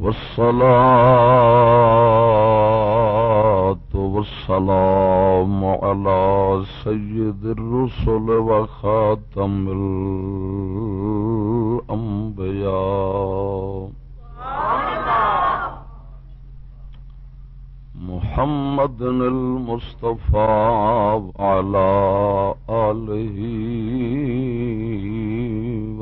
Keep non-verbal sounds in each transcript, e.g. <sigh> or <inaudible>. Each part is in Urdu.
والصلاة والسلام على سيد الرسل وخاتم الأنبياء. محمد المصطفى على آله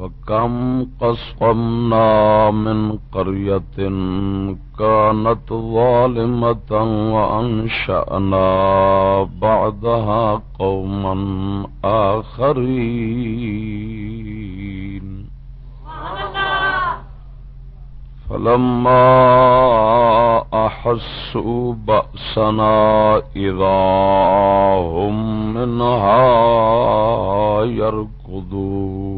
وكم قصمنا من قرية كانت ظالمة وأنشأنا بعدها قوما آخرين فلما أحسوا بأسنا إذا هم منها يركضون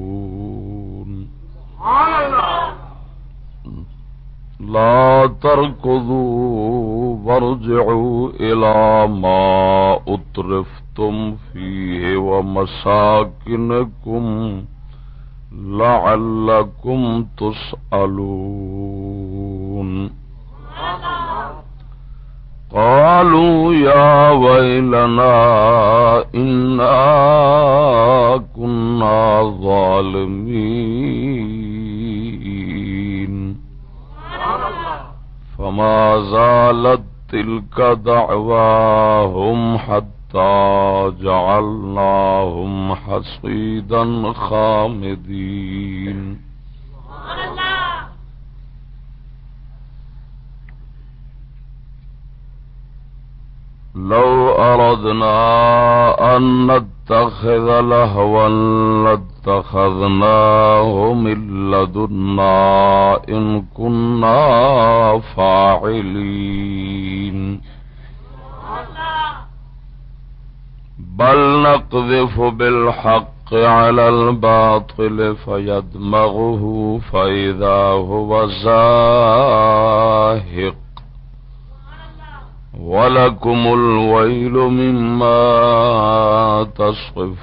لا تركضوا وارجعوا إلى ما أطرفتم فيه ومساكنكم لعلكم تسألون. قالوا يا ويلنا إنا كنا ظالمين. فما زالت تلك دعواهم حتى جعلناهم حصيدا خامدين لو أردنا أن نتخذ لهوا لد لاتخذناه من لدنا إن كنا فاعلين. بل نقذف بالحق على الباطل فيدمغه فإذا هو زاهق. ولكم الويل مما تصفون.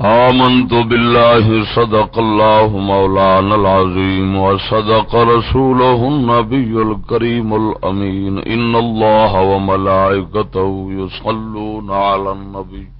آمنت بالله، صدق الله مولانا العظيم، وصدق رسوله النبي الكريم الأمين. إن الله وملائكته يصلون على النبي.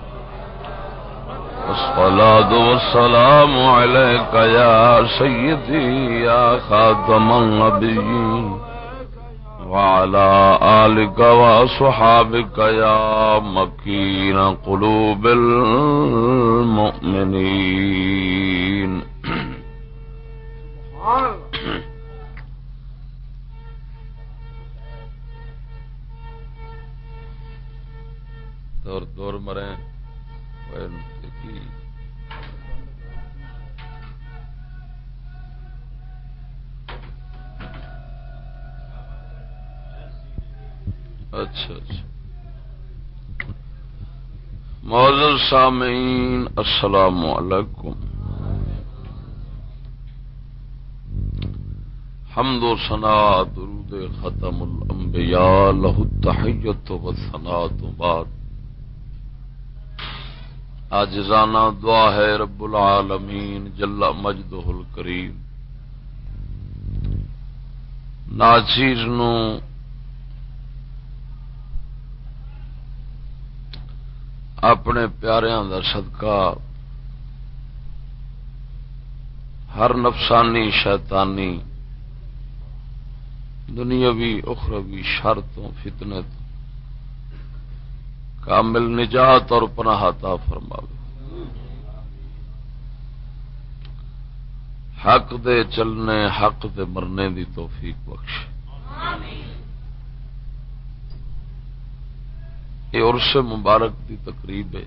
الصلاة والسلام عليك يا سيدي، يا خاتم النبيين، وعلى آلك وصحابك يا مكين قلوب المؤمنين. دور دور مرے اچھا اچھا۔ معذر سامعین، السلام علیکم۔ حمد و سنا درود ختم الانبیاء لہ التحیت و سنا تو بعد۔ آج زانا دعا ہے رب العالمین جل مجدہ الکریم۔ ناچیر نو اپنے پیاریاں دا صدقہ۔ ہر نفسانی شیطانی دنیاوی اخروی شرطوں فتنے تو کامل نجات اور پناہ عطا فرماوے حق دے چلنے، حق دے مرنے دی توفیق بخش۔ یہ عرص مبارک دی تقریب ہے۔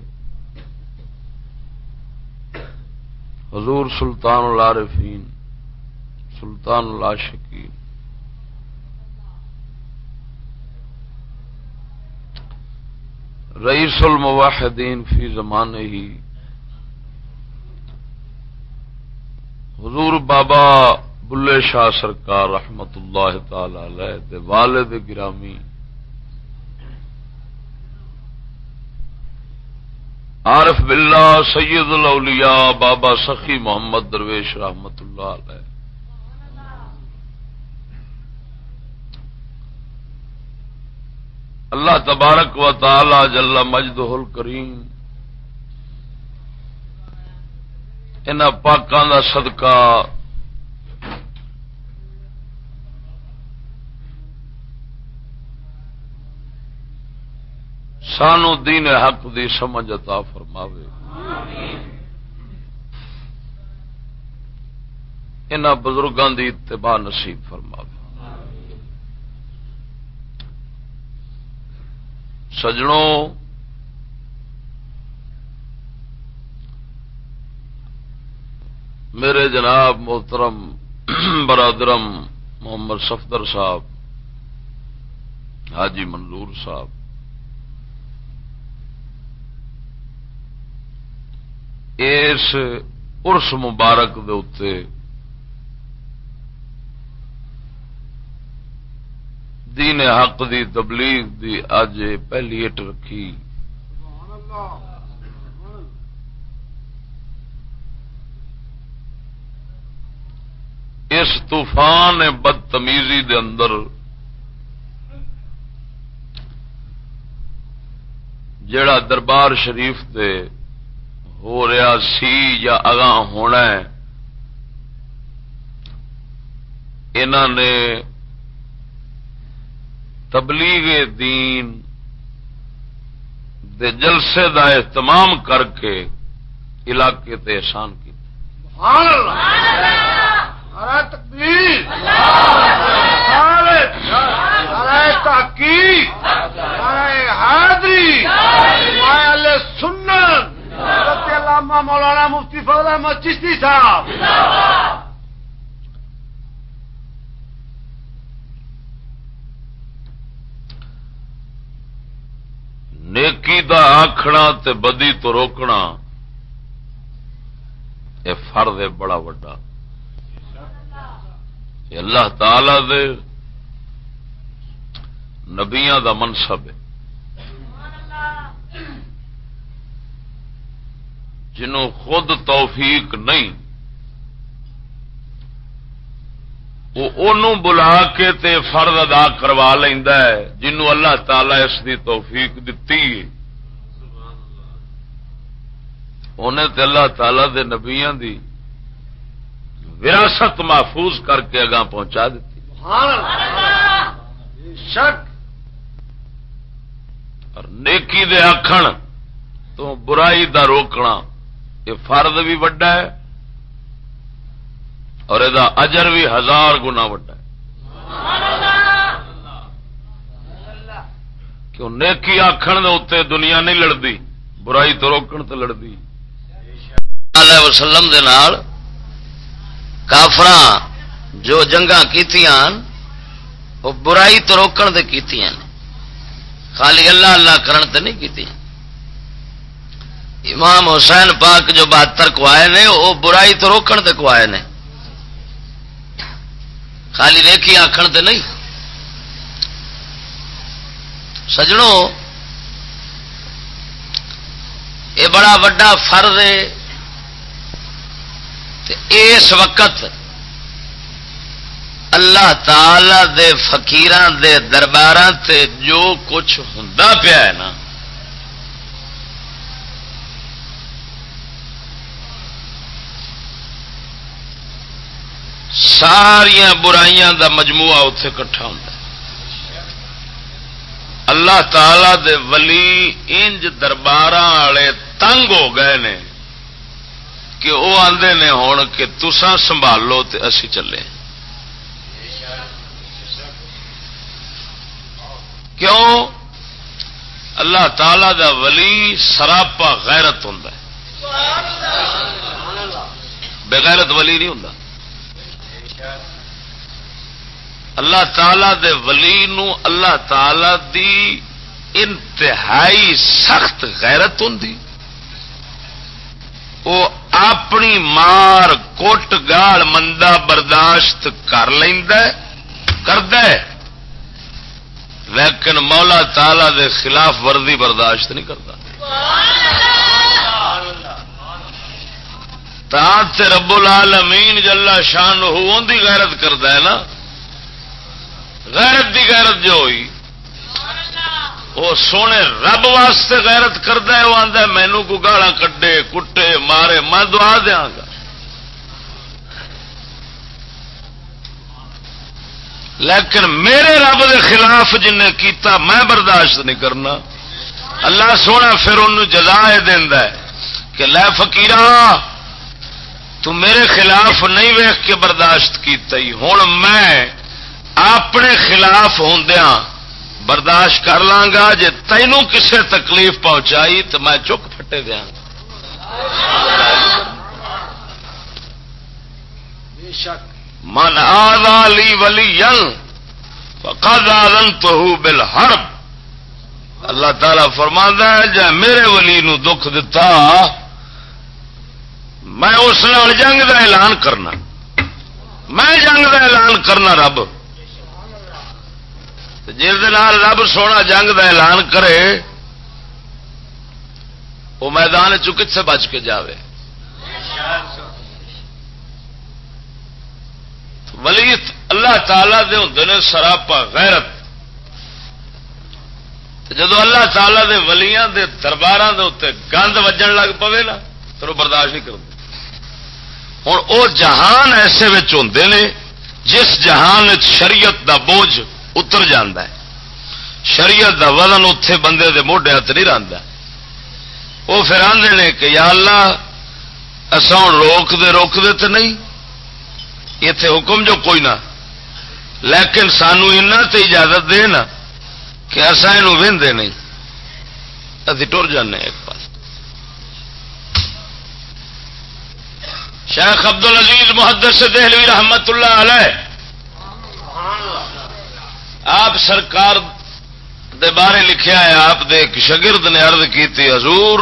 حضور سلطان العارفین، سلطان العاشقین۔ رئیس المواحدین فی زمانے ہی۔ حضور بابا بلے شاہ سرکار رحمت اللہ تعالی علیہ والد گرامی۔ عارف باللہ سید الاولیاء بابا سخی محمد درویش رحمت اللہ علیہ۔ اللہ تبارک و تعالی جل مجد کریم ان پاکوں کا صدقہ سانو دین حق دی سمجھ عطا فرماوے۔ ان بزرگوں دی اتباع نصیب فرماوے۔ سجڑوں میرے جناب محترم برادرم محمد سفدر صاحب حاجی منظور صاحب اس ارس مبارک دے دین حق دی، تبلیغ دی اج پہلی اٹ رکھی۔ اس طوفان بدتمیزی دے اندر جڑا دربار شریف دے ہو رہا سی یا اگاں ہونا ہے انہوں نے تبلیغ دین دے جلسے دا اہتمام کر کے علاقے تے احسان کی سنن علامہ مولانا مفتی فضل احمد چشتی صاحب! نیکی دا آخنا تے بدی تو روکنا یہ فرد ہے بڑا وڈا۔ اللہ تعالی دے نبیاں دا منصب ہے۔ جنوں خود توفیق نہیں وہ بلا کے تے فرد ادا کروا لینا ہے جنوں اللہ تعالی اس دی توفیق دتی انہیں تے اللہ تعالی دے نبیاں دی وراثت محفوظ کر کے اگاں پہنچا دیتی شک۔ اور نیکی دے آخن تو برائی دا روکنا یہ فرد بھی وڈا ہے۔ اور یہ اجر بھی ہزار گنا وڈا ہے۔ کیوں نیکی آخر اتنے دنیا نہیں لڑتی برائی تو روکن تو لڑتی وسلم کافر جو جنگا کی برائی تو روکن دے کی خالی اللہ اللہ کرن تے نہیں کی امام حسین پاک جو بہتر کوائے نے، وہ برائی تو روکن تے کوائے نے۔ خالی ریکھی آخر تے نہیں۔ سجڑوں یہ بڑا وڈا فرض ہے۔ اس وقت اللہ تعالی دے فقیران دے دربار تے جو کچھ ہوں پیا ہے نا ساریا برائیاں دا مجموعہ اتے کٹھا ہوتا اللہ تعالی دے ولی انج دربار والے تنگ ہو گئے نے کہ وہ آدھے نے ہوں کہ تسا سنبھالو تے اسی چلے۔ کیوں؟ اللہ تعالی دا ولی سراپا غیرت ہوں بغیرت ولی نہیں ہوں اللہ تعالی دے ولی نو اللہ تعالی دی انتہائی سخت غیرت ہوں وہ اپنی مار، کوٹ گال مندا برداشت کر کرد لیکن مولا تالا دے خلاف ورزی برداشت نہیں کرتا رب العالمین جلا شان ہو غیرت کرتا ہے نا۔ غیرت دی غیرت جو ہوئی، وہ سونے رب واسطے غیرت کرتا ہے، وہ آتا مینو کو گالا کڈے، کٹے، مارے، میں دعا دیا گا۔ لیکن میرے رب دے خلاف جن کیتا میں برداشت نہیں کرنا، اللہ سونا پھر ان جزا ہے کہ لے فکیرا تو میرے خلاف نہیں ویخ کے برداشت کیتا ہی۔ ہوں میں اپنے خلاف ہوندیا برداشت کر لاگا جی تینوں کسے تکلیف پہنچائی تو میں چک پھٹے دیا۔ من آلی ولی آدن تو بل ہرب اللہ تعالی فرما ہے جی میرے ولی نو دکھ دتا میں اس نال جنگ دا اعلان کرنا۔ میں جنگ دا اعلان کرنا رب۔ جس رب سونا جنگ دا اعلان کرے وہ میدان چکت سے بچ کے جاوے؟ ولی اللہ تعالی دے ہوں نے سراپا غیرت۔ جدو اللہ تعالی دے ولیاں دے دربار دے اتنے گند وجن لگ پے نا تو برداشت نہیں کرتے ہوں وہ جہان ایسے ہوں نے، جس جہان شریعت دا بوجھ اتر ہے۔ شریعت دا وزن اتے بندے دے موڈے ہاتھ نہیں رہتا وہ پھر آدھے نے کہ یا اللہ اصا ہوں روک دے روک دے تو نہیں۔ اتے حکم جو کوئی نہ۔ لیکن سانو تے اجازت دے نا کہ اصا یہ وہدے نہیں۔ ابھی ٹر جانے ایک پاس شیخ ابد العزیز محدث دہلوی رحمت اللہ علیہ۔ آپ سرکار دے بارے لکھیا ہے، آپ دے ایک شگرد نے عرض کی حضور،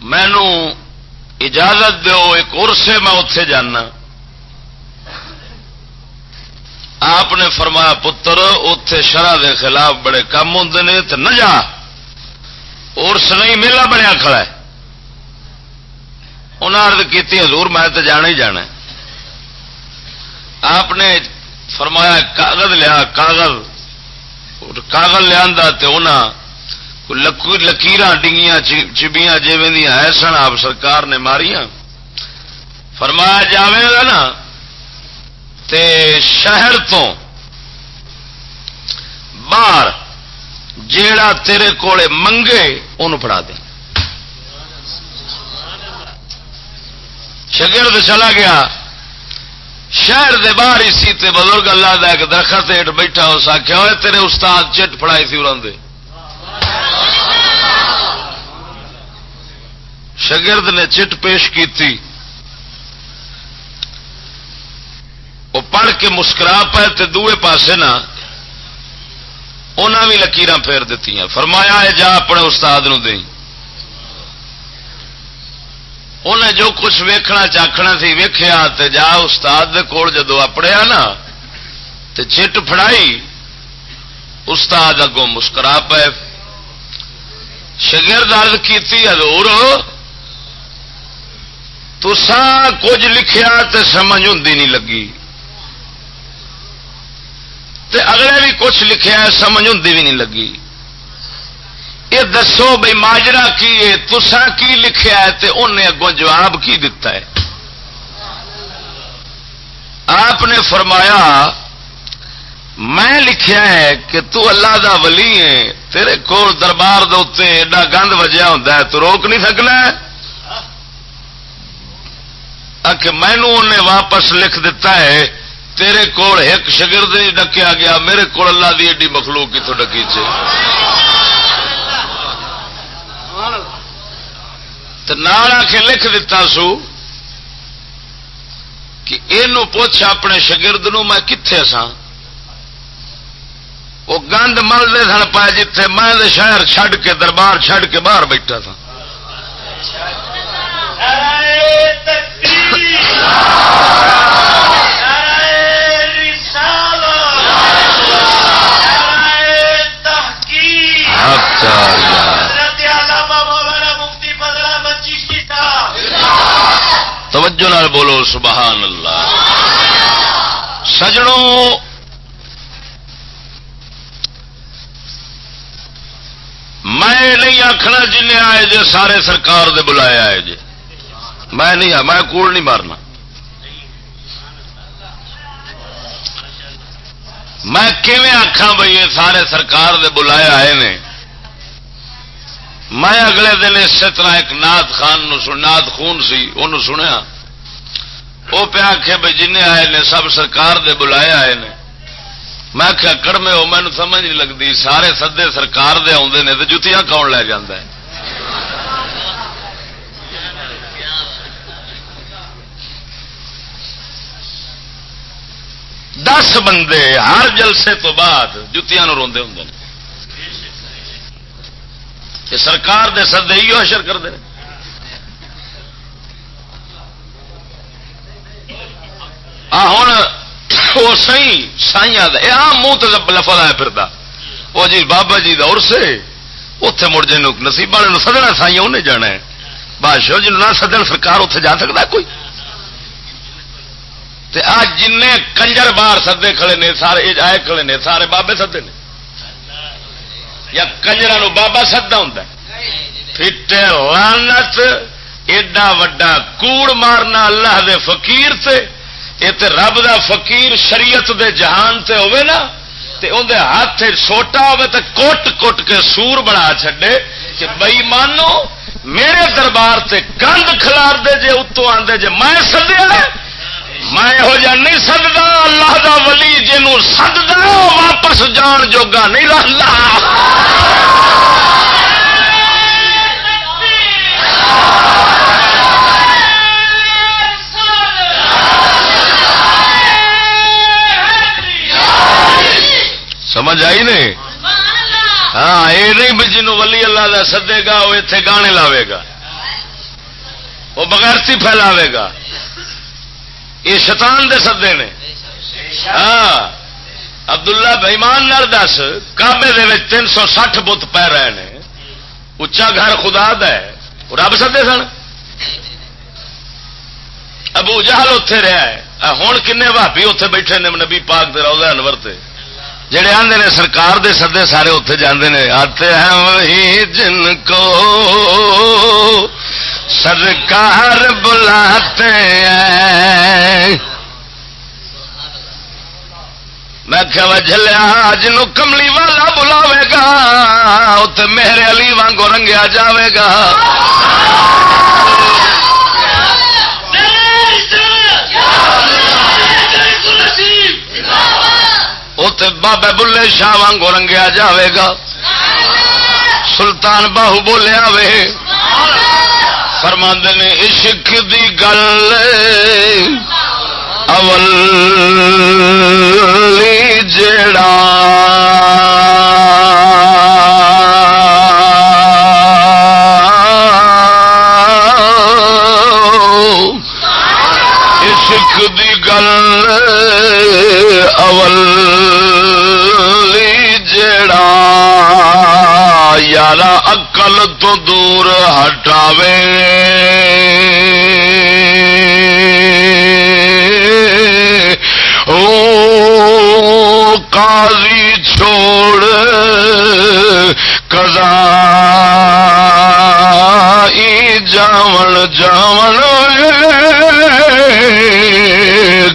مینو اجازت دو ایک ارسے میں اتے جانا۔ آپ نے فرمایا، پتر اتے شرح دے خلاف بڑے کم ہوں نے تو نہ جا۔ ارس نہیں میلا بنیا کھڑا ہے۔ انہیں ارد کی حضور، میں تو جانا ہی جانا آپ نے فرمایا کاغذ لیا، کاغذ۔ کاغذ لیا انہیں لکیر ڈگیاں چبیاں جی ہے سن آپ سرکار نے ماریاں۔ فرمایا جاوے گا نا تے شہر تو باہر جیڑا تیرے کولے منگے ان پڑا دے۔ شگرد چلا گیا۔ شہر دے باہر ہی سی تے بزرگ اللہ دا ایک درخت ہیٹ بیٹھا اس آخیا ہوئے تیرے استاد چٹ پڑائی تھی انہوں دے۔ شگرد نے چٹ پیش کی تھی وہ پڑھ کے مسکرا پائے دوے پاسے نا انہیں بھی لکیر پھیر دیتی فرمایا ہے جا اپنے استاد نو دیں۔ انہیں جو کچھ ویکھنا چاکھنا سی ویخیا جا استاد دے کول جدو اپڑیا نا تو چٹ فڑائی استاد اگوں مسکرا پائے شگرد عرض کی حضور تسا کچھ لکھیا تے سمجھ ہوں نہیں لگی۔ تے اگلے بھی کچھ لکھیا سمجھ ہوں بھی نہیں لگی۔ یہ دسو بھائی ماجرا کی ہے تسا کی لکھیا ہے تے انہیں اگوں جواب کی دتا ہے۔ آپ نے فرمایا، میں لکھیا ہے کہ تو اللہ دا ولی ہے تیرے کول دربار دے ایڈا گند وجہ ہوتا ہے، تو روک نہیں سکنا کہ مینو انہیں واپس لکھ دیتا ہے، تیرے کول ایک شگرد ڈکیا گیا، میرے کو اللہ دی ایڈی مخلوق کتوں ڈکی چ تو نال آ کے لکھ دیتا سو کہ یہ پوچھ اپنے شگرد نو میں کتنے سا وہ گند ملتے سن پائے جتھے میں شہر چھڈ کے دربار چھڈ کے باہر بیٹھا تھا توجہ نال بولو، سبحان اللہ۔ سجڑوں میں نہیں آخنا جن آئے جے، سارے سرکار دے بلائے آئے جے۔ میں نہیں، میں کوڑ نہیں مارنا۔ میں آخا بھائی سارے سرکار دے بلائے آئے نے؟ میں اگلے دن اسی طرح ایک نات خان نات خون سی ان سنیا۔ وہ پہ آخیا بھائی جن آئے نے، سب سرکار دے بلائے آئے نے۔ میں آخیا کڑمے ہو مینو سمجھ نہیں لگتی سارے سدے سرکار دے آتے ہیں تو جتیاں کون لے جانا ہے؟ دس بندے ہر جلسے تو بعد جتیاں روندے ہوں یہ سرکار دے سدے ہی اشر کرتے ہیں ہوں وہ سی سائی آم منہ تو لفظ آیا پھر وہ جی بابا جی دور سے اتے مڑ جن نصیب والے سدنا سائی انہیں جانا ہے۔ بادشاہ جن نہ سدن سرکار اتنے جا سکتا کوئی؟ آج جن کنجر باہر سدے کھڑے نے، سارے آئے کھڑے نے، سارے بابے سدے نے۔ یا کنجر بابا سدا ہوں فٹ لانت ایڈا وڈا کوڑ مارنا اللہ دے فقیر سے یہ رب دا فقیر شریعت دے جہان تے ہوے نا، تے اندر ہاتھ سوٹا ہوے تے کوٹ کوٹ کے سور بنا چھڈے کہ بئی مانو، میرے دربار تے گند کھلار دے، جے اتو آدھے جے میں سدیا میں یہو جہ نہیں سدتا اللہ دا ولی جنوں سددا، واپس جان جوگا نہیں رہتا سمجھ آئی نہیں؟ ہاں یہ نہیں بھی جنوب ولی اللہ کا سدے گا، وہ اتنے گانے لاوے گا۔ وہ بغیرتی پھیلاوے گا۔ یہ شیطان دے سدے نے۔ ہاں۔ عبداللہ بھائیمان نال دس کابے دے تین سو سٹھ بت پی رہے ہیں اچا گھر خدا ہے۔ رب سدے سن؟ ابو جہل اتے رہا ہے۔ ہوں کن بھابی اتے بیٹھے نے نبی پاک دے روزہ انور تے۔ جڑے آدھے نے سرکار دے سدے، سارے اتے جاندے نے۔ آتے ہیں وہی جن کو سرکار بلاتے ہیں۔ میں کہ جلیا جن کملی والا بلاوے گا اتنے میرے علی وانگو رنگیا جاوے گا۔ اتنے بابے بلے شاہ وانگو رنگیا جاوے گا۔ سلطان باہو بولیا وے فرماند نے عشق دی گل اول جڑا۔ عشق دی گل اول جڑا۔ یار اکل تو دور ہٹاوے او قاضی چھوڑ کزا جاون جاون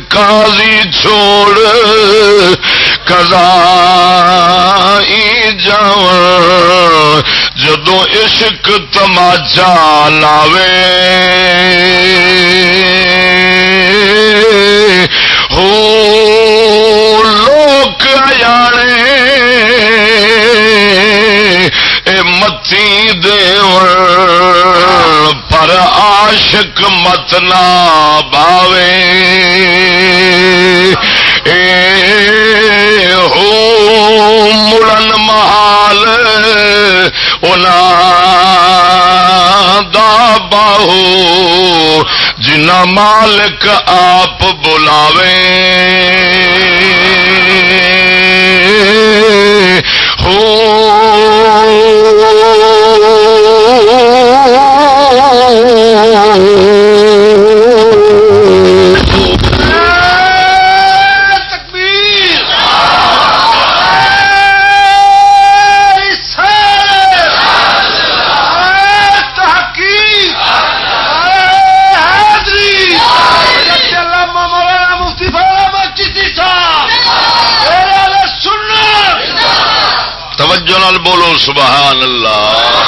قاضی چھوڑ کزا جاؤ جدو عشق تماچا لاوے۔ ہو لوک جانے اے متی دیو پر عاشق مت نہ باوے۔ اے ہو مڑن محال دا باہو جنا مالک آپ بلاوے۔ بولو سبحان اللہ۔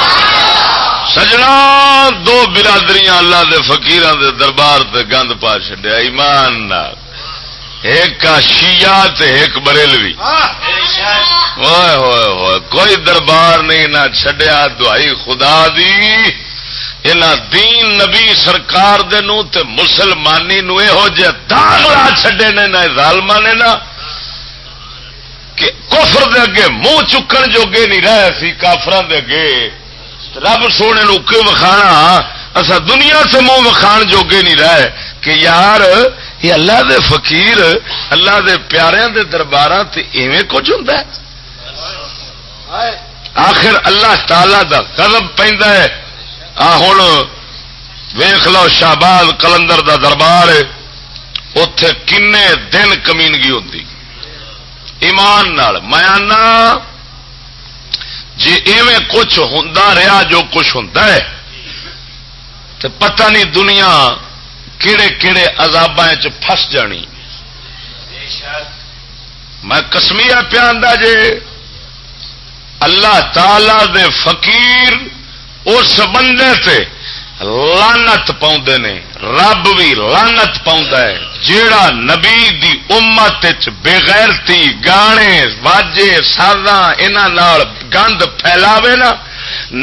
سجنا، دو برادریاں اللہ دے فقیران دے دربار تے گند پا چڈیا ایمان ایک شیعہ تے ایک بریلوی۔ ہوئے ہوئے ہوئے کوئی دربار نہیں، نہ چڈیا دعائی خدا دی۔ یہاں دین نبی سرکار دے نو تے مسلمانی نو یہو جہ داغ لا چڈے نے، نہ ظالما نے، نہ کہ کفر دے اگے منہ چکن جوگے نہیں رہے سی کافران دے اگے۔ رب سونے نو کہ وکھانا؟ اصا دنیا سے منہ وکھان جوگے نہیں رہے۔ کہ یار، یہ اللہ دے فقیر، اللہ دے پیاریاں دے درباراں تے ایویں کچھ ہوندا ہے؟ آخر اللہ تعالی دا قدم پیندا ہے۔ آ ہن ویخ لو شہباز کلندر دا دربار اتے کنے دن کمینگی ہوتی ایمان نال۔ میں آنا جی ایویں کچھ ہوں رہا جو کچھ ہوں تو پتہ نہیں دنیا کہڑے کہڑے عذاب پس جانی۔ میں کسمیا پیا جے، اللہ تعالی دے فقیر اس بندے سے لانت پاؤں نے، رب بھی لانت پاؤں جیڑا نبی دی امت بےغیرتی گانے، واجے سازا انہوں گند پھیلاوے نا،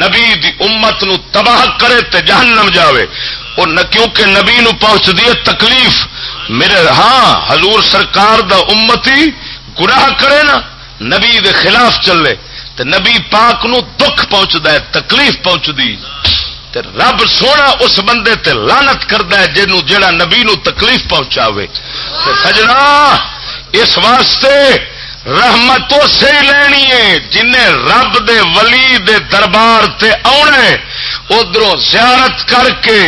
نبی دی امت نو تباہ کرے تے جہنم جاوے۔ اور کیونکہ نبی نو پہنچ دی تکلیف، میرے ہاں حضور سرکار دا امتی گناہ کرے نا، نبی دے خلاف چلے۔ تے نبی پاک نو دکھ پہنچتا ہے، تکلیف پہنچتی تے رب سونا اس بندے تے لانت کرتا ہے جنوں جڑا نبی نو تکلیف پہنچاوے۔ تے سجنا، اس واسطے رحمت سے ہی لینی ہے جن رب دے ولی دے دربار تے آنے ادھر زیارت کر کے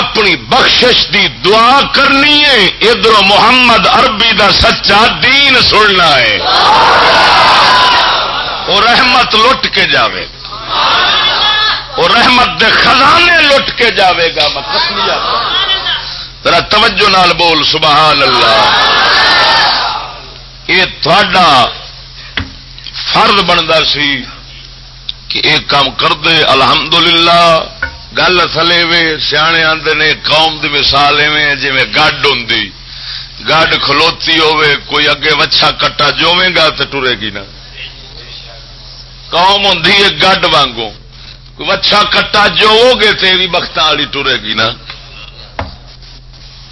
اپنی بخشش دی دعا کرنی ہے۔ ادھر محمد عربی دا سچا دین سننا ہے۔ وہ رحمت لٹ کے جاوے۔ اور رحمت دے خزانے لٹ کے جاوے گا ذرا توجہ نال بول، سبحان اللہ۔ یہ تھوڑا فرد بنتا سی کہ ایک کام کر دے الحمدللہ، گل تھلے سیانے آتے نے قوم دی مثال ایویں جی گڈ ہوں گڈ کھلوتی ہوے کوئی اگے وچھا کٹا جوے گا تو ٹرے گی نا۔ قوم ہوں گڈ وانگوں۔ وچھا کٹا جو گے تو بھی بخت والی ٹرے گی نا۔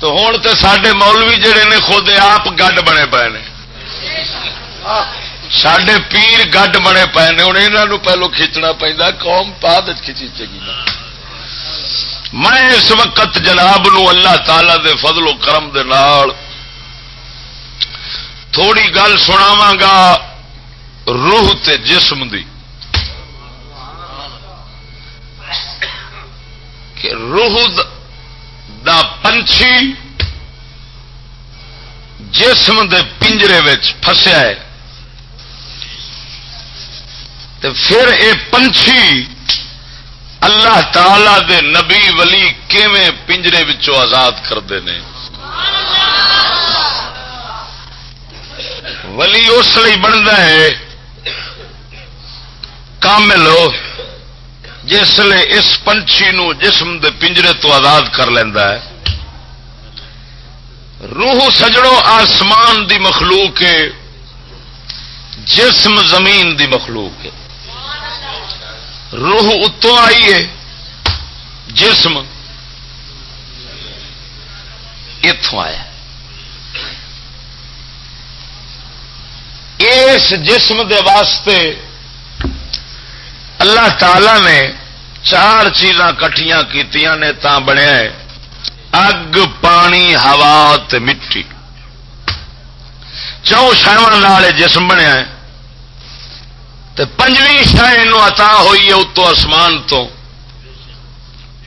تو ہوں تو سڈے مولوی جڑے نے خود آپ گڈ بنے پے نے۔ سڈے پیر گڈ بنے پے نے۔ ہوں یہاں پہلو کھچنا پہنا قوم پاد کھچیچے گی نا۔ میں اس وقت جناب نو اللہ تعالی دے فضل و کرم دے نال تھوڑی گل سناوا گا، روح تے جسم دی۔ کہ روح دا پنچھی جسم دے پنجرے فسیا ہے۔ تو پھر اے پنچھی اللہ تعالی دے نبی ولی کیویں پنجرے وچوں آزاد کرتے ہیں ولی اس لیے بنتا ہے کامل جس لیے اس پنچھی نو جسم دے پنجرے تو آزاد کر لینا ہے۔ روح سجڑوں آسمان دی مخلوق ہے، جسم زمین دی مخلوق ہے۔ روح اتوں آئی ہے، جسم اتوں آیا اس جسم دے واسطے اللہ تعالی نے چار چیزاں کٹیاں کیتیاں نے تا بنیا ہے۔ اگ، پانی، ہوا مٹی۔ چون شاو جسم بنیا ہے۔ پنجویں شاہ عطا ہوئی ہے اتو آسمان تو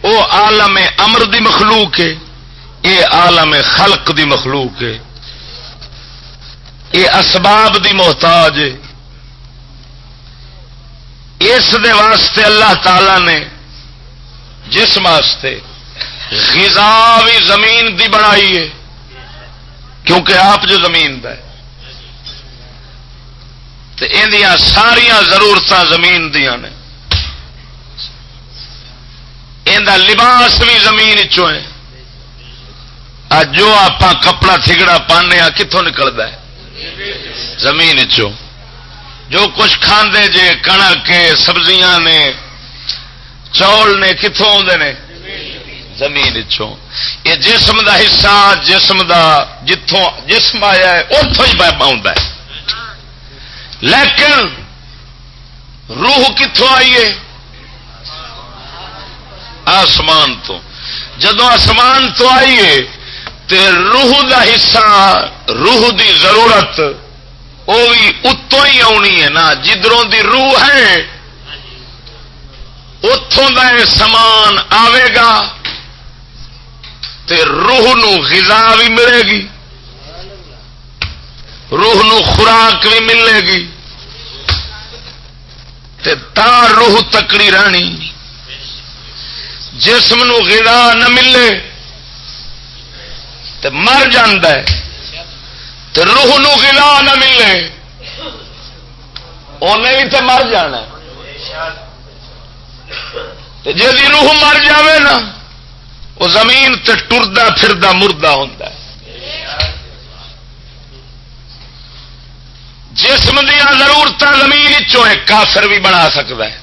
وہ آلم امر دی مخلوق ہے۔ یہ آلم خلق دی مخلوق ہے۔ یہ اسباب دی محتاج ہے۔ اس دے واسطے اللہ تعالی نے جس واسطے غذا بھی زمین دی بنائی ہے، کیونکہ آپ جو زمین ہے۔ اندیا ساریا ضرورت زمین دیا نے۔ اندر لباس بھی زمین چو ہے۔ جو آپ کپڑا ٹھگڑا پانے کتوں نکلتا ہے؟ زمین چو جو کچھ کھانے جے کنک سبزیاں نے، چول نے کتوں آتے زمین چو یہ جسم دا حصہ، جسم دا جتوں جسم آیا ہے اتوں ہی پاؤں ہے۔ لیکن روح کتوں آئیے آسمان تو۔ جدو آسمان تو آئیے تو روح دا حصہ، روح دی ضرورت وہ بھی اتوں ہی آنی ہے نا جدروں دی روح ہے اتوں کا یہ سامان آئے گا تے روح نو غذا بھی ملے گی روح نو خوراک بھی ملے گی تے تا روح تکڑی رہنی جسم نو غذا نہ ملے تے مر تے روح نو غذا نہ ملے۔ انہیں بھی تے مر جانا۔ جی روح مر جاوے نا وہ زمین تے ٹردا پھردا مردہ ہوتا ہے۔ جسم دیا ضرورت زمین چو کافر بھی بنا سکتا ہے۔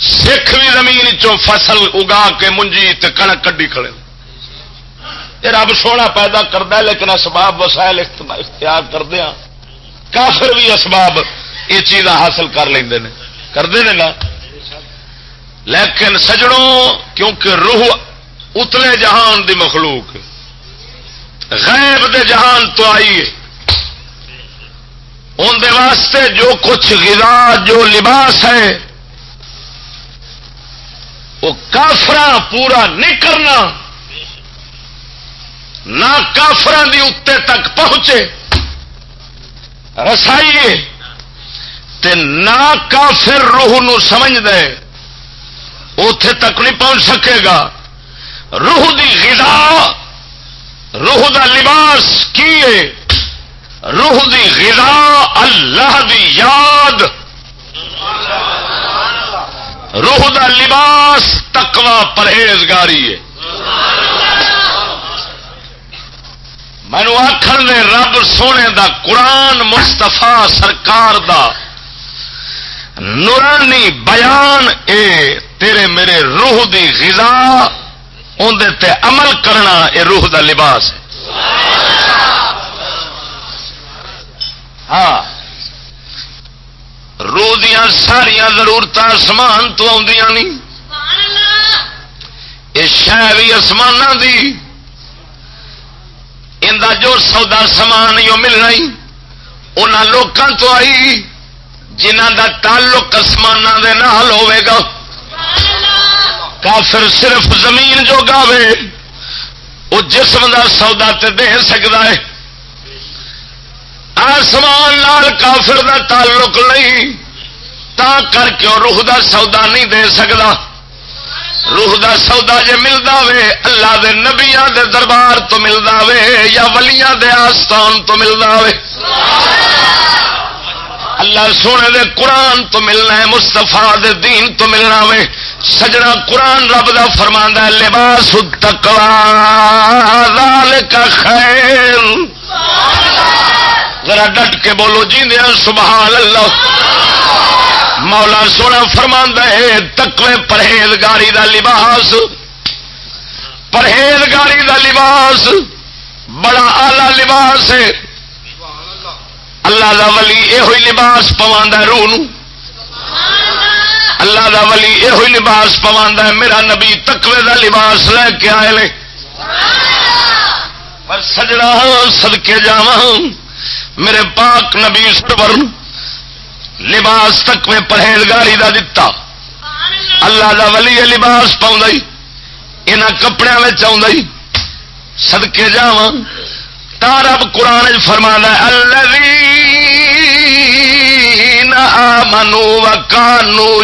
سکھ بھی زمین چو فصل اگا کے منجی کنک کڈی کھڑے یہ رب سونا پیدا کرتا ہے، لیکن اسباب وسائل اختیار کردیا کافر بھی اسباب یہ چیز حاصل کر لیں کرتے ہیں نا؟ لیکن سجڑوں کیونکہ روح اتلے جہان دی مخلوق غیب دے جہان تو آئیے اندر واسطے جو کچھ غذا، جو لباس ہے، وہ کافرا پورا نہیں کرنا۔ نہ کافران دی اتنے تک پہنچے۔ رسائیے۔ تے نہ کافر روح نو سمجھ دے اتے تک نہیں پہنچ سکے گا۔ روح دی غذا، روح دا لباس کی روح دی غذا اللہ دی یاد۔ روح دا لباس تکوا پرہیزگاری ہے۔ مینو آخر نے رب سونے دا قرآن مستفا سرکار دا۔ نورانی بیان اے تیرے میرے روح دی غذا اندر تے عمل کرنا اے روح دا لباس۔ ہے ہاں۔ رو دیا ساریا ضرورت آسمان تو آدی نہیں یہ شہ بھی آسمان دی۔ اندر جو سودا سامان جو ملنا ان لوگوں تو آئی جنہ دا تعلق آسمان دے نال ہوے گا۔ کافر صرف زمین جو گاوے وہ جسم دا سودا تے دے سکتا ہے۔ آسمان لال کافر دا تعلق نہیں، تا کر کے روح دا سودا نہیں دے سکتا روح دا سودا جے ملتا وے اللہ دے نبیاں دے دربار تو ملتا وے یا ولیاں دے آستان تو ملتا وے اللہ سونے دے قرآن تو ملنا ہے مستفا دے دین تو ملنا وے سجنا قرآن رب دا فرما ہے، لباس کا خیر۔ ذرا ڈٹ کے بولو جی دیا سبحان اللہ۔ مولا سونا فرما ہے تکوے پرہیزگاری دا لباس۔ پرہیزگاری دا لباس، بڑا آلہ لباس ہے۔ اللہ دا ولی یہ لباس پوا روح اللہ دا ولی یہ لباس پوا میرا نبی تکوے دا لباس لے کے آئے لے پر سجڑا سدکے جا میرے پاک نبی سرور لباس تک میں پرہیزگاری دا دتا۔ اللہ دا ولی لباس پاؤں یہاں کپڑے میں سدکے جا تارب قرآن فرما اللہ منو کانو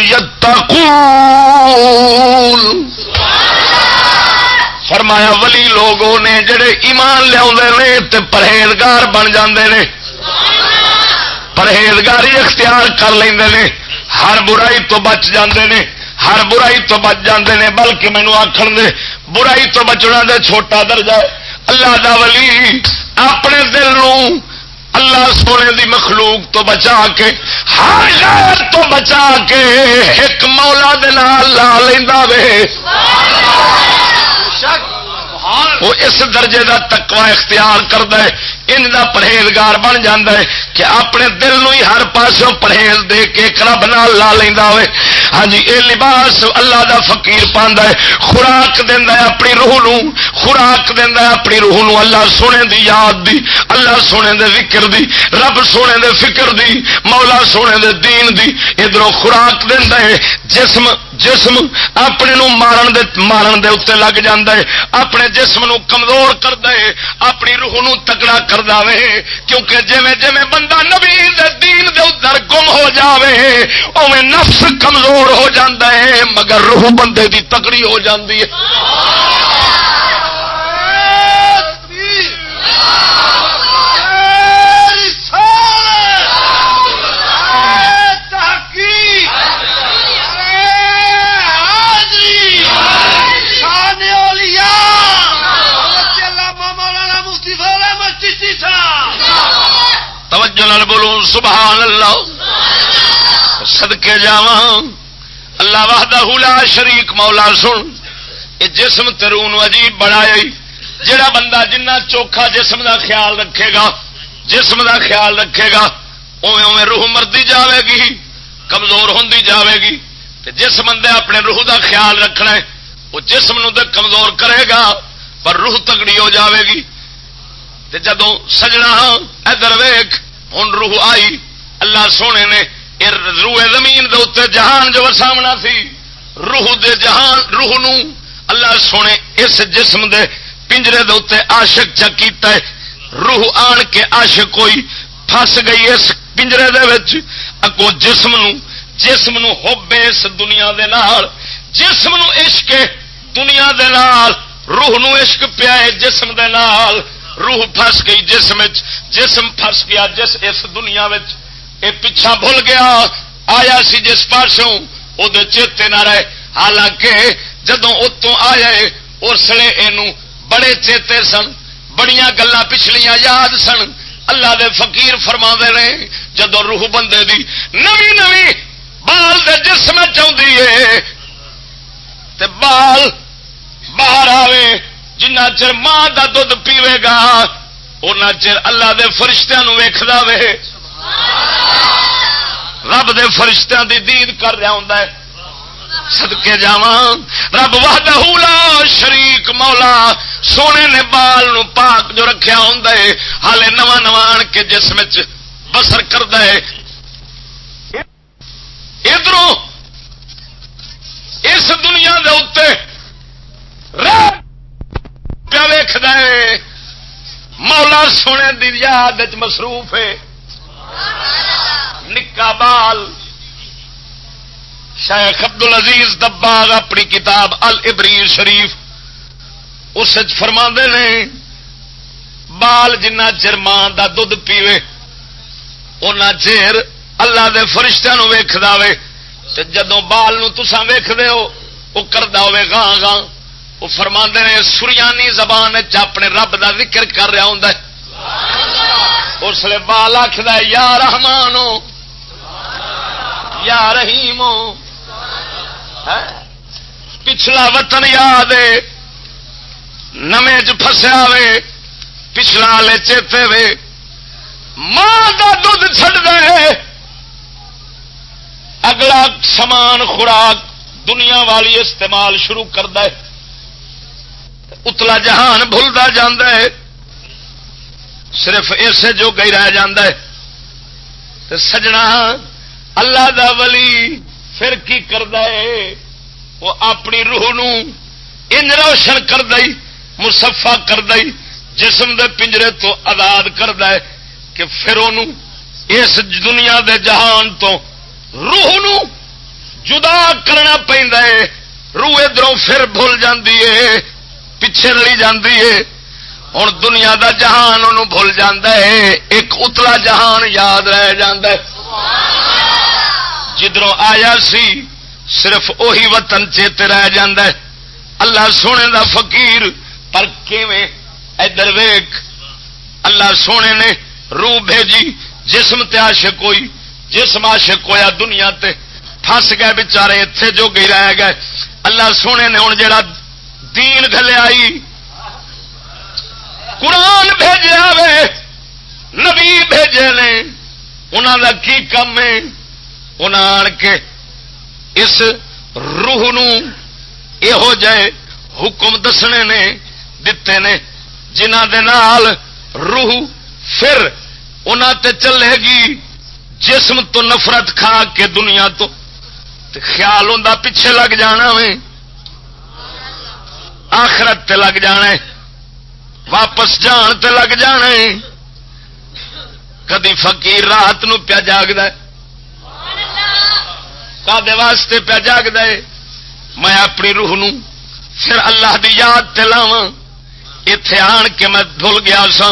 فرمایا، ولی لوگوں نے، جڑے ایمان لیا پرہیزگار بن جاندے نے۔ پرہیزگاری اختیار کر لیں ہر برائی تو بچ جاندے نے۔ ہر برائی تو بچ جاندے نے۔ بلکہ مینو آخر دے برائی تو بچنا دے چھوٹا درجہ۔ اللہ دا ولی اپنے دل نو اللہ سونے دی مخلوق تو بچا کے ہر غیر تو بچا کے ایک مولا دال لا لینا وے۔ وہ اس درجے دا تکوا اختیار کرتا ہے۔ ان کا پرہیزگار بن جا ہے کہ اپنے دل نو ہی ہر پاسوں پرہیز دے کے رب نال لا لینا ہوئے۔ ہاں جی یہ لباس اللہ دا فقیر پاندا ہے۔ خوراک دینا ہے اپنی روح نو۔ خوراک دینا ہے اپنی روح نو۔ اللہ سونے دی یاد دی، اللہ سونے دے ذکر دی، رب سونے دے فکر دی، مولا سونے دے دین دی۔ ادھر خوراک دینا ہے۔ جسم جسم اپنے نو مارن دے مارن دے اتنے لگ جاندہ ہے۔ اپنے جسم نو کمزور کر دے، اپنی روح نو تکڑا کر دے کیونکہ جویں جویں بندہ نبی دے دین دے ادھر گم ہو جاوے اویں نفس کمزور ہو جاندہ ہے، مگر روح بندے دی تکڑی ہو جاندی ہے۔ توجہ بولو سبحان اللہ. سدکے جا اللہ وحدہ لا شریک مولا سن. یہ جسم ترون عجیب بڑا جڑا بندہ جنہ چوکھا جسم دا خیال رکھے گا، جسم دا خیال رکھے گا اوے اوے روح مردی جاوے گی، کمزور ہوں جاوے گی جس بندے اپنے روح دا خیال رکھنا ہے، وہ جسم نو کمزور کرے گا، پر روح تگڑی ہو جاوے گی۔ جدو سجنا ہاں، ادھر ویخ ہوں روح آئی۔ اللہ سونے نے روح زمین دے اتنے جہان جو سامنا سی، روح دے جہان، روح نو اللہ سونے اس جسم دے پنجرے دے اتنے آشک چکیتا ہے۔ روح آن کے آشک کوئی پھس گئی اس پنجرے دے وچ۔ اگو جسم نو جسم نو ہوبے اس دنیا دے نال۔ جسم نو عشق دنیا دے نال۔ روح نو عشق پیا جسم دے نال۔ روح پھس گئی جسم جسم پھس گیا، جس اس دنیا یہ پیچھا بھول گیا، آیا سی جس پاسوں وہ چیتے نہ رہے۔ حالانکہ جدو اتوں آیا اس لیے یہ بڑے چیتے سن بڑیا گلا پچھلیاں یاد سن۔ اللہ دے فقیر فرما رہے جدو روح بندے دی نوی نوی بال دے جسم چاہتی ہے بال باہر آئے جنہ چر ماں کا دھد پیوے گا ان چر اللہ دے فرشتوں ویخا وے۔ رب دے فرشتوں دی دید کر رہا ہوں سدکے جا رب وا شریک مولا، سونے نے بال نو پاک جو رکھیا ہوں ہالے نواں نواں آن کے جسم بسر کر دے ادھر اس دنیا دے اتنے پیا ویخ مولا سونے دی یاد مصروف ہے۔ نکا بال۔ شیخ عبد العزیز دباغ اپنی کتاب البری شریف اس فرما نے، بال جنہ چر ماں کا دھد پیوے ان چیر اللہ دے فرشتہ ویخ دے جدو بال نسا ویخ ہو وہ کرتا ہوے، گاں گاں۔ وہ فرما نے، سریانی زبان اپنے رب دا ذکر کر رہا ہوں اس لیے بال آخر یا رحمان یا رحیم ہاں؟ پچھلا وطن یاد نمے چ فسیا وے، پچھلا لے چیتے وے۔ ماں کا دھد چڈ دے اگلا سامان خوراک دنیا والی استعمال شروع کرتا ہے۔ اتلا جہان بھولتا جا صرف اسے جو گئی رہ جا سجنا، اللہ دا ولی پھر کی ہے؟ وہ اپنی روح نج روشن کر دئی مسفا کر دئی جسم دے پنجرے تو آزاد کر دے کہ پھر اس دنیا دے جہان تو روح نو جدا کرنا پہ روح ادھر پھر بھول جاندی ہے۔ پیچھے رلی جاندی ہے۔ ہوں دنیا دا جہان انہوں بھول جاندہ ہے۔ ایک اتلا جہان یاد رہ جاندہ ہے۔ جدروں آیا سی، صرف اوہی وطن چیتے رہ جاندہ ہے۔ اللہ سونے دا فقیر، پر کیویں ادھر ویک اللہ سونے نے روح بھیجی، جسم تے عاشق ہوئی۔ جسم عاشق ہویا دنیا تے۔ پھنس گئے بچارے اتنے جو گئی رہ گئے۔ اللہ سونے نے ہوں جڑا دین گلے آئی۔ قرآن بھیجا وے نبی بھیجے نے۔ انہوں کا کی کم ہے؟ انہیں آن کے اس روح نو جائے حکم دسنے نے، دتے نے جنہ دے نال روح پھر انہوں تے چلے گی۔ جسم تو نفرت کھا کے دنیا تو خیال ہوں پیچھے لگ جانا وے۔ آخرت تے لگ جانا واپس جان تے لگ جانا کدی فقیر رات نو پیا جاگد کدے واسطے پیا جاگد میں اپنی روح نو پھر اللہ دی یاد تے اتے آن کے میں دھل گیا سا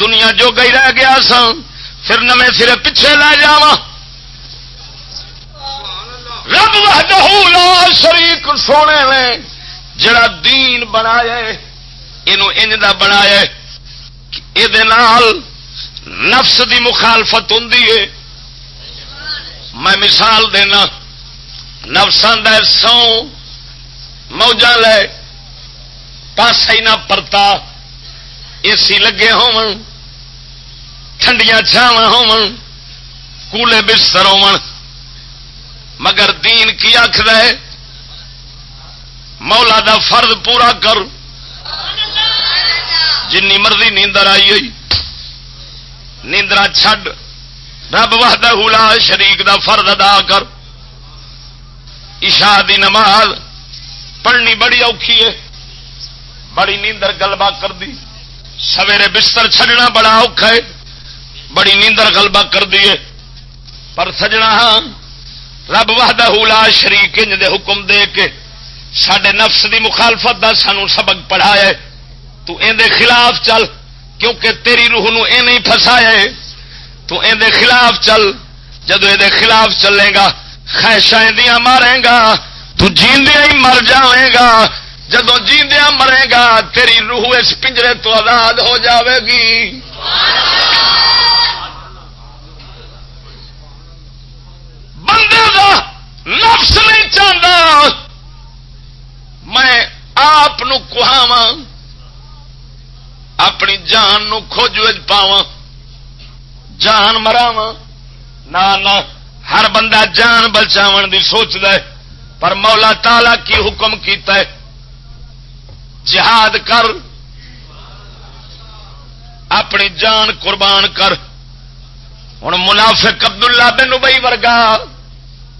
دنیا جو گئی رہ گیا سا پھر نمے سرے پیچھے لے جا رب وحدہ لا شریک سونے میں۔ جڑا دین بنایا یہ بنایا یہ نفس دی مخالفت ہوں میں مثال دینا نفسان دے سو موجہ لے پاسا ہی نہ پرتا، اے سی لگے ٹھنڈیاں چھاوا ہولے بستر ہو مگر دین کی آخر ہے مولا دا فرض پورا کر۔ جن مرضی نیندر آئی ہوئی نیندرا چھڈ۔ رب وحدہ حلا شریک دا فرض ادا کر۔ عشاء دی نماز پڑھنی بڑی اوکھی ہے۔ بڑی نیندر گلبا کر دی۔ سویرے بستر چھڈنا بڑا اوکھا ہے۔ بڑی نیندر گلبا کر دی پر سجنا ہاں رب وحدہ حلا شریک دے حکم دے کے۔ سڈے نفس دی مخالفت دا سانو سبق پڑھایا تو ان دے خلاف چل، کیونکہ تیری روح نو اے نہیں فسایا تو ان دے خلاف چل، جدو یہ خلاف چلے گا خیشا دیا مارے گا، تو جیندیا ہی مر جائے گا۔ جدو جیندیا مرے گا، تیری روح اس پنجرے تو آزاد ہو جاوے گی۔ بندے کا نفس نہیں چاہتا میں آپ کہاوا اپنی جان نو کھوج پاوا جان مراوا نہ ہر بندہ جان بچاو دی سوچ دے پر مولا تالا کی حکم کیتا ہے، جہاد کر، اپنی جان قربان کر۔ ہوں منافق عبداللہ بن ابئی ورگا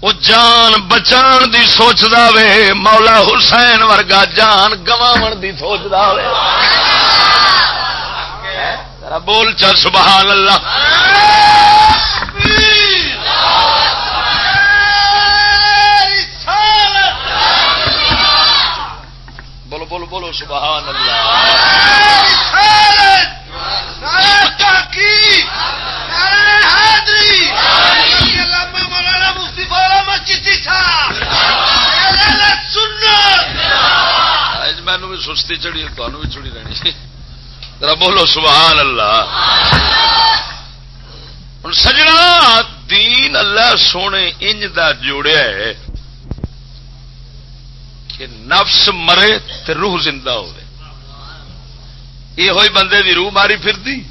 وہ جان بچان دی سوچتا وے، مولا حسین ورگا جان گوا دی سوچتا وے۔ بول چل، سبحان اللہ۔ بولو بولو بولو، سبحان اللہ۔ مینو بھی سستی چڑی تمہیں بھی چڑی رہنی ذرا بولو، سبحان اللہ۔ ہوں سجنا، دین اللہ سونے انج دا جوڑیا ہے۔ کہ نفس مرے تو روح زندہ ہو یہ ہوئی بندے دی روح ماری پھر دی۔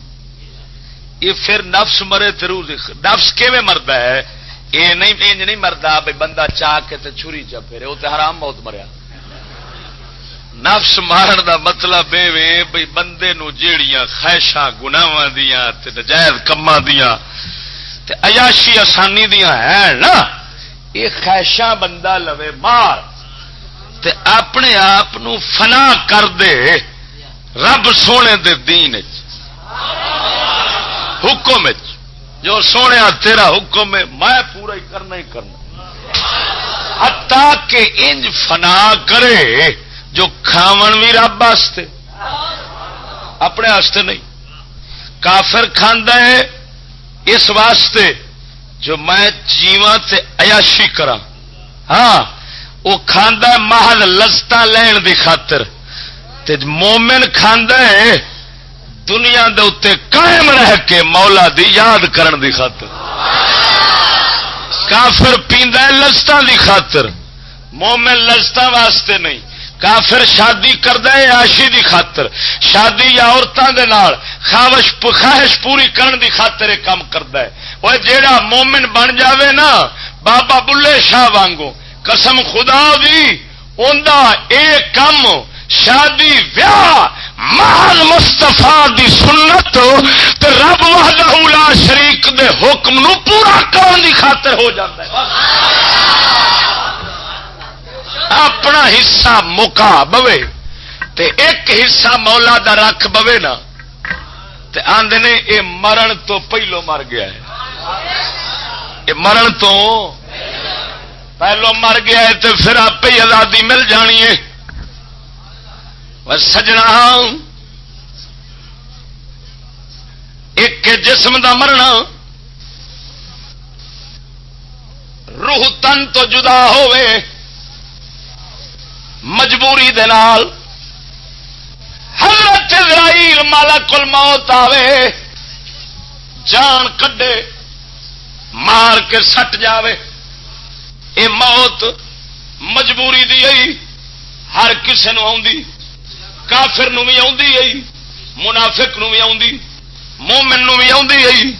یہ پھر نفس مرے تو روح نفس کیویں مرد ہے؟ یہ نہیں انج جی نہیں مردا بھائی بندہ چاہ کے تے چھری چا پھرے وہ تو حرام موت مریا۔ نفس مارن دا مطلب یہ بھائی بندے نو جیڑیاں خواہشاں گناواں دیاں تے نجائز کما دیاں تے عیاشی آسانی دیا ہے نا۔ یہ خواہشاں بندہ لوے مار تے اپنے آپ فنا کر دے، رب سونے دے دین حکم جو سونے تیرا حکم ہے، میں پورا ہی کرنا ہی کرنا۔ ہتا کہ انج فنا کرے جو کھاون بھی رب واسطے۔ اپنے واسطے نہیں۔ کافر کھانا ہے اس واسطے جو میں جیوا عیاشی کرا ہاں وہ کھانا محض لستا لین دی خاطر۔ تے مومن کھانا ہے دنیا دے اتنے قائم رہ کے مولا دی یاد کرن دی خاطر۔ کافر پیندا ہے دی خاطر۔ مومن لستا واسطے نہیں۔ کافر شادی کرتا ہے آشی دی خاطر۔ شادی یا عورتوں دے نال خواہش خواہش پوری کرن دی خاطر کام کرتا ہے۔ وہ جیڑا مومن بن جاوے نا، بابا بلے شاہ وانگو۔ قسم خدا دی، اوندا اے کم شادی، ویاہ محل مستفا دی سنت تے رب وحدہ لا شریک دے حکم نو پورا کرن دی خاطر ہو جاتا ہے۔ اپنا حصہ مکا بوے تے ایک حصہ مولا دا رکھ بوے نا تے آندے نے اے مرن تو پہلو مر گیا ہے۔ اے مرن تو پہلو مر گیا ہے تو پھر آپ ہی آزادی مل جانی ہے۔ سجنا ہاں۔ ایک جسم دا مرنا۔ روح تن تو جدا ہوئے مجبوری دال حضرت اسرائیل مالک الموت آوے۔ جان کڈے۔ مار کے سٹ جاوے۔ اے موت مجبوری دی ہر کسی نو آئی کافر نو بھی آئی منافق نو بھی آئی مومن نو بھی آئی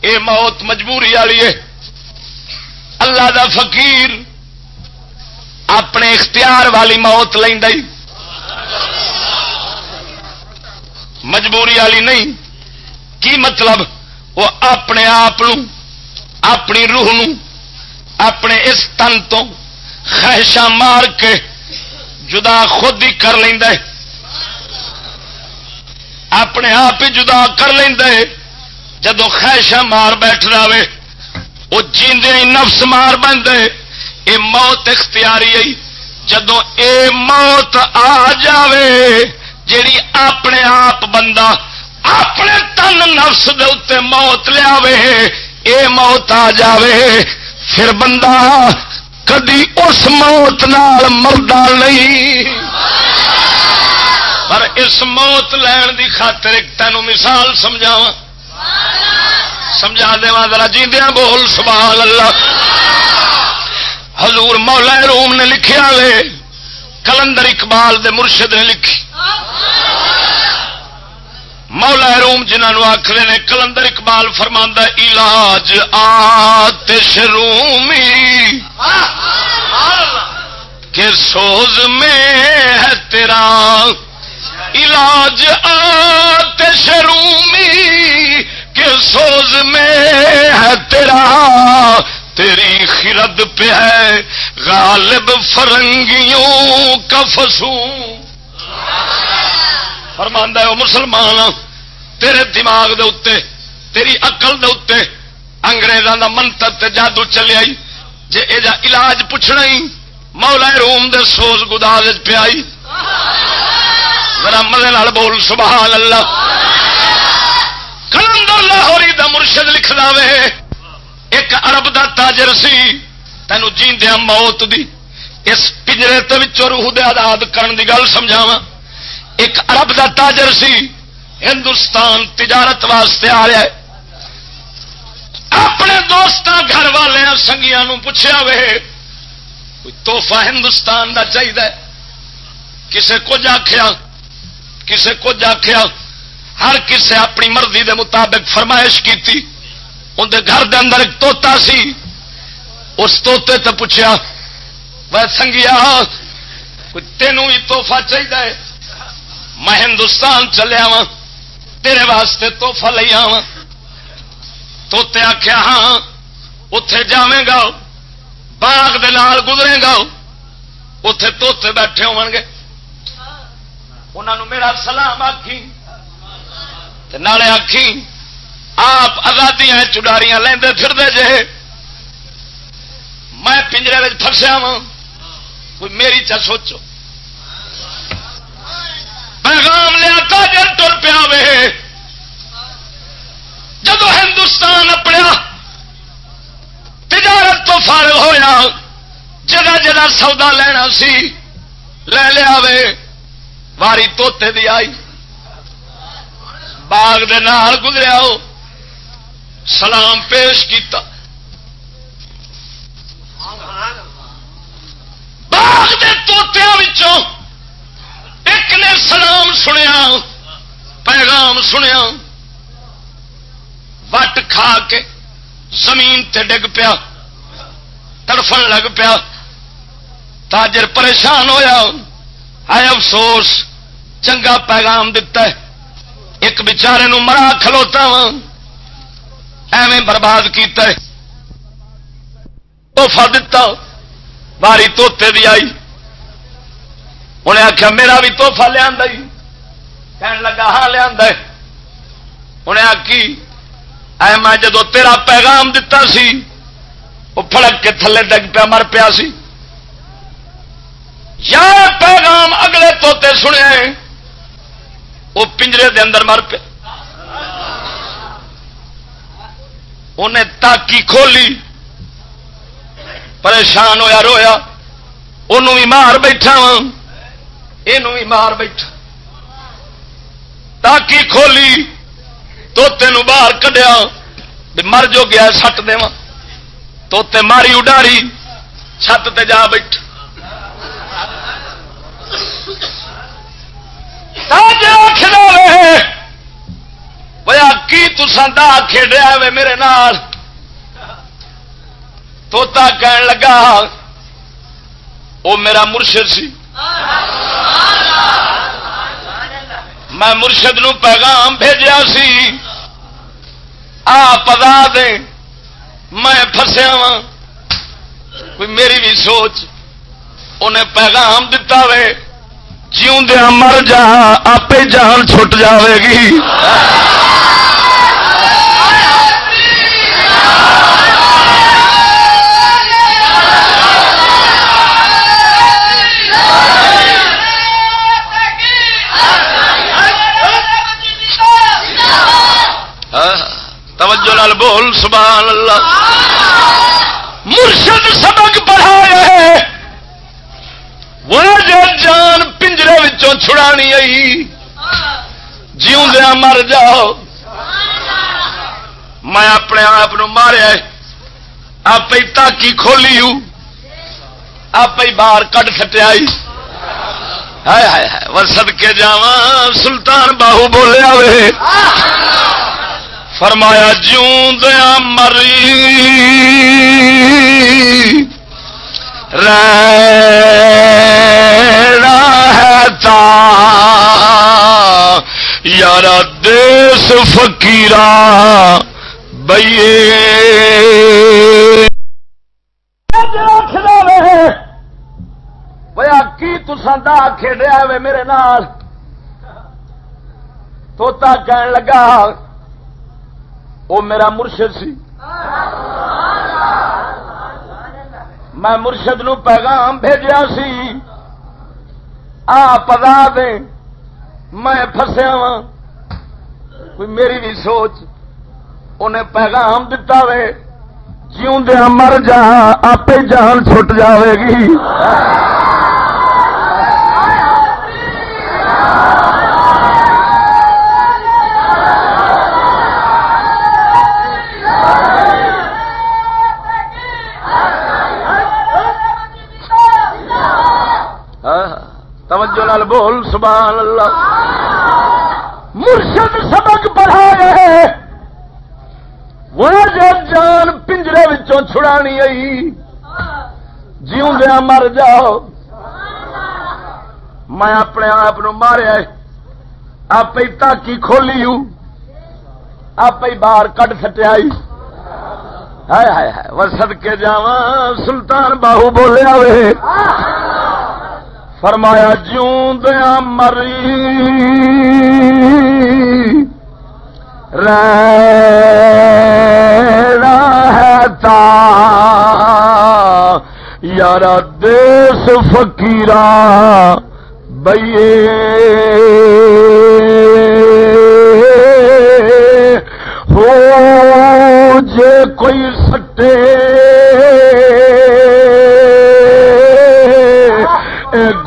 اے موت مجبوری والی ہے۔ اللہ دا فقیر اپنے اختیار والی موت لینا مجبوری والی نہیں۔ کی مطلب؟ وہ اپنے آپ اپنی روح نو، اپنے اس تن تو خواہشاں مار کے جدا خود ہی کر لینا اپنے آپ ہی جدا کر لینا جدو خواہشاں مار بیٹھ رہے وہ جیندے نفس مار بنتے اے موت اختیاری آئی جدو اے موت آ جاوے، جیڑی اپنے آپ بندہ اپنے تن نفس دے اتنے موت لیا اے موت آ جاوے۔ پھر بندہ کدی اس موت نال مردہ نہیں۔ پر اس موت لین دی خاطر ایک تینوں مثال سمجھاوا سمجھا دیا ذرا جیندیا بول سبحان اللہ۔ حضور مولا روم نے لکھیا وے کلندر اقبال دے مرشد نے لکھی۔ مولا روم جنہوں آخر نے کلندر اقبال فرما علاج آتش رومی۔ کہ سوز میں ہے تیرا۔ علاج آتش رومی کہ سوز میں ہے تیرا، تیری خرد پہ ہے غالب فرنگیوں کا فسو فرماندہ ہے مسلمان، تیرے دماغ دے اتے تیری اقل دے اتے انگریزوں کا منتر جادو چلے آئی۔ جے اے جا علاج پوچھنا ہی، مولا روم دے سوز گداز پہ آئی۔ ذرا مزے بول سبحان اللہ کلندر لاہوری دا مرشد لکھ دے ایک ارب دا تاجر سی، تینو جیندیا موت دی۔ اس پنجرے روح دے آزاد کرن دی گل سمجھاوا ایک ارب دا تاجر سی، ہندوستان تجارت واسطے آ رہا ہے۔ اپنے دوست گھر والے سنگیا پوچھا وے، کوئی توحفہ ہندوستان کا چاہیے کسے کچھ آخیا کسے کچھ آخیا ہر کسے اپنی مرضی دے مطابق فرمائش کی اندر گھر دے اندر ایک توتا سی۔ اس توتے تو پوچھا وہ سنگیا تینوں بھی توحفہ چاہیے میں ہندوستان چلیا وا تیرے واسطے توحفہ لے آوا توتے آخیا ہاں اتے جا گا، باغ گزرے گا۔ اتے توتے بیٹھے ہو گے انہوں میرا سلام آخی نالے آخی آپ آزادی چڈاریاں لیندے پھر دے جے۔ میں پنجرے فسیا وا کوئی میری چا سوچو۔ پیغام لیا تاجر ٹر پیا وے۔ جب ہندوستان اپنے تجارت تو فارغ ہوا جگہ جگہ سودا لینا سی، لے لیا وے۔ واری توتے دی آئی۔ باغ دے نال گزریا ہو سلام پیش کیتا۔ باغ دے توتیا ایک نے سلام سنیا، پیغام سنیا۔ وٹ کھا کے زمین تے ڈگ پیا، تڑفن لگ پیا۔ تاجر پریشان ہویا۔ آئے افسوس۔ چنگا پیغام دتا ہے۔ ایک بچارے نو مرا کھلوتا وا ایویں برباد کیتا ہے۔ توحفہ دتا۔ باری توتے دی آئی۔ انہیں آخیا میرا بھی توحفہ لیا لگا ہاں لیا انہیں آکی اے میں جدو تیرا پیغام دتا سی وہ فڑک کے تھلے ڈگ پیا، مر پیا سی۔ یا پیغام اگلے توتے سنے وہ پنجرے دے اندر مر پیا انہیں تاکی کھولی۔ پریشان ہویا، رویا۔ انہوں بھی مار بیٹھا وا یہ مار بیٹھا۔ تاکی کھولی۔ توتے نو باہر کڈیا۔ مر جو گیا سٹ دے توتے ماری، اڈاری۔ چھت تے جا بیٹھ کی تسان دا کھیڈیا وے میرے نال؟ توتا کہن لگا وہ میرا مرشد سی۔ میں مرشد نو پیغام بھیجا سی۔ آ پتا دے میں فسیا وا کوئی میری بھی سوچ، انہیں پیغام دتا وے۔ جیوں دیا مر جا آپ جان چھٹ جاوے گی۔ ہاں، توجہ لال بول، سبحان اللہ۔ مرشد سبق پڑھائے وہ جو جان پنجرے چھڑانی آئی۔ جیوں دیا مر جاؤ۔ میں اپنے آپ ماریا آپ تاکی کھولی آپ باہر کٹ سٹیا سد کے جا سلطان باہو بولیا وے فرمایا جوں دیا مری۔ رہتا۔ یار دیس فکیرا بئیے۔ بیا کی تسان دا کھیڈیا وے میرے نال؟ توتا کہن لگا وہ میرا مرشد سی۔ میں مرشد نو پیغام بھیجا سی۔ آ پتا دے میں فسیا وا کوئی میری بھی سوچ۔ انہیں پیغام دتا وے۔ جیوندیا مر جا آپ جان چھٹ جاوے گی۔ بول، سبحان اللہ۔ مرشد سبق پڑھائے وہ جو جان پنجرے وچوں چھڑانی آئی۔ جیوں دیا مر جاؤ۔ میں اپنے آپ ماریا آپ ہی تاکی کھولی ہوں۔ آپ ہی باہر کٹ سٹیا ہائے ہائے ہائے وہ سدکے جا سلطان باہو بولیا وے فرمایا جوں دیا مری رہتا یار دیس فکیرا بئیے۔ ہو جے کوئی سٹے۔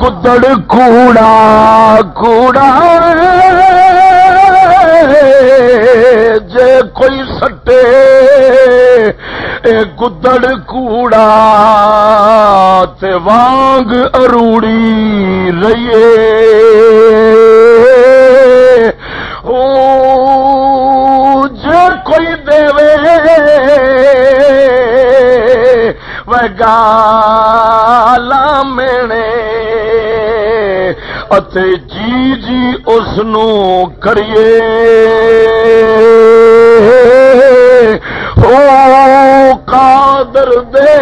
گدڑ کوڑا کوڑا جے کوئی سٹے اے گدڑ کوڑا تے وانگ اروڑی رہیے او جے کوئی دے وے گالا مینے اتے جی جی اس کریے او قادر دے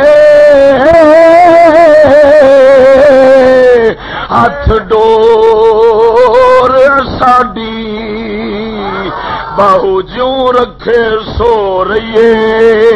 ہاتھ ڈور ساڈی بہو جو رکھے سو رہیے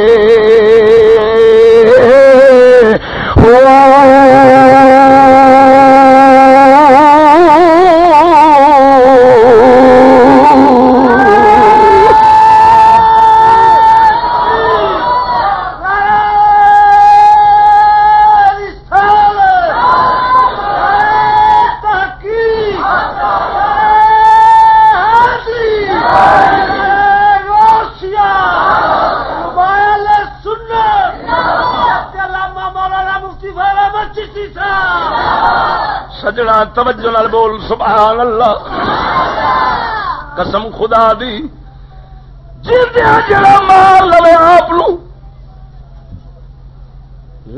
قسم خدا دی. جڑا مار لو آپ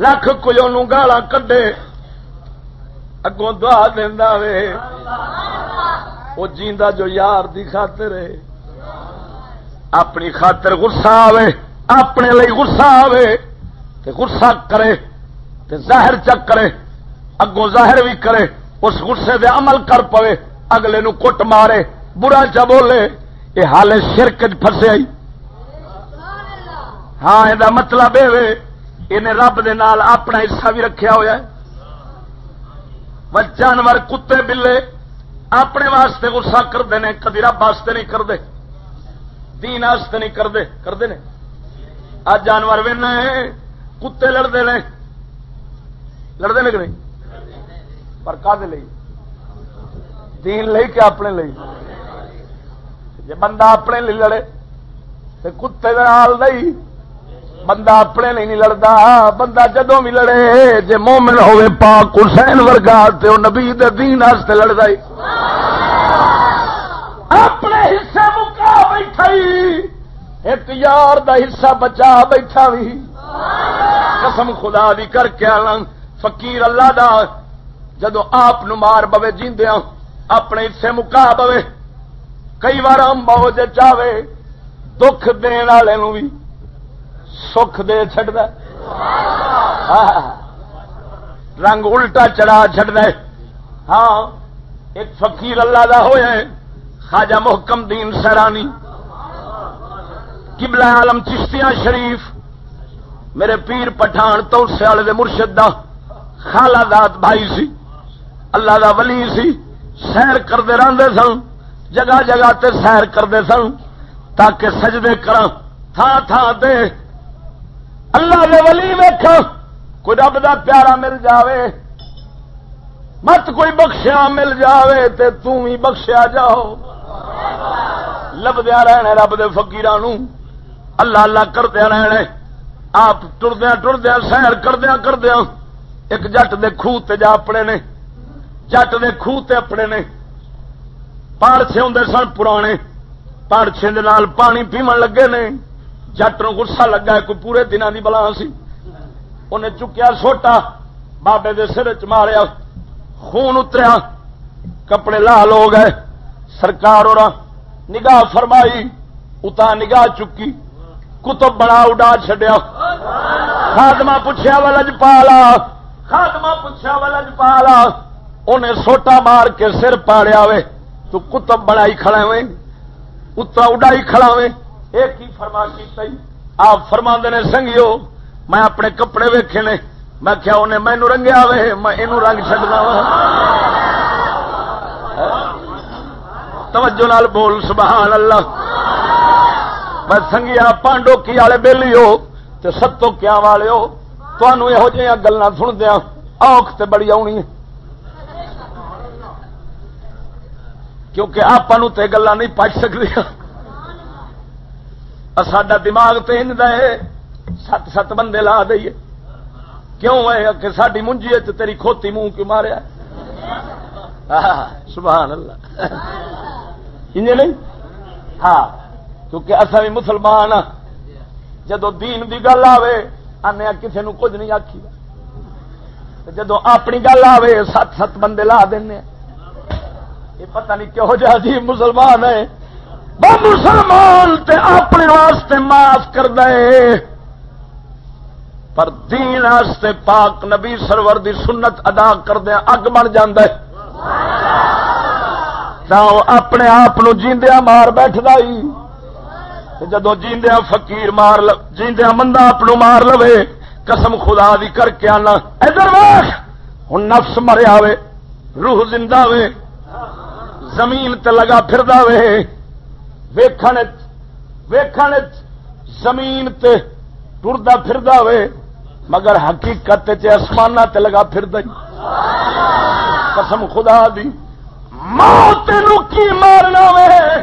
لکھ کوئی گالا کڈے. اگوں دعا دینا وے. وہ جیندا جو یار دی خاطر ہے. اپنی خاطر گسا آئے اپنے لی گسا آئے گسا کرے ظاہر چک کرے، اگوں ظاہر بھی کرے، اس غصے دے عمل کر پوے اگلے نو کٹ مارے، برا چا بولے یہ حال شرک فسے آئی۔ ہاں یہ مطلب یہ رب دے نال اپنا حصہ بھی رکھیا ہوا ہے۔ جانور، کتے، بلے اپنے واسطے غصہ کرتے ہیں کدی رب واسطے نہیں کرتے دین واسطے نہیں کرتے کرتے ہیں آج جانور بھی کتے لڑتے ہیں لڑتے ہیں کہ نہیں؟ پر کد دین لئی کہ اپنے لئی۔ جی بندہ اپنے لیے لڑے تو کتے نال نہیں، بندہ اپنے لیے نہیں لڑتا بندہ جدو بھی لڑے جی مومن ہوے پاک حسین ورگا تو نبی دین واسطے لڑتا اپنے حصے مکا بیٹھا ایک یار دا حصہ بچا بیٹھا بھی قسم خدا دی کر کے فقیر اللہ دا۔ جدو آپ مار بوے جیندیا اپنے حصے مکا پوے کئی بار جے چاہے دکھ دن والے بھی سکھ دے چڈ رنگ الٹا چڑا چڈ ہاں ایک فقیر اللہ دا ہوا خاجا محکم دین سرانی کبلا عالم چشتیاں شریف، میرے پیر پٹھان تو سیال مرشد دا خالہ داد بھائی سی، اللہ دا ولی سی۔ سیر کرتے رہتے سن، جگہ جگہ تے سیر کرتے سن، تاکہ سجدے کر تھان تھان تے اللہ دے ولی ویخ کوئی رب دا پیارا مل جاوے، مت کوئی بخشیا مل جاوے، تے تم ہی بخشیا جاؤ۔ لبدیا رہنے رب دے فقیران اللہ اللہ کردیا رہنے۔ آپ ٹردیا ٹردیا سیر کردیا کردیا ایک جٹ دے خوہ تے جا اپنے نے۔ جٹ دے خوہ تے اپنے نے۔ پاڑچے ہوں سن پرانے۔ پاڑچے نال پانی پیمن لگے نے۔ جٹ نو گسا لگا ہے، کوئی پورے دنوں کی بلا سی۔ انہیں چکیا سوٹا، بابے دے سر چ ماریا۔ خون اتریا۔ کپڑے لال ہو گئے۔ سرکار اور نگاہ فرمائی اتا نگاہ چکی۔ کتب بڑا اڈا چڈیا خاتمہ پوچھا ولج پالا۔ خاتمہ پوچھا ولج پالا۔ انہیں سوٹا مار کے سر پاڑیا وے تو کتب بڑائی کھڑا وے اترا اڈائی کھڑا وے ایک ہی فرما کی آپ فرما نے سنگیو، میں اپنے کپڑے ویکھے نے، میں کیا انہیں مینو رنگیا وے میں یہ رنگ چڈنا وا۔ توجہ نال بول، سبحان اللہ۔ میں سنگیا پانڈوکی والے بہلی ہو تو ستو کیا والے ہو؟ تمہوں یہو جہاں گلان سندیا ہاں، اوکھ تے بڑی آنی ہے۔ کیونکہ آپ گلا نہیں پچ سکتی ساڈا دماغ تو ان سات سات بندے لا دئیے۔ کیوں ہے کہ ساری منجی تیری کھوتی منہ کیوں ماریا سبحان اللہ۔ نہیں؟ ہاں کیونکہ اصا بھی مسلمان ہاں۔ جدو دین دی گل آئے آنے کسی نو کچھ نہیں آخی جدو اپنی گل آئے سات سات بندے لا دینا یہ پتہ نہیں کہو جا جی مسلمان ہے۔ مسلمان تے اپنے واسطے معاف کر دے۔ پر دین واسطے پاک نبی سرور دی سنت ادا کردیا اگ بن جائے اپنے آپ جیندیا مار بیٹھتا جدو جیندیا فقیر مار جیندیا مندہ آپ مار لو قسم خدا دی کر کے آنا۔ ادھر ہوں نفس مریا وے روح زندہ وے زمین تے لگا پھر وے۔ ویکھن ویکھن زمین تے ٹردا پھر وے۔ مگر حقیقت چسمان تے لگا پھر قسم خدا دی۔ موت کی مارنا وے؟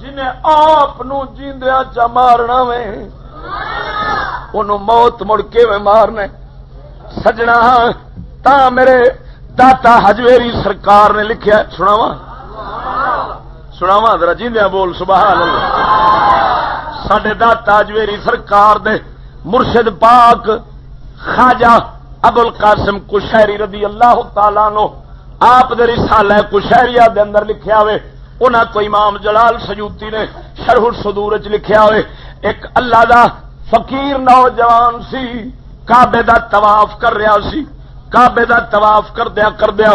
جنہیں آپ جیندیا چا مارنا وے۔ ان موت مڑ کے میں مارنے۔ سجنا، تا میرے داتا ہجویری سرکار نے لکھیا سناوا سناوا ذرا جیندیا بول، سبحان اللہ۔ سڈے داتا ہجویری سرکار دے مرشد پاک خواجہ ابل قاسم کشہری رضی اللہ تعالی نو آپ دے رسالہ کشہریہ دے اندر لکھیا ہوئے۔ انہاں کو امام جلال سجوتی نے شرح الصدور وچ لکھیا ہوئے۔ ایک اللہ دا فقیر نوجوان سی، کعبے دا طواف کر رہا سی۔ کعبے دا طواف کر دیا کر دیا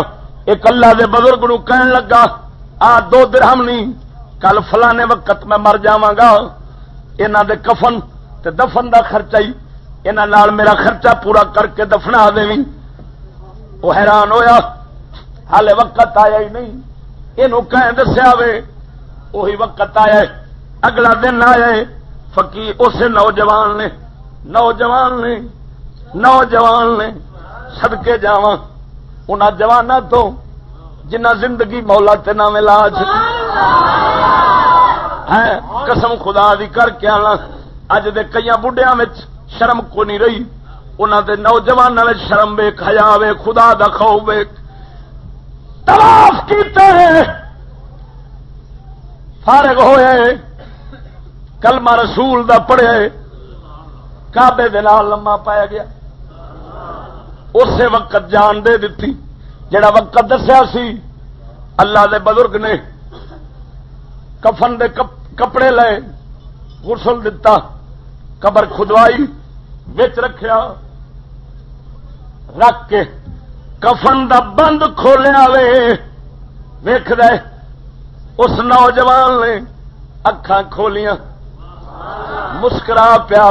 ایک اللہ دے بزرگ نو کہن لگا، آ دو درہم نہیں کل فلانے وقت میں مر جا گا۔ انہوں دے کفن تے دفن دا خرچہ ہی انہوں میرا خرچہ پورا کر کے دفنا دے وہ حیران ہویا ہالے وقت آیا ہی نہیں۔ یہ کہیں دسیا وے وہی وقت آیا اگلا دن آیا فکی اس نوجوان نے نوجوان نے نوجوان نے۔ سدکے جا ان جوان تو جنہ زندگی مولا تنا ملاج ہے قسم خدا دی کر کے آنا۔ اج دے کئی بڑھیا شرم کو نہیں رہی۔ انہوں دے نوجوان شرم وے کھیا وے خدا وے تلاف کیتے فارغ ہوئے۔ کلمہ رسول دا پڑھے۔ کابے لما پایا گیا۔ اسی وقت جان دے دیتی جڑا وقت دسیا سی، اللہ دے بزرگ نے کفن دے کپڑے لے، غسل دتا، قبر کھدوائی بچ رکھیا، رکھ کے کفن دا بند کھولیا وے ویخ دے، اس نوجوان نے اکھان کھولیاں، مسکرا پیا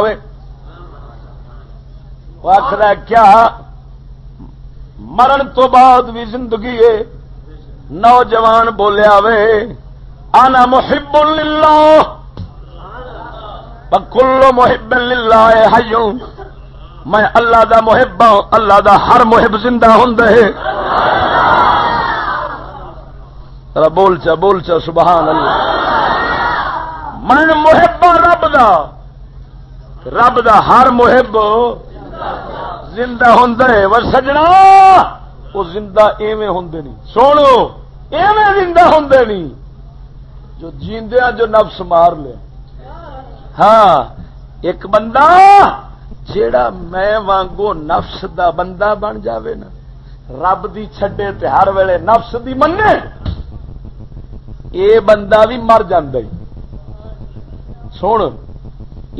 آخر کیا مرن تو بعد بھی زندگی ہے۔ نوجوان بولیا وے آنا محب للہ کلو محب للہ ہوں میں اللہ دا محب ہوں، اللہ دا ہر محب زندہ ہوں بول چا بول چا سبحان اللہ میں محب رب دا رب دا ہر محب زندہ ہوں وہ سجنا؟ وہ زندہ ایویں ہوں نہیں۔ سوڑو ایویں زندہ ہوں نہیں۔ جو جیندیا جو نفس مار لیا ہاں ایک بندہ جیڑا میں وانگو نفس دا بندہ بن جاوے نا، رب دی چھڈے تے ہر ویلے نفس دی منے، اے بندہ بھی مر جی سن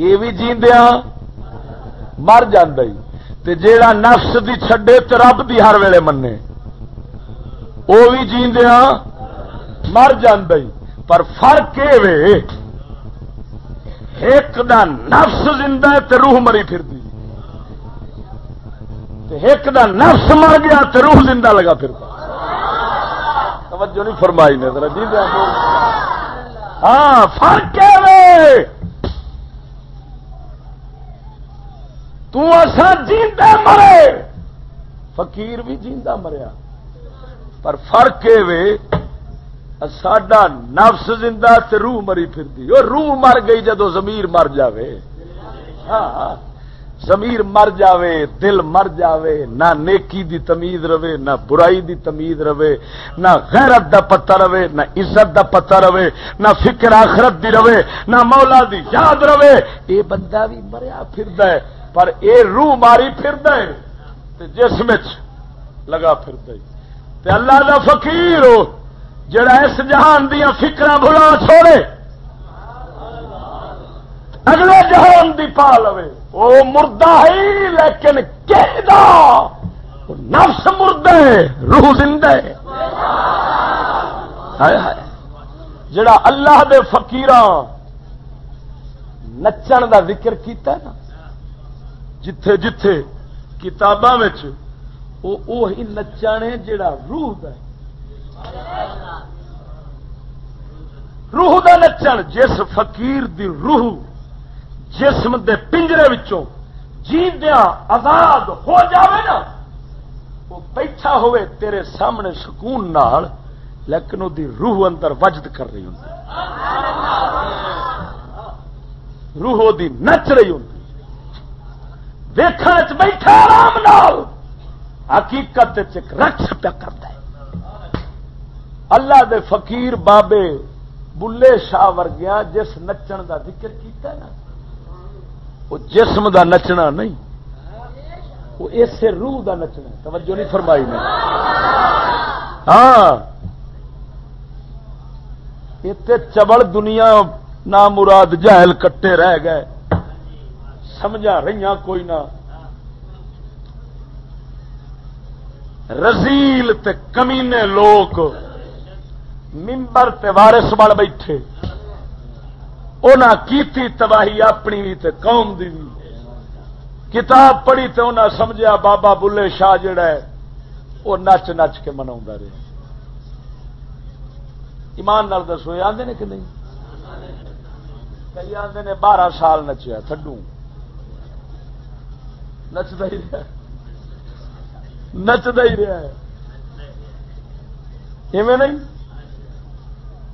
یہ بھی جیندیا مر تے جیڑا نفس دی چھڈے تے رب دی ہر ویلے منے۔ وہ بھی جیندیا ہاں، مر جاندے پر فرق یہ ایک دا نفس زندہ ہے تے روح مری پھر دی ایک دا نفس مر گیا تے روح زندہ لگا پھر توجہ نہیں فرمائی نے، ذرا جی ہاں فرق اے وے۔ تسا جیندہ مرے۔ فقیر بھی جیندہ مریا۔ پر فرق یہ ساڈا نفس زندہ تے روح مری پھر دی اور روح مر گئی جدو زمیر مر جاوے۔ ہاں زمیر مر جاوے، دل مر جاوے۔ نہ نیکی دی تمیز رہے، نہ برائی دی تمیز رہے۔ نہ غیرت دا پتہ رہے، نہ عزت دا پتہ رہے۔ نہ فکر آخرت دی رہے، نہ مولا دی یاد رہے۔ اے بندہ بھی مریا پھر ہے۔ پر اے روح ماری پھر ہے جسم لگا پھر اللہ دا فقیر ہو، جڑا اس جہان دیا فکر بلا چھوڑے۔ اگلے جہان دی پا لو وہ مردہ ہی، لیکن نفس مردہ روح زندہ جڑا اللہ دے فقیر نچن دا ذکر کیتا ہے نا جتھے جتھے کتاباں وہ ہے جڑا روح دا ہے۔ روح دا نچن جس فقیر دی روح، جسم دے پنجرے وچوں جیندیا آزاد ہو جاوے نا وہ بیٹھا ہوئے تیرے سامنے سکون نال لیکن وہ روح اندر وجد کر رہی ہوں روح دی نچ رہی ہوں دیکھنے بیٹھا آرام نال۔ حقیقت رقص پیا کرتا ہے۔ اللہ دے فقیر بابے بلے شاہ ورگیا جس نچن دا ذکر کیتا ہے نا، وہ جسم دا نچنا نہیں، وہ اسے روح دا نچنا توجہ نہیں فرمائی نے۔ ہاں۔ اتنے چبل دنیا نہ مراد جہل کٹے رہ گئے۔ سمجھا رہی کوئی نہ۔ رزیل تے کمینے لوگ ممبر تے وارس بڑ بیٹھے۔ کیتی تباہی اپنی بھی تے قوم دی بھی کتاب پڑھی تے انہاں سمجھا بابا بلے شاہ جڑا ہے وہ نچ نچ کے منا رہے ایمان نال دسو آدھے نے کہ نہیں؟ کئی آدھے نے بارہ سال نچیا تھڈو نچتا ہی رہا نچتا ہی رہا ہے۔ نہیں؟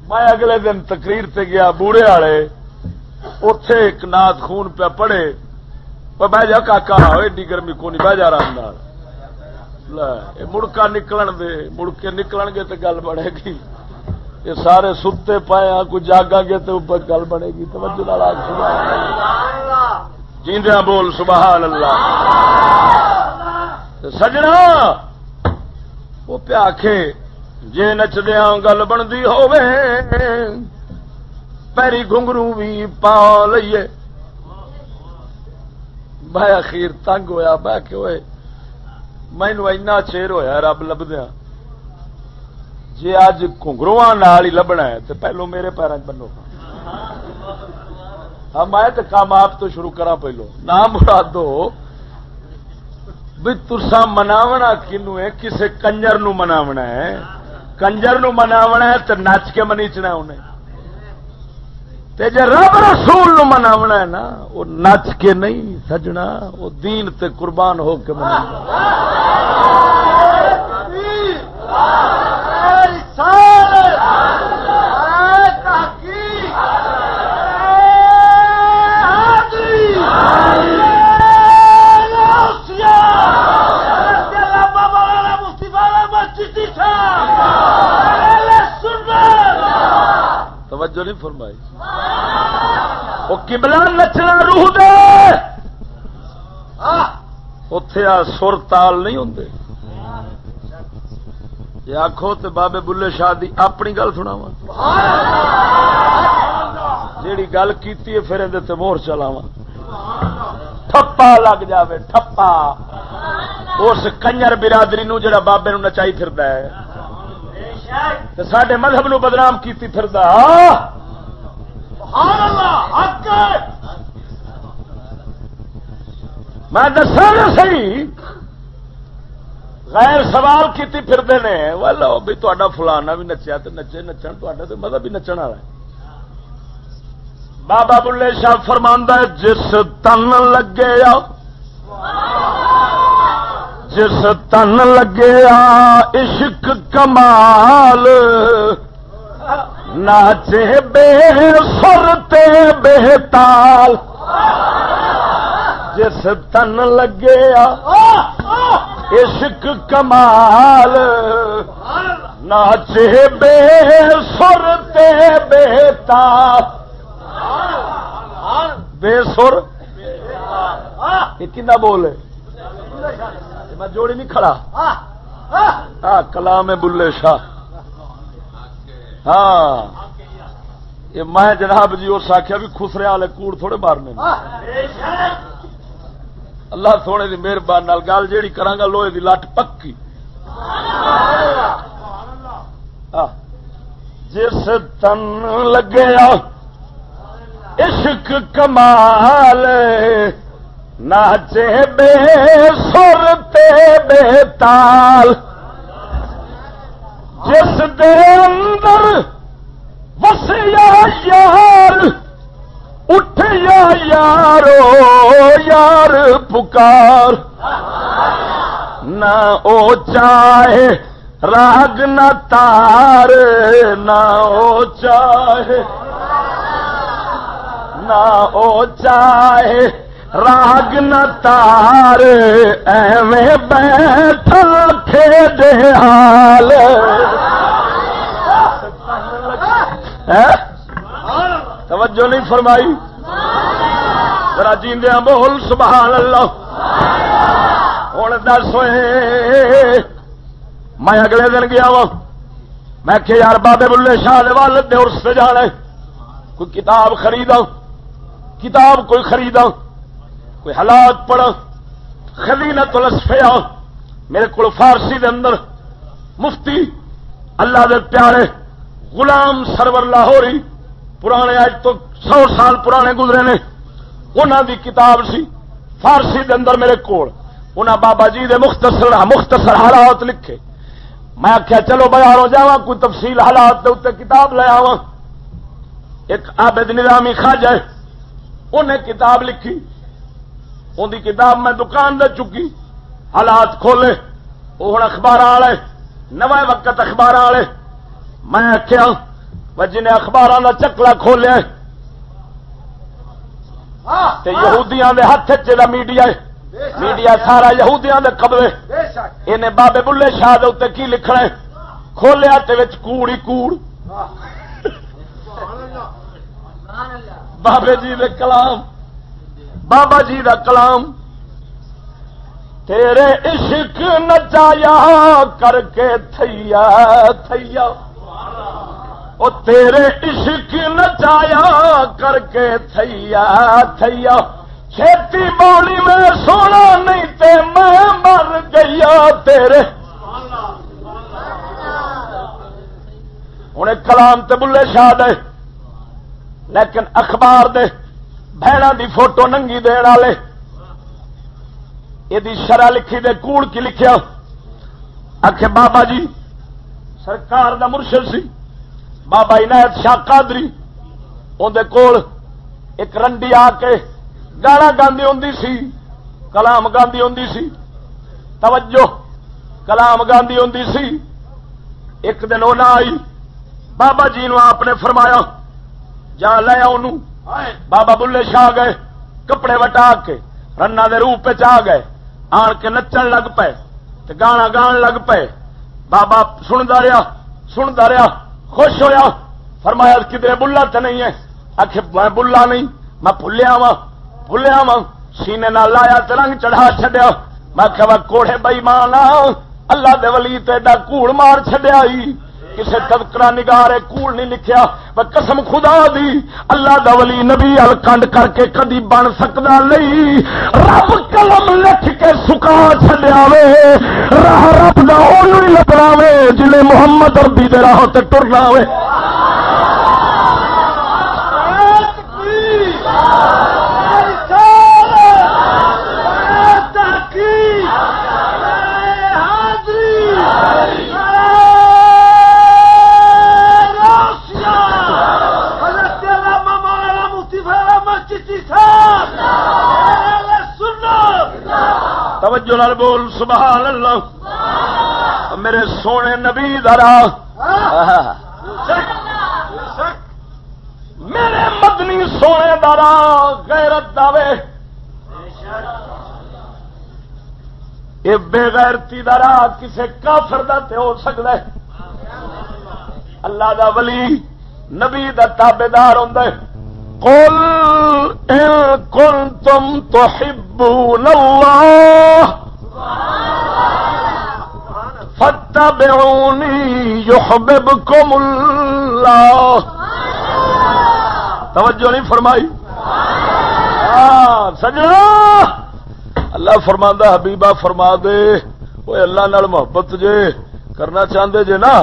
میں اگلے دن تقریر تے گیا، بوڑھے والے اتے ایک نات خون پہ پڑے بہ جا، کاکا ایڈی گرمی کو نہیں بہ جا رہا مڑکا نکل دے مڑ کے نکل گے تو گل بنے گی۔ یہ سارے ستے پائے ہاں کوئی جاگا گے تو گل بنے گی۔ توجہ جیندیا بول، سبحان اللہ۔ سجنا، وہ پیا جے نچدیا گل بنتی پیری گھنگرو بھی پا لیے میں اخیر تنگ ہویا بہ کے ہوئے مینو اینا چیر ہویا رب لبدیا جی اج گھنگرو ہی لبنا ہے تو پہلو میرے پیروں بنو۔ ہاں میں تو کام آپ تو شروع کرا پہلو۔ نام نہ مرادو بھی ترسا مناونا کنو ہے؟ کسے کنجر نو مناونا ہے۔ کنجر نو مناونا ہے تو نچ کے منیچنا انہیں۔ تے جے رب رسول نو مناونا ہے نا، وہ نچ کے نہیں سجنا، وہ دین تے قربان ہو کے منا توجہ نہیں فرمائی۔ وہ کبلا نچنا روح دے۔ اتے آ سر تال نہیں ہوں یہ آخو تو بابے بلے شاہ دی اپنی گل سنا جیڑی گل کی پھر اندر مور چلاوا ٹھپا لگ جاوے، ٹھپا۔ اس کنجر برادری نو جڑا بابے نو نچائی پھر سڈے مذہب نو بدنام کی پھر میں دسا سی غیر سوال کی پھرتے ہیں لو بھی تا فلانا بھی نچیا تو نچے نچن تو مطلب بھی نچن والا بابا بلے شاہ فرماندہ جس تن لگے آ جس تن لگے عشق کمال، ناچے بے سر تے بے تال جس تن لگے عشق کمال، ناچے بے سر تے بے تال بے سر؟ یہ کنا بولے میں جوڑی نہیں کھڑا۔ ہاں، کلام بلے شاہ۔ ہاں۔ یہ میں جناب جی اس آخیا بھی خسرے والے کوڑ تھوڑے مارنے اللہ سونے کی مہربانی گل جیڑی کرا لوہے کی لٹ پکی۔ ہاں۔ جس تن لگے عشق کمال۔ ناچے بے سر تے بے تال جس دے اندر وسیا یار اٹھیا یارو، یار پکار۔ نہ او چاہے راگ، نہ تار، نہ او چاہے، نہ او چاہے راگ نہ تار ایویں بیٹھا کھیڈ حال توجہ نہیں فرمائی ذرا جیندیا بول سبحان اللہ ہوں دس میں اگلے دن گیا وا میں کہ یار بابے بلے شاہ والد دے ارس سے جانا کوئی کتاب خریدا کتاب کوئی خریدا کوئی حالات پڑھا خزینہ تلسفیا میرے کو فارسی دے اندر مفتی، اللہ دے پیارے غلام سرور لاہوری، پرانے اج تو سو سال پرانے گزرے نے انہوں دی کتاب سی فارسی دے اندر میرے کو بابا جی دے مختصر مختصر حالات لکھے۔ میں آخیا چلو بازاروں جا کوئی تفصیل حالات دے اتنے کتاب لے آوا ایک آبد نظامی خاج ہے، انہیں کتاب لکھی۔ ان کی کتاب میں دکان دے چکی حالات کھولے وہ ہوں اخبار والے نو وقت اخبار والے میں آخیا جن اخبار کا چکلا کھولیا یہودیاں دے ہاتھ چا میڈیا میڈیا سارا یہودیاں دے قبضے۔ انہیں بابے بلے شاہ دے کی لکھنا کھولیا کوڑی کوڑ بابے جی دے کلام۔ بابا جی دا کلام تیرے عشق نچایا کر کے تھیا تھیا۔ او تیرے عشق نچایا کر کے تھیا تھیا۔ کھیتی باڑی میں سونا نہیں تے میں مر گیا تیرے۔ ہوں کلام تے بلے شاہ دے، لیکن اخبار دے۔ بہنا دی فوٹو ننگی دن والے۔ یہ شرح لکھی دے کوڑ کی لکھیا؟ آخ بابا جی سرکار دا مرشد سی۔ بابا عنایت شاہ قادری اندر کول ایک رنڈی آ کے گانا گاندی ہوں سی، کلام گاندی ہوں سی۔ توجہ، کلام گاندی ہوں سی۔ ایک دن وہ نہ آئی، بابا جی نو آپ نے فرمایا، جا لیا ان بابا بلے شاہ گئے، کپڑے وٹا کے رنا دے روپ آ گئے۔ آن کے نچن لگ پے گانا گان لگ پے۔ بابا سنتا رہا سنتا رہا خوش ہویا۔ فرمایا کدھر بلا تو نہیں ہے؟ آخ میں بلا نہیں، میں بھولیا وا بھولیا وا سینے نال لایا رنگ چڑھا چڈیا میں کہ کوڑے بئی مانا ہاں، اللہ دے ولی کوڑ مار چڈیا کسے تذکرہ نگارے کوڑ نہیں لکھیا قسم خدا دی، اللہ دا ولی نبی الکنڈ کر کے کدی بن سکدا نہیں۔ رب قلم لکھ کے سکا چھڈیا وے راہ رب دا اونوں ہی لبراوے جنے محمد اربی دے راہ تے ٹرنا وے توجہ نال بول، سبحان اللہ۔ میرے سونے نبی درا میرے مدنی سونے درا غیرت دے یہ بےغیرتی درا کسی کافر دا تے ہو سکتا ہے۔ اللہ دا ولی، نبی دا تابے دار ہوں قل إن كنتم تحبون الله. فاتبعوني يحببكم الله. توجہ نہیں فرمائی؟ سجنا! اللہ فرما حبیبہ فرما دے۔ وہ اللہ نال محبت جے، کرنا چاہتے جے نا؟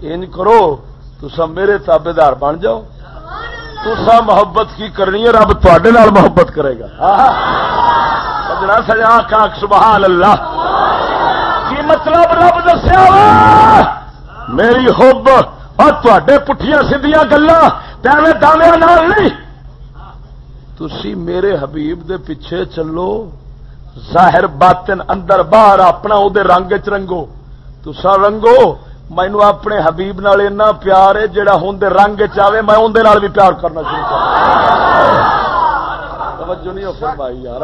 ان کرو تو میرے تابے دار بن جاؤ۔ تسا محبت کی کرنی ہے، رب تے محبت کرے گا۔ سجنا سجا کاک سبحان اللہ کی مطلب رب دسیا میری ہوب اور تے پٹھیاں سیدیاں گلا دامے دامے نال نہیں۔ تسی میرے حبیب دے پیچھے چلو، ظاہر باطن اندر باہر اپنا وہ رنگ چ رنگو۔ تسا رنگو مینو اپنے حبیب نال اینا پیار ہے جڑا ہوں رنگ چاہے میں اندر بھی پیار کرنا شروع کر توجہ نہیں فرمائی یار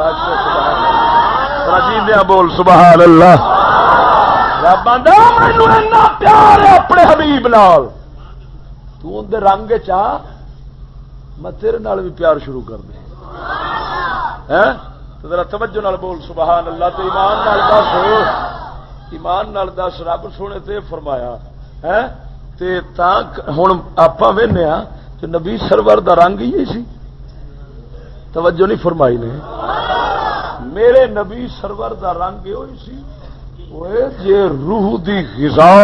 دیا بول سبحان اللہ۔ پیار ہے اپنے حبیب نال۔ تو رنگ چاہ میں تیرے نال بھی پیار شروع کر دیں ذرا توجہ نال بول سبحان اللہ۔ تو ایمان نال دس۔ ایمان نال دس رب سونے تے فرمایا۔ ہوں آپ کہ نبی سرور دا رنگ ہی سی۔ توجہ نہیں فرمائی نے۔ میرے نبی سرور دا رنگ یہ سی۔ جے روح دی غذا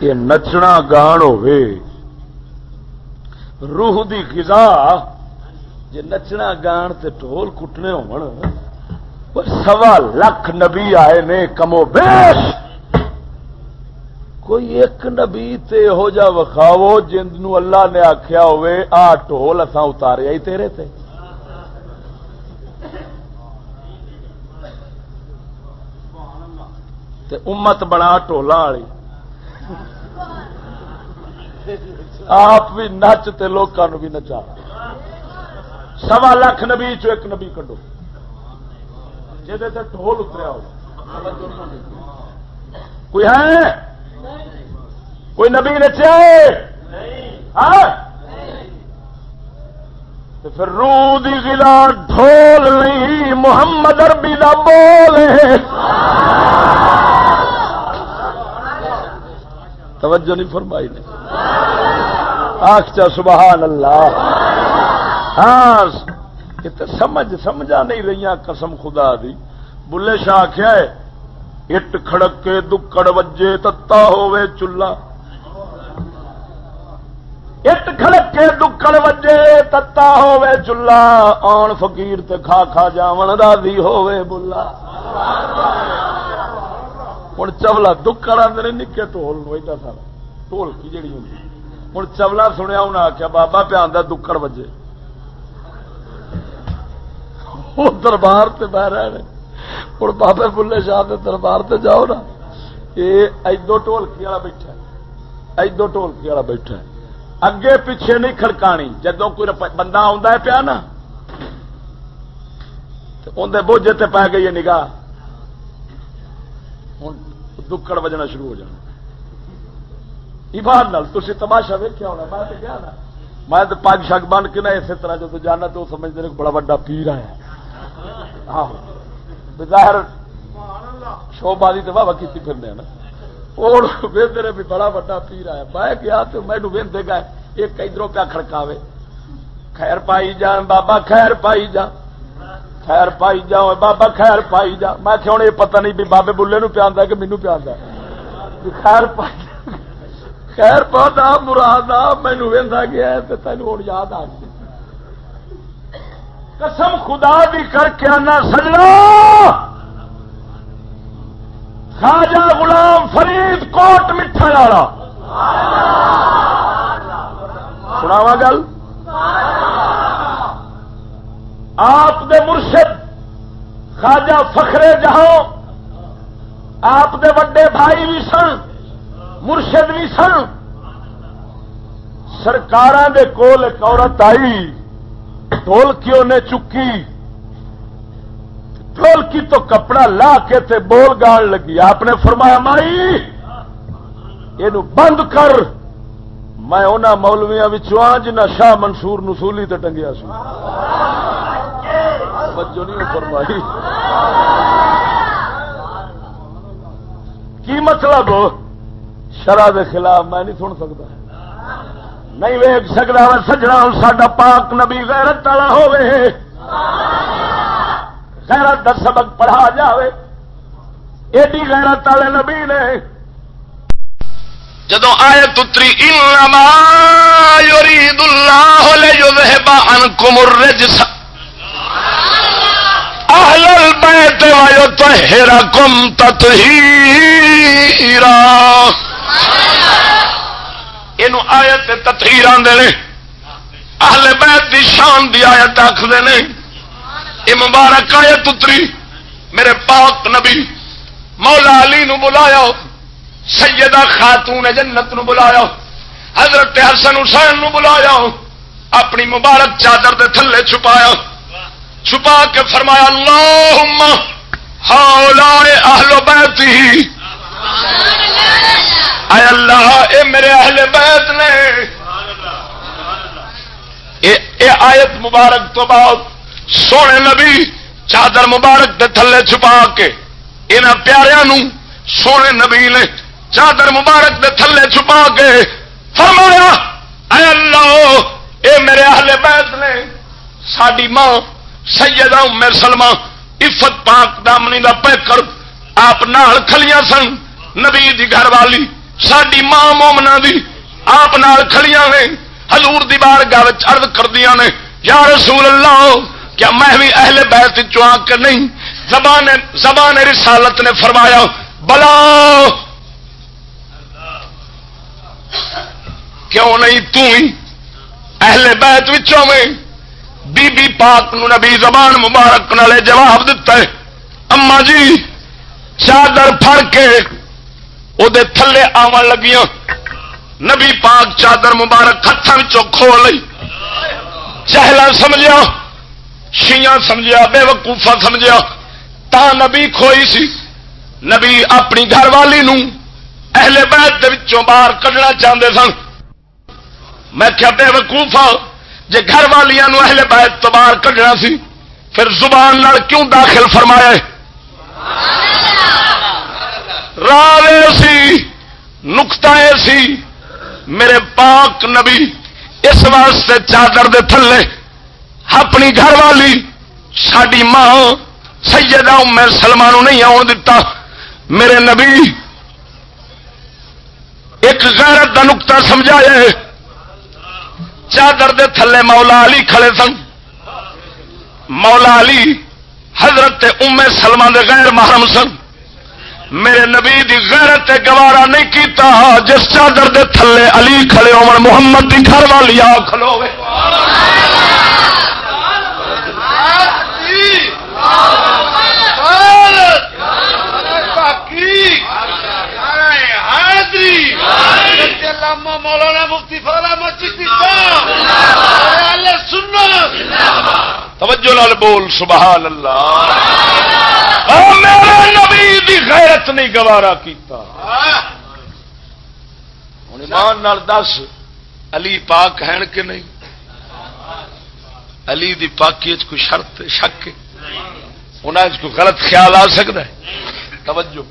یہ نچنا گان ہوئے۔ روح دی غذا جے نچنا گان تے ٹول کٹنے ہو سوا لکھ نبی آئے نے کمو بیش۔ کوئی ایک نبی تے ہو جا وکھاو جن اللہ نے آخیا ہوئے، آ ٹول اتنا اتاریا ہی تیرے تے؟ تے امت بنا ٹولا والی آپ بھی نچ تے لوگوں بھی نچا۔ سوا لاکھ نبی چو ایک نبی کڈو۔ ٹول اتریا ہو۔ کوئی ہے؟ کوئی نبی نچیا ہاں؟ پھر رو دی ضلع ڈھول نہیں، محمد اربی کا بول توجہ نہیں فرمائی نے۔ آخ سبحان اللہ۔ ہاں سمجھ، سمجھا نہیں رہی قسم خدا دی۔ بلے شاہ آخیا ہے اٹ کھڑک کے دکڑ وجے تتا ہوے چلا اٹ کھڑک کے دکڑ وجے تتا ہوے چلا آن فقیر تے کھا کھا جاون راضی ہوے بلا ہوں چبلا دکڑ آدھے نکے ٹول ایڈا سارا ٹول کی جڑی ہوں ہوں چبلا سنیا انہیں آخیا بابا پیا دکڑ بجے وہ دربار سے بہ رہے ہوں بابے بلے شاہ کے دربار سے جاؤ نا یہ ادو ٹولکی والا بیٹھا ادو ٹولکی والا بیٹھا اگے پیچھے نہیں کھڑکانی جدو کوئی بندہ آ پیا نا اندر بوجھے تے پی گئی ہے نگاہ ہوں دکڑ بجنا شروع ہو جانا ایمان نال تھی تماشا ویکیا ہونا میں تو گیا نا میں تو پگ شگ بن کے نہ اسی طرح جب جانا تو سمجھتے بڑا وا پیر آیا بظاہر شوبادی تو بابا کی پھرنے نا۔ اور بھی بڑا وا پیر آیا۔ میں گیا تو مینو وے گا ایک ادھر پیا کھڑکاوے۔ خیر پائی جان بابا خیر پائی جا۔ خیر پائی جا بابا خیر پائی جا۔ میں کہ ہوں یہ پتہ نہیں بھی بابے بلے نو پیا کہ مینو پیا خیر پائی خیر آ مراد آ مینو وہدا گیا تین ہوں یاد آ گئی قسم خدا بھی کر کے آنا، سجنا! خاجا غلام فرید کوٹ مٹھا والا۔ سناوا گل؟ آپ دے مرشد خاجا فخرے جہاں، آپ دے وڈے بھائی بھی سن، مرشد بھی سن۔ سرکار دے کول ایک عورت آئی۔ ڈولکی نے چکی۔ ڈولکی تو کپڑا لا کے تے بول گان لگی۔ آپ نے فرمایا، مائی یہ بند کر۔ میں انہوں مولویا جنہ شاہ منصور نسولی تے ٹنگیا سی۔ نہیں فرمائی۔ کی مطلب؟ شرح کے خلاف میں نہیں سن سکتا۔ نہیں ویک سکتا وا سجنا، ساڈا پاک نبی غیرت والا ہوے غیرت کا سبق پڑھا جائے ایڈی غیرت والے نبی نے جدو آئے تتری انما یرید اللہ لیذہب عنکم الرجس۔ اہل البیت ویطہرکم تطہیرا۔ یہ آیت تطہیر آدھے اہل بیت دی شان دی آیت آخر نے۔ یہ مبارک آیت اتری۔ میرے پاک نبی مولا علی نو بلایا۔ سیدہ خاتون جنت نو بلایا۔ حضرت حسن حسین نو بلایا۔ اپنی مبارک چادر دے تھلے چھپایا۔ چھپا کے فرمایا، اللہم ہاؤلائے اہل بیتی۔ اے اللہ، اے میرے اہل بیت نے۔ اے آیت مبارک تو بعد سونے نبی چادر مبارک دے تھلے چھپا کے یہاں پیاروں سونے نبی نے چادر مبارک دے تھلے چھپا کے فرمایا، اے اللہ، اے میرے اہل بیت نے ساری ماں سیدہ ام سلمہ عفت پاک دامنی کا پیکر آپ نال کھلیاں سن، نبی دی گھر والی ساری ماں مومنا دی آپ کھڑیاں نے ہزور دی بار گل ارد کردیا نے، یا رسول اللہ، کیا میں بھی اہل بیت چوا کر نہیں، زبان زبان رسالت نے فرمایا، بلا۔ کیوں نہیں تھی اہل بیت وچوں میں بی بی پاک نو نبی زبان مبارک نالے جواب دیتا ہے؟ اما جی چادر پھڑ کے وہ تھلے آن لگیاں۔ نبی پاک چادر مبارک ہاتھوں کھو لی چہلا سمجھا شیاں سمجھا بے وقوفا سمجھا تا نبی کھوئی سی۔ نبی اپنی گھر والی نو اہل بیت باہر کڈنا چاہتے سن۔ میں کیا بے وقوفا جے گھر والیا اہل بیت تو باہر کڈنا سی، پھر زبان کیوں داخل فرمایا راوے سی نکتا سی، میرے پاک نبی اس واسطے چادر دے تھلے، اپنی گھر والی ساری ماں سیدہ ام سلمان نہیں آن دتا۔ میرے نبی ایک غیرت کا نکتا سمجھایا چادر دے تھلے مولا علی کھڑے سن۔ مولا علی حضرت ام سلمان دے غیر محرم سن۔ میرے نبی دی غیرت گوارا نہیں کیتا، جس چادر دے تھلے علی کھڑے ہو محمد دی گھر والی آ کھلو مولانا مفتی فضلہ مسجد سننا توجہ لال بول، سبحان اللہ۔ میرے نبی دی غیرت نہیں گوارا کیتا۔ ہوں ایمان نال دس، علی پاک ہے کہ نہیں؟ علی دی پاکی کوئی شرط شک انہیں کوئی غلط خیال آ سکتا ہے؟ توجہ۔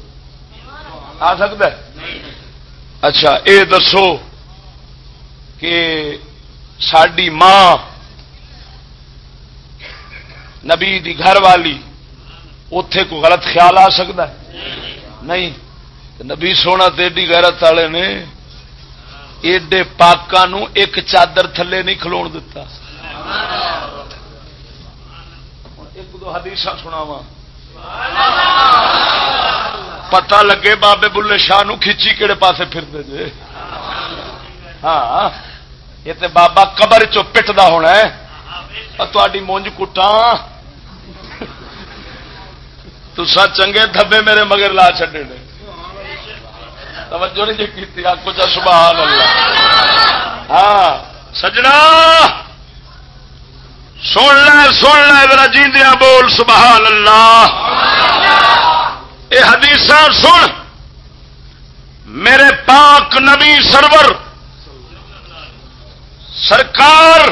آ سکتا ہے؟ اچھا اے دسو کہ ساری ماں نبی دی گھر والی اتے کوئی غلط خیال آ سکتا ہے؟ نہیں. نبی سونا تیڈی غیرت والے نے ایڈے پاکوں ایک چادر تھلے نہیں کھلو دتا۔ ایک دو حدیث سنا وا پتا لگے بابے بلے شاہ نو کھچی کہڑے پاسے پھرتے جے۔ ہاں یہ تے بابا قبر چو پٹتا ہونا ہے۔ تاری مونج کٹا تسا چنگے دھبے میرے مگر لا چڈے نے۔ توجہ نہیں جی کی کچھ سبحان اللہ ہاں سجنا۔ سن لے سن لے میرا جیندیا بول سبحان اللہ یہ حدیث سن۔ میرے پاک نبی سرور۔ سرکار،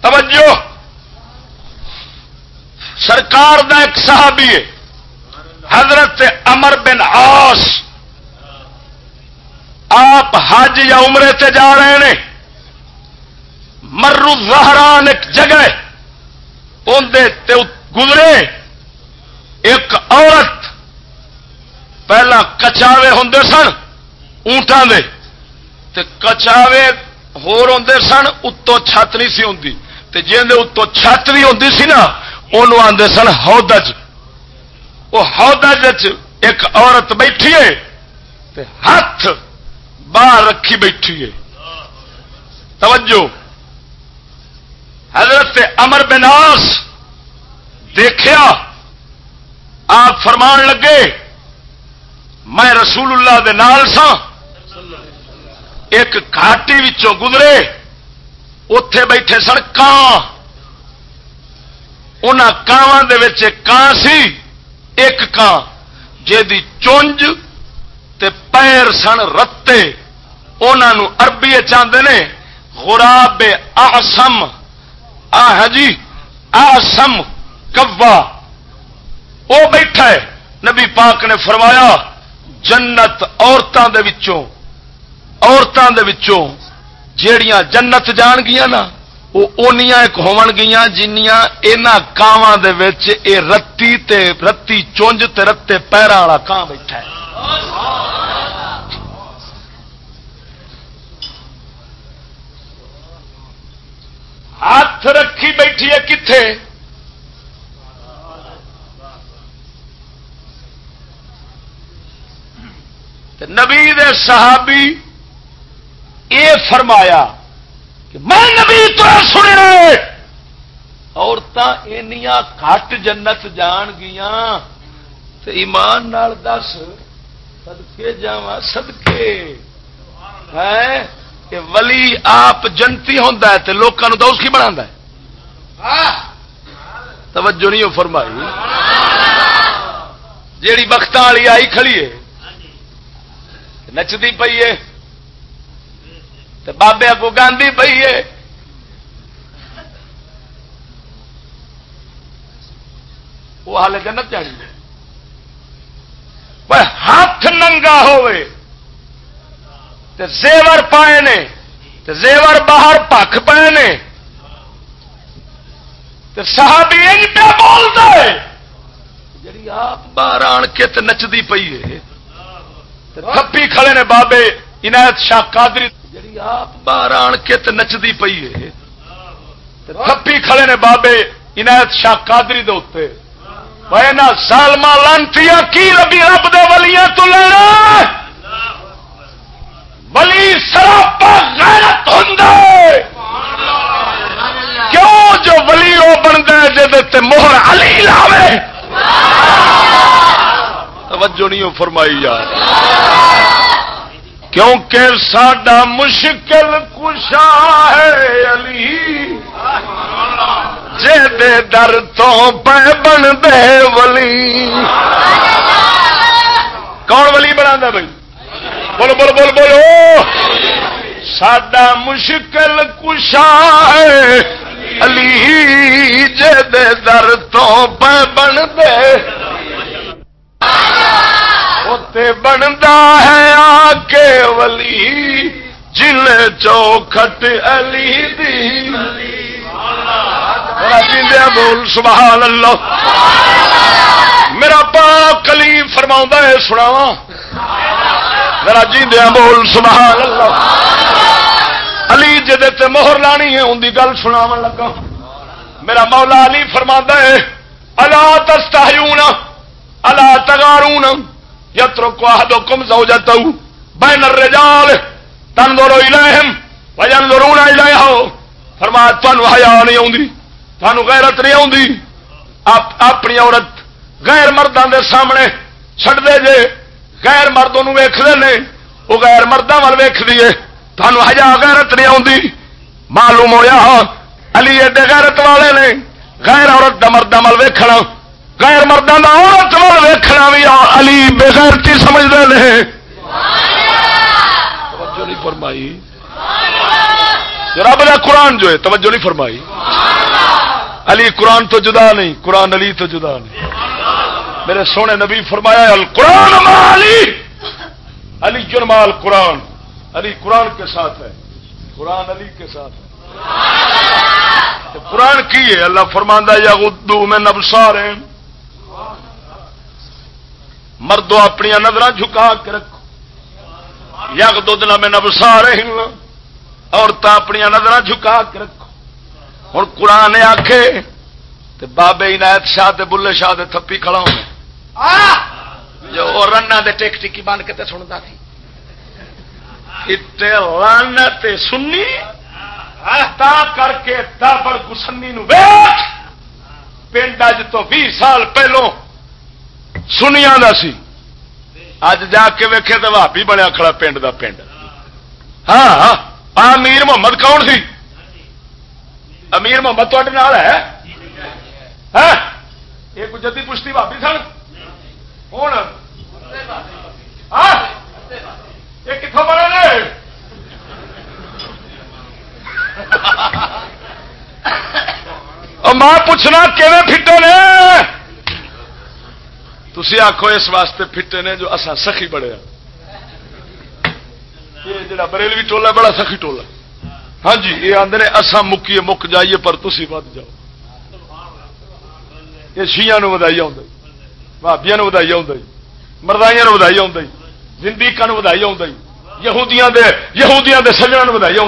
توجہ۔ سرکار دا ایک صحابی ہے۔ حضرت امر بن آس آپ حج یا عمرے تے جا رہے ہیں، مرو زہران ایک جگہ اندر گزرے، ایک عورت پہلا کچاوے ہوں سن اونٹان دے، تے کچاوے ہور ہوں سن، اتوں چھت نہیں سی ہوں جی اتوں چھت بھی ہوں سی نا وہ آدھے سن ہودج۔ وہ ہودج ایک عورت بیٹھی ہے تے ہاتھ باہر رکھی بیٹھی ہے۔ توجہ۔ حضرت امر بناس دیکھا آپ فرمان لگے، میں رسول اللہ دے نال سا ایک گھاٹی گزرے اتے بیٹھے سن کان ان کان کان سی۔ ایک کان جی چونج تے پیر سن رتے انہوں اربی چاہتے نے، غراب آسم آ جی آسم کوا۔ وہ بیٹھا ہے، نبی پاک نے فرمایا، جنت عورتوں دے وچوں عورتوں دے وچوں، جیڑیاں جنت جان گیا نا وہ اونیاں ایک ہون گیا جنیاں اینا کاواں دے رتی تے رتی چونج تے رتے پیراں والا کان بیٹھا ہے۔ ہاتھ رکھی بیٹھی ہے کتنے نبی دے صحابی اے فرمایا کہ میں نبی تو سنے عورتیں اینیا کٹ جنت جان گیا تو ایمان نال دس سدکے جا سدکے ہے کہ ولی آپ جنتی ہوں تو لوگوں تو اس کی بنا توجہ نہیں فرمائی۔ جیڑی وقت والی آئی کھڑی ہے نچتی پی ہے۔ تو بابے اگو گاندھی پی ہے۔ وہ ہال جنت چاہیے ہاتھ ننگا ہوئے۔ تے زیور پائے نے۔ تے زیور باہر پک پائے نے۔ تے صحابی ان پہ بولتا ہے جی آپ باہر آن کے تے نچتی پی ہے۔ تھپی کھڑے نے بابے، عنایت شاہ قادری۔ جی آپ باہر آن کے نچتی پی ہے تھپی کھڑے نے بابے، عنایت شاہ قادری دے اتنے سالما لانتی کی ربی رب دے ولیاں تو لینا ولی سراپا غیرت ہوں کیوں جو ولی وہ بنتا ہے جی موہر علی لاوے؟ توجہ نہیں فرمائی یار۔ کیونکہ ساڈا مشکل کشا ہے علی۔ جے دے در تو پہ بن دے ولی۔ کون ولی بنا بھائی؟ بولو بولو بولو بولو۔ ساڈا مشکل کشا ہے علی۔ جے دے در تو پہ بن دے بنتا ہے آ کے ولی جن چوکھٹ علی دی۔ بول، سبحان اللہ۔ میرا پا کلی فرما ہے سناوا میرا جیندیا بول، سبحان اللہ۔ علی جی مہر لانی ہے ان کی گل سناو لگا۔ میرا مولا علی فرما ہے اللہ تستا اللہ تگارون یتر کو آدو کم سو جاتا ہوں بین الرجال تن دورو الہم وجن ضرور ہو فرما تمہیں ہیا نہیں آتی تمہیں غیرت نہیں آتی اپنی عورت غیر مردوں دے سامنے چھڑ دے جے، غیر مردوں ویختے ہیں وہ غیر مردوں وال ویخ دیے تمہیں ہیا غیرت نہیں آتی معلوم ہوا علی ایڈے غیرت والے نے، غیر عورت دا مردوں وال ویکھنا۔ غیر مردوں کا عورت وال ویخنا بھی علی بےغیرتی سمجھتے ہیں توجہ نہیں فرمائی۔ رب کا قرآن جو ہے، توجہ نہیں فرمائی۔ علی قرآن تو جدا نہیں، قرآن علی تو جدا نہیں۔ میرے سونے نبی فرمایا القرآن علی۔ علی جرمال قرآن علی قرآن کے ساتھ ہے۔ قرآن علی کے ساتھ ہے۔ قرآن کی ہے؟ اللہ فرماندہ یا اردو میں نبسار ہیں مردو اپنی نظر جھکا کے رکھو۔ یگ دودھ میں نبسا رہی عورتیں اپنی نظر جھکا کے رکھو۔ ہوں قرآن آخے بابے عنایت شاہ بلے شاہ دے تھپی کھڑا جو رنا دے ٹیک ٹکی بن کے سنتا سی رن سنی؟ تا کر کے دابڑ گسنی پنڈ اج تو بھی سال پہلوں سنیا دا سی اج جا کے ویکھے تو بھابی بنیا کھڑا پنڈ دا پنڈ ہاں ہاں امیر محمد کون سی امیر محمد تے ہے یہ کچھ جدی پشتی بھابی سن ہوں یہ کتوں بڑے نے ماں پوچھنا کیون پھٹے نے تھی آخو اس واسطے پھٹے نے جو اصا سخی بڑے ہاں۔ یہ جڑا بریلوی ٹولا بڑا سخی ٹولا ہاں جی یہ آدھے اصا مکیے مک جائیے پر تھی ود جاؤ۔ یہ شیا ودائی آ بھابیا ودائی آ مردائیاں ودائی آ زندیقا ودائی آ یہودیاں دے یہودیاں دے سجنا ودائی آ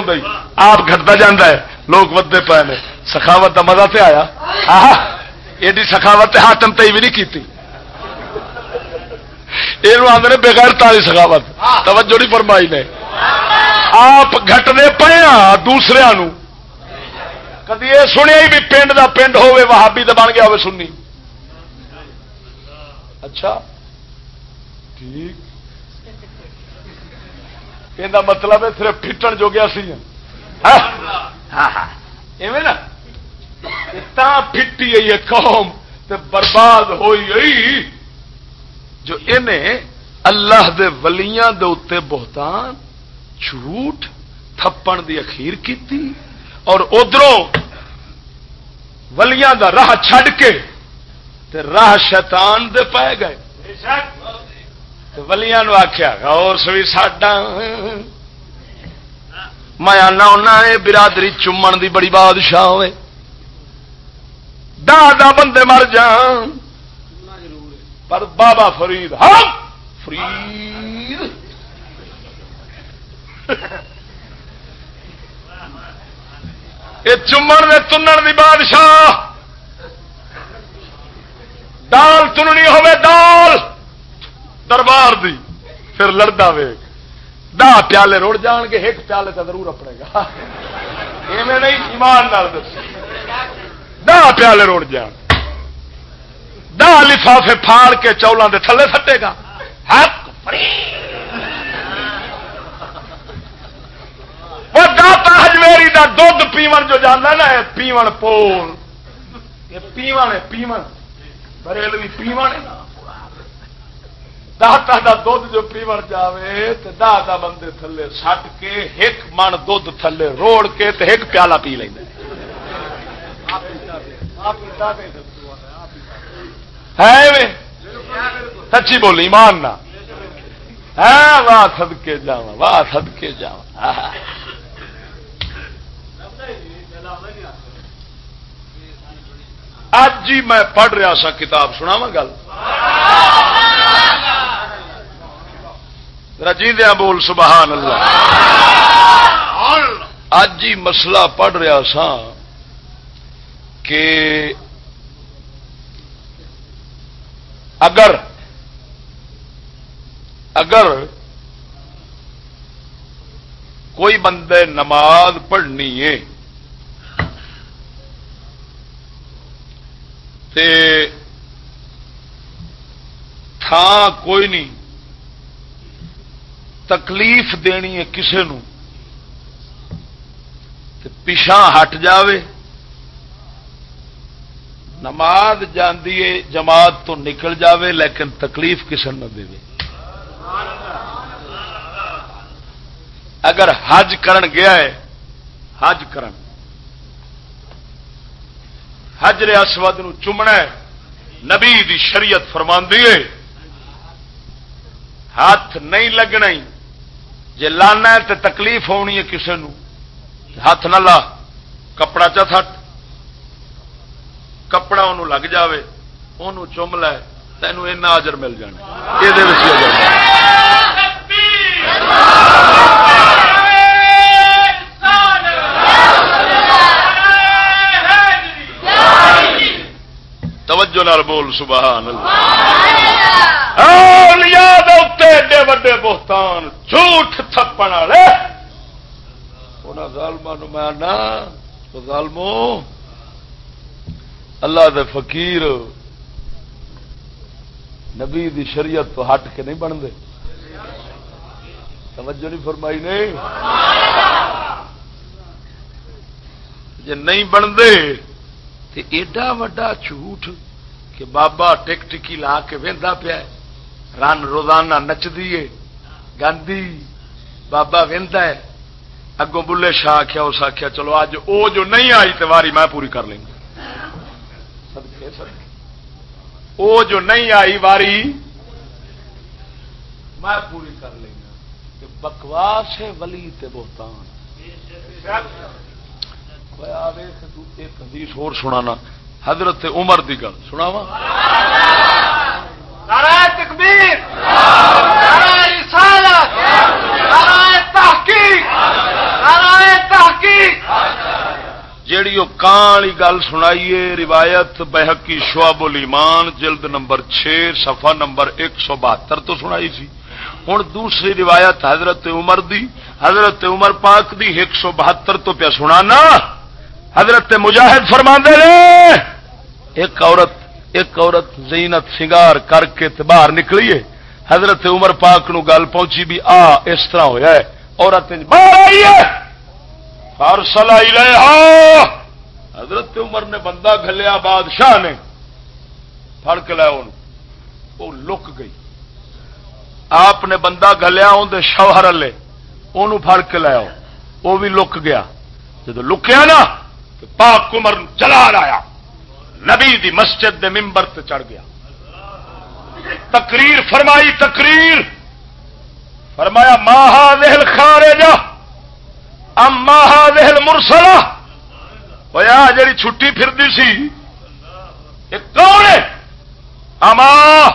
آپ گھٹتا جانا ہے، لوگ ودے پے نے۔ سخاوت کا مزہ تے آیا۔ ایڈی سخاوت ہاتم تی بھی نہیں کی یہ آدھے بغیر تاری سخاوت توجہ نہیں فرمائی نے آپ گٹنے پے دوسرے کدی یہ سنیا ہی بھی پنڈ دا پنڈ ہوے وہابی بن گیا ہوے سنی اچھا ٹھیک یہ مطلب ہے صرف پھٹن جو گیا سی۔ نا پھٹی ہے قوم برباد ہوئی جو انہیں اللہ دے ولیاں دے اتنے بہتان، جھوٹ تھپن دی اخیر کی اور ادھروں ولیاں دا راہ چھڈ کے تے راہ شیطان دے پائے گئے۔ ولیاں نو آخیا اس بھی ساڈا میں آنا انہوں برادری چومن دی بڑی بادشاہ ہوئے۔ دا دا بندے مر جان۔ پر بابا فرید ہاں فرید یہ چمن میں تنن دی بادشاہ دال چننی ہوے دال دربار دی، پھر لڑتا وے دہ پیالے رڑ جان گے، ایک پیالے تو ضرور اپنے گا۔ ایویں نہیں، ایمان نال دس دہ پیالے رڑ جان۔ دہ لفافے پھاڑ کے چولہوں کے تھلے سٹے گا۔ وہ داتا ہجمیری کا دھد پیمن جو جانا نا پیمن پول۔ یہ پیمن ہے پیمن بریلوی پیمن ہے۔ دہتا کا دھد جو پیمن جائے تو دہ دا بندے تھلے سٹ کے ایک من دھد تھلے روڑ کے تو ایک پیالہ پی لینا ہے سچی بولی ایمان نہ۔ واہ سدکے جا واہ سدکے جا اج ہی میں پڑھ رہا سا کتاب سنا گل؟ رجی بول، سبحان اللہ۔ اج ہی مسئلہ پڑھ رہا سا کہ اگر اگر کوئی بندے نماز پڑھنی ہے تے تھان کوئی نہیں، تکلیف دینی ہے کسی پچھا ہٹ جاوے نماز جاندی ہے، جماعت تو نکل جاوے، لیکن تکلیف کسی نہ دے۔ اگر حج کرن گیا ہے، حج کرن۔ حجر اسود چومنا نبی دی شریعت فرما ہے۔ ہاتھ نہیں لگنا جی لانا ہے تو تکلیف ہونی ہے کسی ہاتھ نہ لا، کپڑا چٹ کپڑا انہوں لگ جائے انہوں چوم لے، تینوں اینا اجر مل جانا؟ یہ توجہ نال بول، سبحان یاد ایڈے وڈے بہتان، جھوٹ تھپن والے۔ ظالم میں ظالمو اللہ دے فقیر نبی دی شریعت تو ہٹ کے نہیں بنتے۔ توجہ نہیں فرمائی نہیں۔ جی نہیں بنتے تو ایڈا وڈا جھوٹ کہ بابا ٹک ٹکی لا کے وہدا پیا رن روزانہ نچدی گاندھی بابا وہدا ہے۔ اگوں بلے شاہ آخیا اس آخیا چلو اج وہ جو نہیں آئی تو واری میں پوری کر لیں وہ جو نہیں آئی واری، میں پوری کر لیں گا بکواس ہے ولی تے بہتان۔ ایک حدیث اور سنانا۔ حضرت عمر دی گل سنا وا تکبیر۔ جیڑی وہ کان گل سنائیے، روایت بحقی شعب الایمان، جلد نمبر چھ صفحہ نمبر ایک سو بہتر تو سنائی سی۔ ہوں دوسری روایت حضرت عمر دی، حضرت عمر پاک دی ایک سو بہتر تو پیا سنانا۔ حضرت مجاہد فرما دے ایک عورت ایک عورت زینت سنگار کر کے باہر نکلی ہے حضرت عمر پاک نو گل پہنچی بھی آ، اس طرح ہوا ہے۔ عورت باہر آئی ہے۔ حضرت عمر نے بندہ گلیا بادشاہ نے۔ فڑ کے لایا وہ لک گئی۔ آپ نے بندہ گلیا اندر شوہر لے وہ فڑ کے لایا وہ بھی لک گیا۔ جب لکیا نا، تو پاک عمر چلا لایا نبی دی مسجد دے ممبر تے چڑھ گیا۔ تقریر فرمائی، تقریر۔ فرمایا، ماہا دہل خارے جا ام ماہا دہل مرسلا ہوا جی چھٹی پھرتی سی کون ہے؟ اما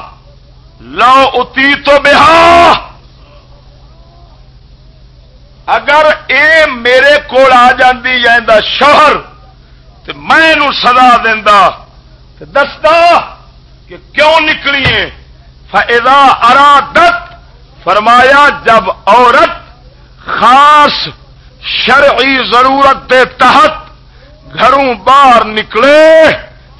لو اتی تو بہا۔ اگر اے میرے کول آ جاندی یا شوہر تو میں سدا دستا کہ کیوں نکلیے فضا ارادت فرمایا جب عورت خاص شرعی ضرورت کے تحت گھروں باہر نکلے،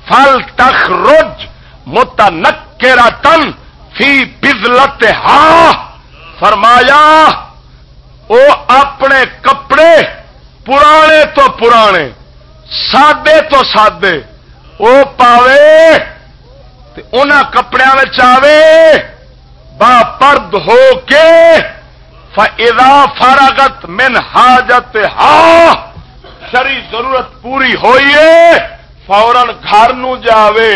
فل تخ رج متنکرا تن فی بزلت ہا۔ فرمایا وہ اپنے کپڑے پرانے تو پرانے، سادے تو سادے وہ پاوے ان کپڑے آوے، با پرد ہو کے فضا فارغت من حاجت ہا شری ضرورت پوری ہوئی فورن گھر جاوے۔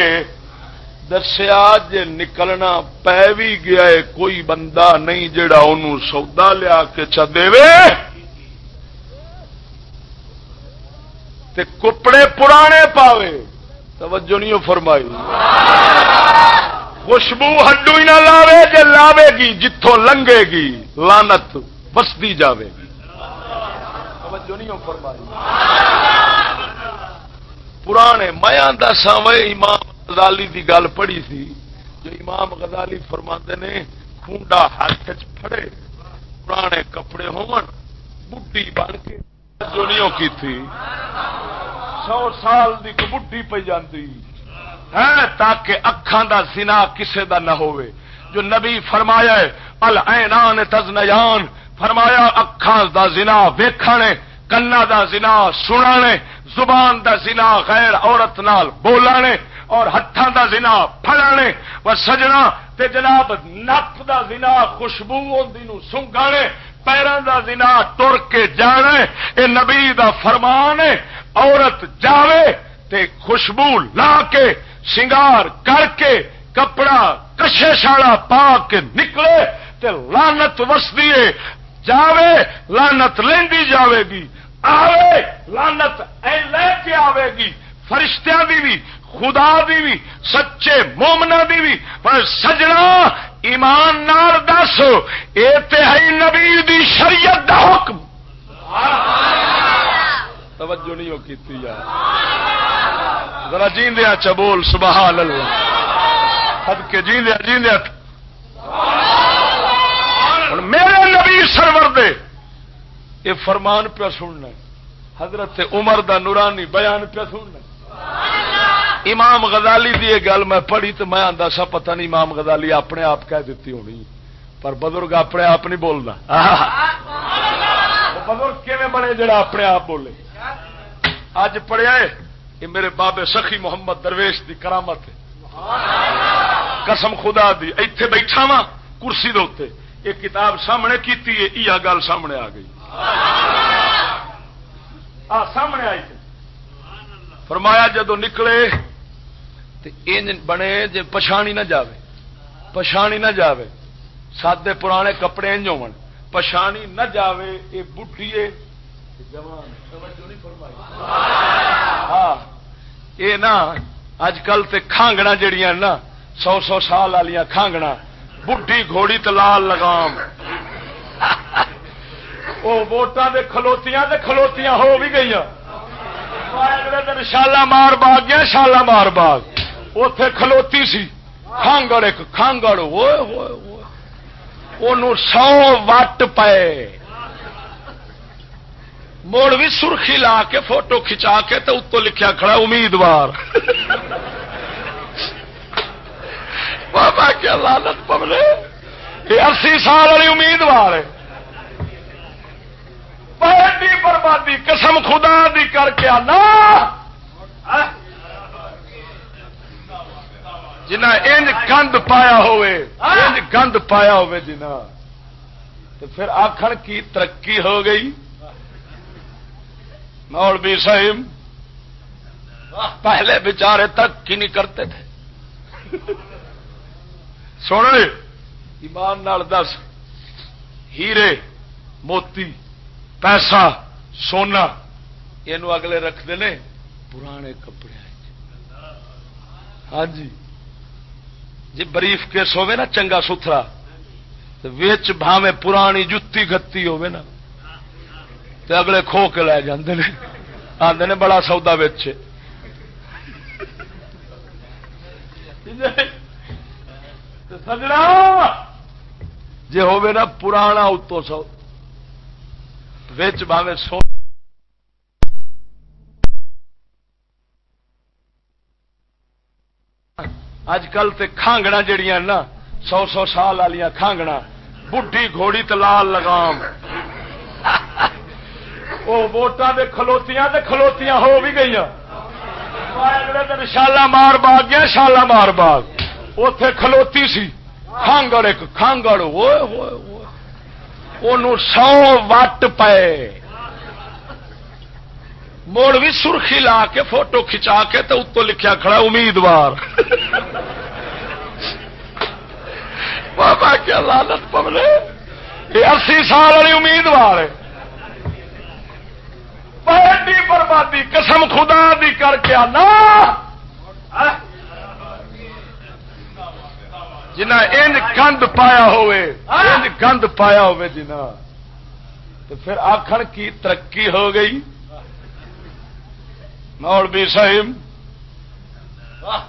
دسیا، جے نکلنا پی بھی گیا ہے، کوئی بندہ نہیں جڑا ان سودا لیا کے چ دے کپڑے پرانے پاوے۔ توجہ نہیں فرمائی۔ خوشبو ہڈو ہی نہ لاوے، جے لاوے گی جتوں لنگے گی لانت وستی جاوے گی۔ پرانے میں دسا امام غزالی دی گل پڑھی سی، جو امام غزالی فرما نے خونڈا ہاتھ پھڑے، پرانے کپڑے ہون بڈی بن کے جونیوں کی تھی۔ سو سال دی کو بڈی پی جاتی ہے تاکہ اکھان دا زنا کسے دا نہ ہوئے۔ جو نبی فرمایا ہے، العینان تزنیان، فرمایا اکھان دا زنا ویکھنے کنا دا زنا سنانے، زبان دا زنا غیر عورت نال بولانے اور ہاتھوں کا زنا فلانے و سجنا تے جناب نپ دا زنا خوشبو سنگانے پیروں کا زنا تر کے جانے۔ اے نبی دا فرمان عورت جاوے تے خوشبو لا کے سنگار کر کے کپڑا کشے شالا پا کے نکلے تے لانت وسدی جاوے لانت لینی جاوے گی۔ آوے لانت اے لے کے آوے گی۔ فرشتیاں دی بھی خدا دی بھی سچے مومنا دی بھی پر سجنا، ایمان نار دس یہ ہے نبی دی شریعت دا حکم۔ توجہ نہیں ہو کی ذرا جیندیا چبول سبحان اللہ سب کے جیندیا جیندیا میرے نبی سرور دے یہ فرمان پہ سننا حضرت عمر دا نورانی بیان پہ سننا امام غزالی دی یہ گل میں پڑھی تو میں آتا سا، پتہ نہیں امام غزالی اپنے آپ کہہ دیتی ہونی پر بزرگ اپنے آپ نہیں بولنا. بزرگ کیون بنے جڑا اپنے آپ بولے؟ اج پڑھیا یہ میرے بابے سخی محمد درویش دی کرامت قسم خدا دی ایتھے بیٹھا وا کرسی دے یہ کتاب سامنے کی گل سامنے آ گئی۔ آ سامنے آئی فرمایا جدو نکلے بنے جی پچھانی نہ جاوے پچھانی نہ جاوے۔ سادے پرانے کپڑے انج ہو پچھانی نہ جاوے یہ بٹھیے ہاں یہ نا اج کل تے کھانگنا جڑیاں نا، سو سو سال والی کھانگنا بڈھی گھوڑی تلال لگام۔ وہ ووٹان دے کھلوتیاں دے کھلوتیاں ہو بھی گئی شالا مار باغ گیا شالا مار باغ۔ اتے کھلوتی سی۔ کانگڑ ایک کانگڑ سو وٹ پے موڑ بھی سرخی لا کے فوٹو کھچا کے تو اتو لکھیا کھڑا امیدوار۔ بابا، کیا لالت پبلے یہ اسی سال والی امیدوار ہے۔ بربادی، قسم خدا دی کر کے آنا۔ جنا انج گند پایا ہوئے، انج گند پایا ہوئے جنا تو پھر آخر کی ترقی ہو گئی؟ مولوی صاحب، پہلے بچارے تک کی نہیں کرتے تھے؟ سن ایمان نال دس۔ ہیرے، موتی، پیسہ، سونا یہ اگلے رکھتے ہیں پرانے کپڑے ہاں جی۔ جی بریف کیس ہوے نا، چنگا ستھرا ویچ بھاوے پرانی جتی گتی ہوے نا۔ تے اگلے کھو کے لے جاندے نے۔ نے بڑا سودا ویچ سجنا۔ جی ہوے نا پرانا اتو سو۔ باوے سو۔ اج کل تے کھانگنا جڑیاں نا، سو سو سال والی کھانگنا بڈھی گھوڑی تلال لگام۔ وہ ووٹان دے کھلوتیاں دے کھلوتیاں ہو بھی گئی اگلے دن شالا مار باغ گیا شالا مار باغ۔ اتے کھلوتی سی۔ کھانگڑ ایک، کھانگڑ سو وٹ پے موڑ بھی سرخی لا کے فوٹو کھچا کے تو اتو لکھیا کھڑا، امیدوار۔ بابا کیا لالت پملے۔ یہ اسی سال والی امیدوار ہے۔ بڑی بربادی قسم خدا دی کر کے آنا۔ جنا ان گند پایا ہوئے ان گند پایا ہوئے جنا تو پھر آخر کی ترقی ہو گئی۔ مولوی صاحب،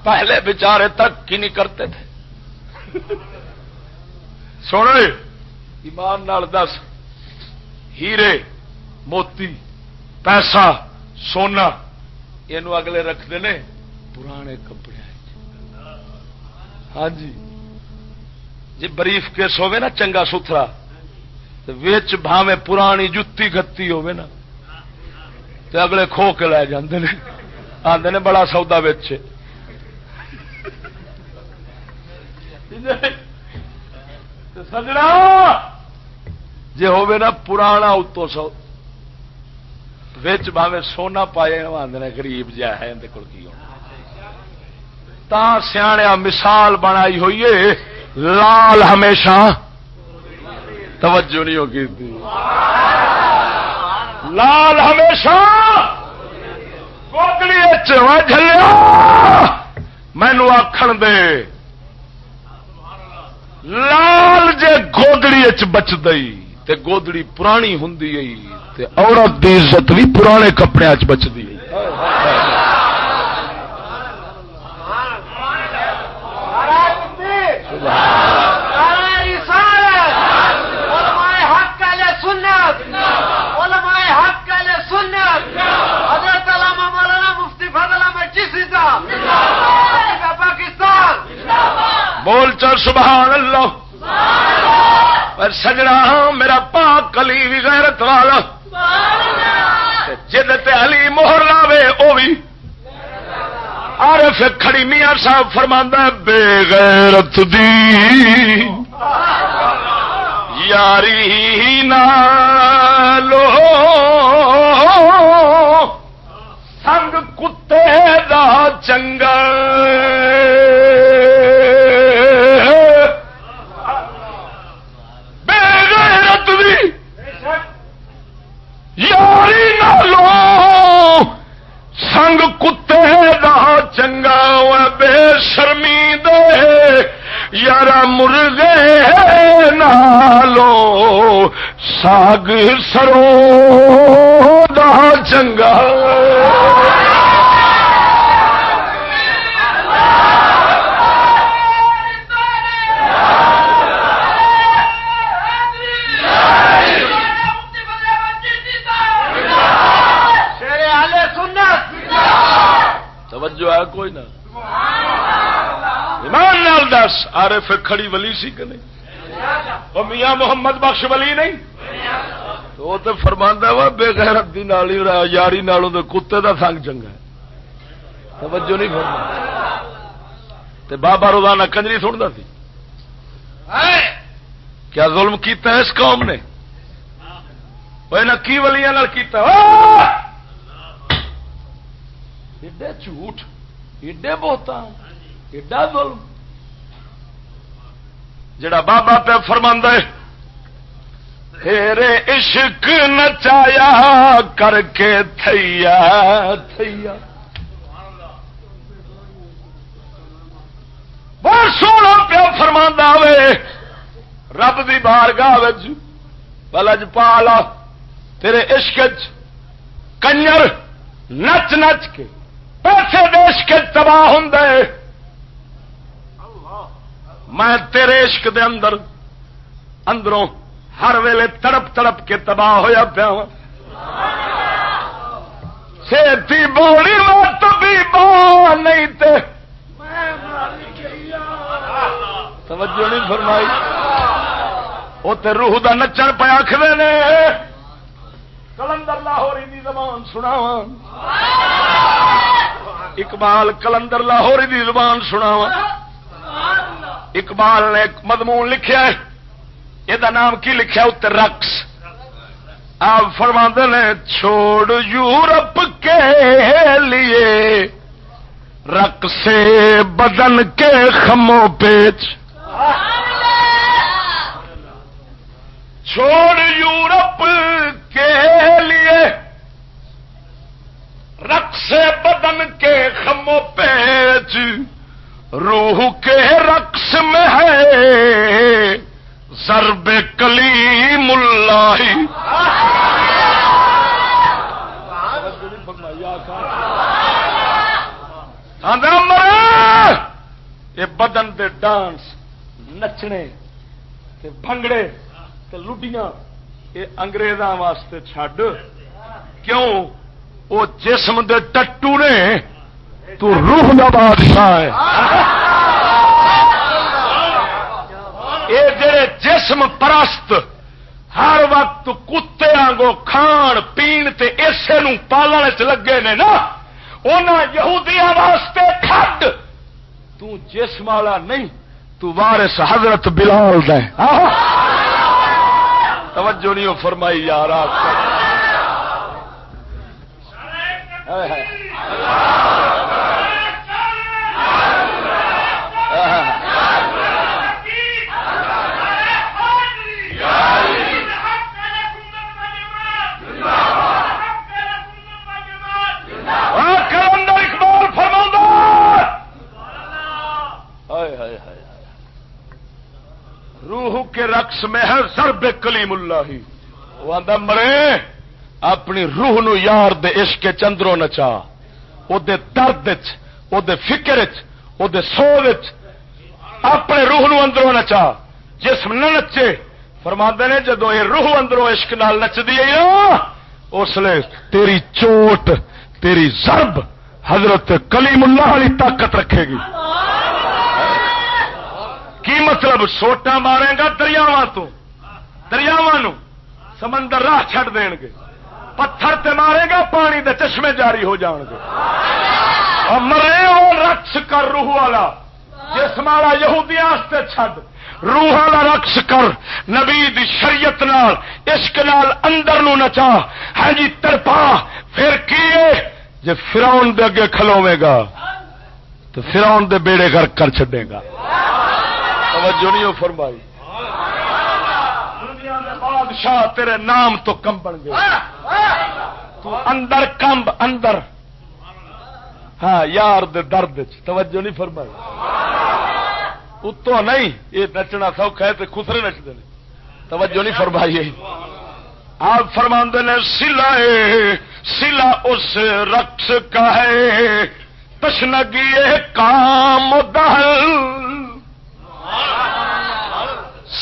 پہلے بچارے تک کی نہیں کرتے تھے۔ سن ایمان نال دس۔ ہیرے، موتی۔ پیسہ سونا یہ اگلے رکھتے ہیں پرانے کپڑے ہاں جی جی بریف کیس ہوے نا چنگا ستھرا ویچ بھاوے پرانی جتی گتی ہوے نا تے اگلے کھو کے لے جاندے نے آندے نے بڑا سودا ویچ سجنا جی ہوے نا پرانا اتو سو بھاوے سونا پائے آدھے گریب جا ہے اندر کول کی تا سیا مثال بنائی ہوئی ہے، لال ہمیشہ توجہ نہیں ہوگی لال ہمیشہ کوکڑی مینو آخر دے، لال جے گودڑی بچ دئی، تے گودڑی پرانی ہوں عورت دی عزت بھی پرانے کپڑے بچتی بول چل سبحان اللہ۔ پر سجنا ہاں، میرا پاک کلی بھی غیرت والا۔ جد علی موہر لاوے وہ بھی عارف کھڑی میاں صاحب فرما بے غیرت دی۔ یاری نالو سنگ کتے دا چنگا نہ لو سنگ کتے دا چنگا بے شرمی دے۔ یار مرغے نالو ساگ سرو دا چنگا۔ توجہ ہے کوئی نہ۔ ایمان نال دس آر پھر کھڑی ولی سی کہ نہیں؟ وہ میاں محمد بخش ولی نہیں؟ تو وہ تو فرماندہ وا بے غیرت دی نالی یاری نالوں دے کتے دا سنگ چنگا ہے۔ توجہ نہیں فرما تے بابا روزانہ کنجری سنتا سی۔ کیا ظلم کیتا ہے اس قوم نے؟ وہ کی ولیاں نال کیتا؟ ایڈے جھوٹ، ایڈے بہتا ایڈا ظلم۔ جڑا بابا پہ فرما تیرے عشق نچایا کر کے تھیا تھیا۔ بہت سونا پیا فرما وے، رب دی بار گاہ بلج پالا، تیرے عشق کنجر نچ نچ کے۔ پیسے دیش کے تباہ ہوں میں تیرے عشق دے اندر اندروں ہر ویلے تڑپ تڑپ کے تباہ ہوا پیا ہاں۔ سیتی بوڑی تبھی بو نہیں تے۔ توجہ نہیں فرمائی۔ وہ روح دا نچن پہ آخر نے۔ کلندر لاہوری دی زبان سناو اقبال کلندر لاہوری دی زبان سناو اقبال نے ایک مضمون لکھیا ہے۔ یہ نام کی لکھا اتر رقص۔ آپ فرما نے چھوڑ یورپ کے لیے رقص بدن کے خمو پیچ۔ چھوڑ یورپ کے لیے رقص بدن کے خمو پیچ، روح کے رقص میں ہے۔ ضرب کلیم اللہ۔ یہ بدن دے ڈانس، نچنے تے بھنگڑے تے لڈیاں، یہ انگریزاں واسطے چھڈ۔ کیوں؟ وہ جسم دے ٹٹو نے، تو روح دا بادشاہ ہے۔ یہ جڑے جسم پرست، ہر وقت کتے آنگو کھان پین تے اسے نو پالنے چ لگے نے نا یہودیا واسطے کھڈ۔ تو جسم والا نہیں، تو وارث حضرت بلال دے۔ توجہ نہیں فرمائی یار آپ روح کے رقص میں ہے ضرب کلیم اللہ۔ وہ آدھا مرے۔ اپنی روح نو یار دے عشق چندرو نچا او دے درد او دے فکر او دے سو اپنے روح نو اندروں نچا جسم نہ نچے۔ فرما نے جدو یہ روح اندروں عشق نال نچدی ہے اس لیے تیری چوٹ، تیری ضرب حضرت کلیم اللہ والی طاقت رکھے گی۔ کی مطلب؟ سوٹا مارے گا دریاوا تو۔ دریاوا سمندر راہ چھڈ دین گے۔ پتھر تے مارے گا، پانی دے چشمے جاری ہو جان گے۔ مرے وہ رقص کر روح والا جسم والا یہودیا چھڈ۔ روح والا رقص کر، نبی دی شریعت نال، عشق نال اندر نو نچا۔ ہے ہاں جی ترپا۔ پھر کیے جے فراؤن دے اگے کھلوے گا، تو فراؤن دے بیڑے گھر کر چڈے گا۔ توجہ نہیں فرمائی۔ بادشاہ تیرے نام تو کم بن گئے۔ تو اندر کمب اندر۔ ہاں یار دے درد توجہ نہیں فرمائی۔ اتو نہیں، یہ نچنا سوکھا ہے تو خسرے نچتے ہیں۔ توجہ نہیں فرمائی۔ آپ فرما نے، سلا سلا اس رقص کا ہے۔ تشنگی کام دہل۔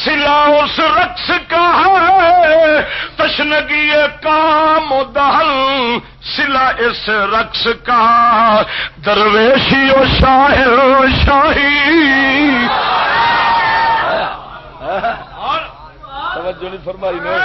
سلا اس رقص کا ہے۔ تشنگی کام دہل سلا اس رقص کا۔ درویشی و شاہر شاہی۔ توجہ نہیں فرمائی میں۔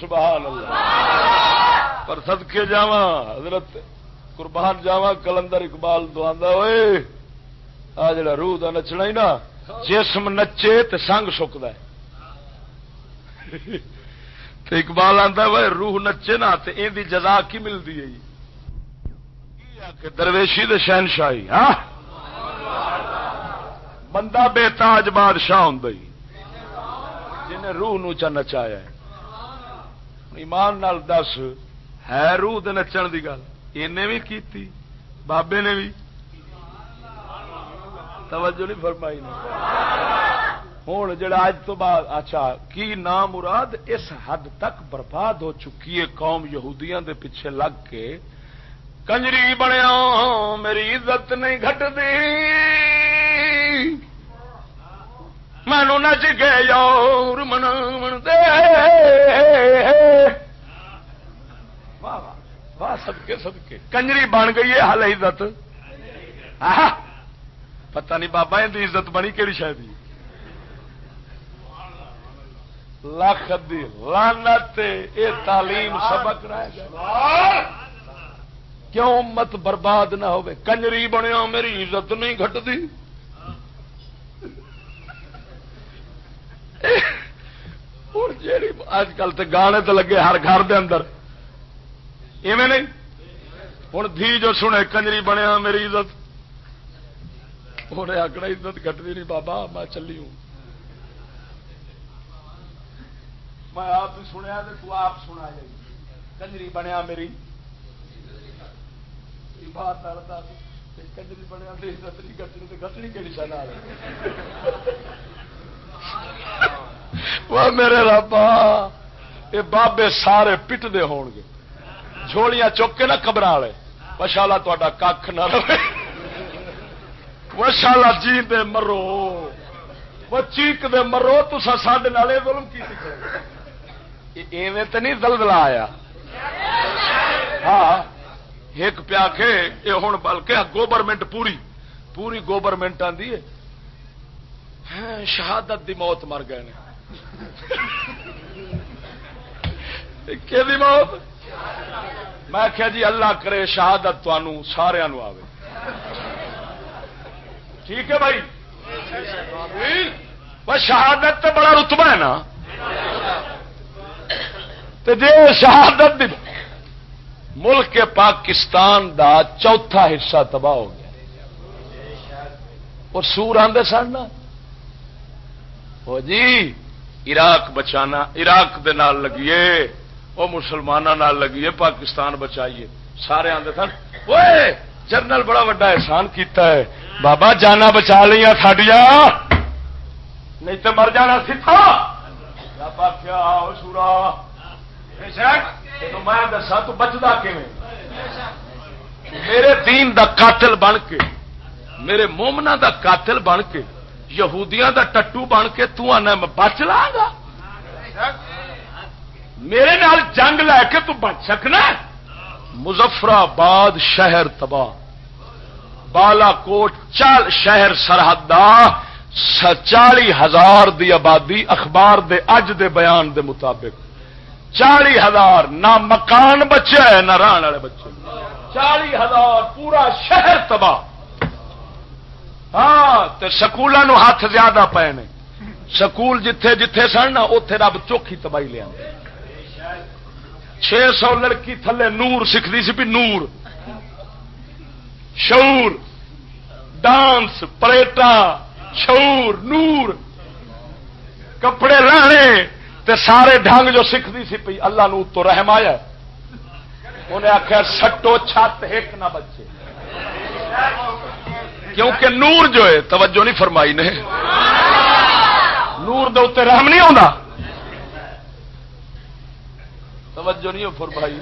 سبحان اللہ۔ پر صدقے جاوا حضرت قربان جاوا کلندر اقبال دعا ہوئے، آ جڑا روح کا نچنا ہی نا، جسم نچے تو سنگ سکتا ہے۔ اقبال آتا وہ روح نچے نا تو یہ جزا کی ملتی ہے جی؟ درویشی دے شہنشاہی ہاں؟ بندہ بے تاج بادشاہ ہوں جنہیں روح نو چا نچایا ہے۔ ایمان نال دس، ہے روح دے نچن دی گل۔ انہیں بھی کیتی، بابے نے بھی توجہ نہیں فرمائی ہوں جڑا اج تو بعد اچھا کی نام مراد اس حد تک برباد ہو چکی ہے قوم یہودیاں دے پیچھے لگ کے؟ کنجری بنیا میری عزت نہیں گٹتی مینو نچ کے یور من دے واہ سب کے سب کے کنجری بن گئی ہے ہل عزت پتہ نہیں بابا ان عزت بنی کہڑی شاید لکھ دی لانت اے تعلیم سبق رہ گیا کیوں مت برباد نہ ہوئے کنجری بنیا میری عزت نہیں گٹتی جیڑی اج کل تو گانے تو لگے ہر گھر دے اندر۔ ایویں نہیں؟ ہوں دھی جو سنے کنجری بنیا میری عزت۔ انہیں آکڑا عزت کٹتی نہیں، بابا، میں چلی ہوں۔ میں آپ سنیا تو آپ سنا جائے کنجری بنیا میری۔ کنجری بنیا عزت نہیں کٹنی تو کٹنی کہڑی شہنا وہ میرے رابا، یہ بابے سارے پٹتے ہو گے۔ جھولیاں چک کے نہ قبر والے مشالا تا کھ نہ رہے۔ مشالا جی دے مرو۔ وہ چیک دے مرو تو سڈے ظلم کی ایویں تو نہیں دلدلا آیا۔ ہاں ایک پیا کے یہ ہوں بلکہ گوورمنٹ پوری پوری گوورمنٹ آدھی ہے۔ شہادت دی موت مر گئے کہ موت؟ میں کیا جی اللہ کرے شہادت تنوع سارا آئے ٹھیک ہے بھائی؟ بس شہادت تو بڑا رتبہ ہے نا۔ تو جی شہادت دی ملک کے پاکستان دا چوتھا حصہ تباہ ہو گیا۔ اور سور آدھے سن جی عراق بچانا، عراق دے نال لگیے وہ مسلمانوں لگیے، پاکستان بچائیے۔ سارے آدھے سن وہ جرنل بڑا وا احسان کیتا ہے۔ بابا، جانا بچا لیا سڈیا نہیں تو مر جانا سیکھا بابا کیا سورا۔ میں دسا تو بچتا میرے دین دا قاتل بن کے، میرے مومنا دا قاتل بن کے یہودیاں دا ٹٹو بن کے تنا بچ لا گا۔ میرے نال جنگ لے کے تو بچ سکنا مظفر آباد شہر تباہ۔ بالا کوٹ چال شہر سرحد چالی ہزار دی آبادی اخبار دے، اج دے بیان دے مطابق۔ چالی ہزار، نہ مکان بچے ہے نہ ران والے بچے۔ چالی ہزار، پورا شہر تباہ۔ ہاں تو سکولوں ہاتھ زیادہ پے نے سکول جتھے جتھے سن نا اتے رب چوکھی تباہی لیا چھ سو لڑکی تھلے نور سیکھتی سی بھی نور۔ شعور، ڈانس پلیٹا شعور، نور۔ کپڑے لانے، تے سارے ڈھنگ جو سیکھتی سی پی اللہ نو تو رحم آیا انہیں آخیا سٹو چھت ایک نہ بچے۔ کیونکہ نور جو ہے، توجہ نہیں فرمائی نے۔ نور دے اتنے رحم نہیں آتا توجہ نہیں فرمائی۔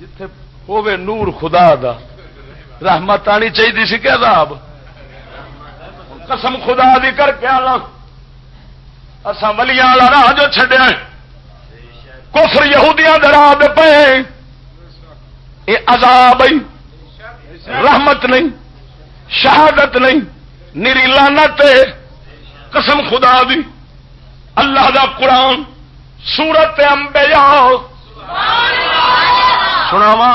جتھے ہوے نور خدا دا، رحمت آنی چاہیے سی کہ عذاب؟ قسم خدا دی کر کے آنا۔ اصا ولیاں والا راہ جو چڈیا کفر یہودیاں دے راہ پے۔ یہ عذاب رحمت نہیں، شہادت نہیں نیری لانت قسم خدا دی، اللہ دا قرآن، سورت امبیا سناوا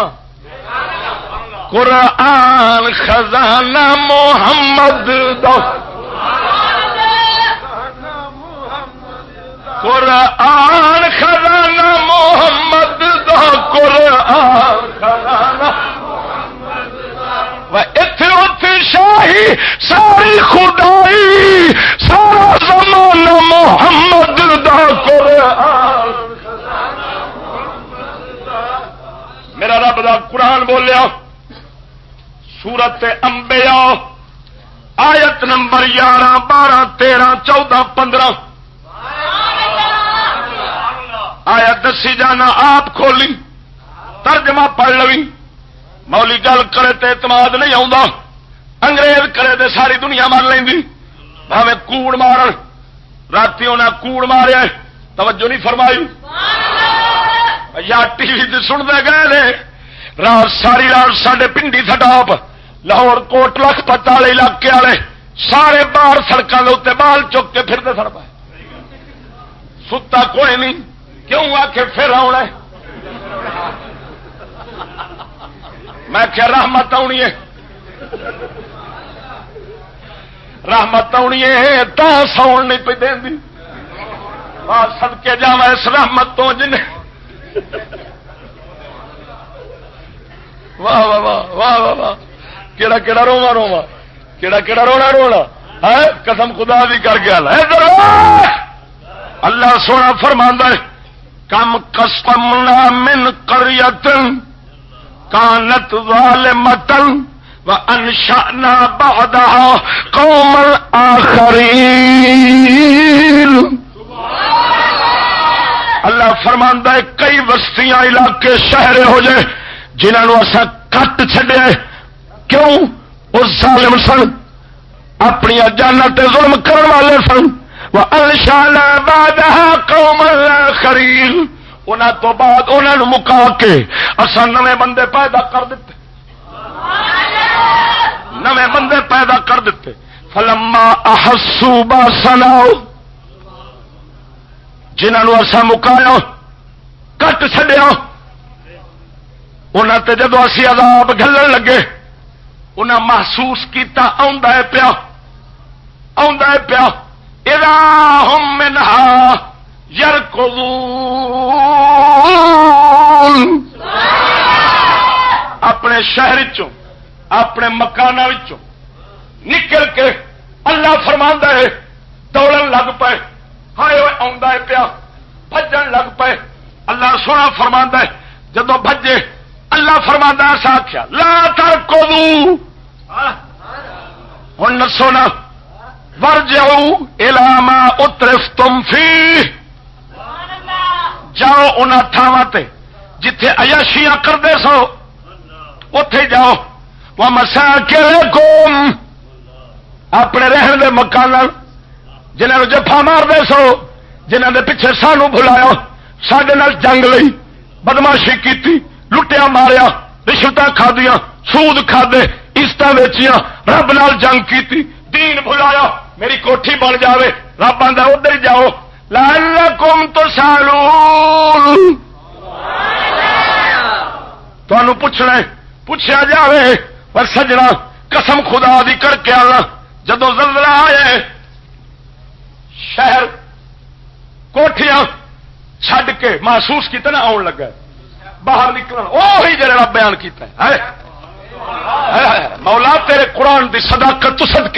قرآن خزانہ محمد دو قرآن خزانہ محمد دو قرآن۔ شاہی ساری خدائی ساری زمانہ محمد دا قرآن میرا رب دا قرآن بولیا، سورت انبیاء، آیت نمبر یارہ، بارہ، تیرہ، چودہ، پندرہ۔ آیا دسی جانا، آپ کھولی، ترجمہ پڑھ لوی۔ مولی گل کرے تے اعتماد نہیں انگریز کرے تے ساری دنیا مار لینی بھاوے کوڑ مارن۔ رات انہیں کوڑ ماریا توجہ نہیں فرمائی۔ یا ٹی وی سنتے گئے نے، رات ساری رات سڈے پنڈی سٹاپ لاہور کوٹ لکھ پتا والے علاقے والے، سارے باہر سڑکوں کے اتنے بال چک کے پھرتے سڑ پائے۔ ستا کوئی نہیں، کیوں آ کے پھر آنا میں کیا رحمت آنی ہے۔ رحمت آنی ہے تو ساؤن نہیں پہ دینی سد کے جا اس رحمت تو جن۔ واہ واہ واہ واہ واہ واہ۔ کیڑا کیڑا روا روا کیڑا کیڑا رونا رونا۔ ہے، قسم خدا بھی کر گیا اللہ سونا فرماندہ ہے، کم کسمنا من کریت کانت وال متن و انشانا بہدا کومل آخری اللہ فرماندہ ہے، کئی بستیاں علاقے شہر ہو جائے جنہوں اصا کٹ چڈیا کیوں؟ اس ظالم سن، اپنی جانا تے ظلم کرن والے سن۔ وہ انشانا بادہ کومل خریل انہوں تو بعد انہوں مکا کے اصا نویں بندے پیدا کر دیتے نویں بندے پیدا کر دیتے فلما احسو با سناؤ جنہوں اصا مکایا، کٹ چڈیا انہوں تے جدو اسی عذاب گلن لگے انہیں محسوس کیتا آ پیا۔ آ پیا۔ ادا ہم منہا۔ یر اپنے شہر چ اپنے مکان نکل کے اللہ فرما ہے، دوڑن لگ پے ہائے آ پیا۔ بجن لگ پے اللہ سونا فرما ہے۔ جدو بجے اللہ فرما ایسا آخیا لا کر کو ہوں نسو نا ور جاؤ الاما اترف تم فی جاؤ ان تھاواں جتھے ایاشیاں کرتے سو اتے جاؤ۔ وہ مسا کے قوم اپنے رہن دے مکان جنہوں جفا مارتے سو جنہوں دے پیچھے سانو بلایا سڈے جنگ لئی، بدماشی کی لٹیا ماریا رشوت کھا دیا سود کھادے عزت ویچیاں، رب نال جنگ کی دین بلایا میری کوٹھی بن جاوے، رب آدھا ادھر جاؤ۔ لال کم تو سالو تمہوں پوچھنا پوچھا جائے پر سجنا قسم خدا دی کر کے آنا۔ جدو زلزلہ آئے شہر کوٹیاں چھڈ کے محسوس کیا نا آن لگا باہر نکل وہی جڑا بیان کیتا کیا مولا تیرے قرآن دی صداقت تو سد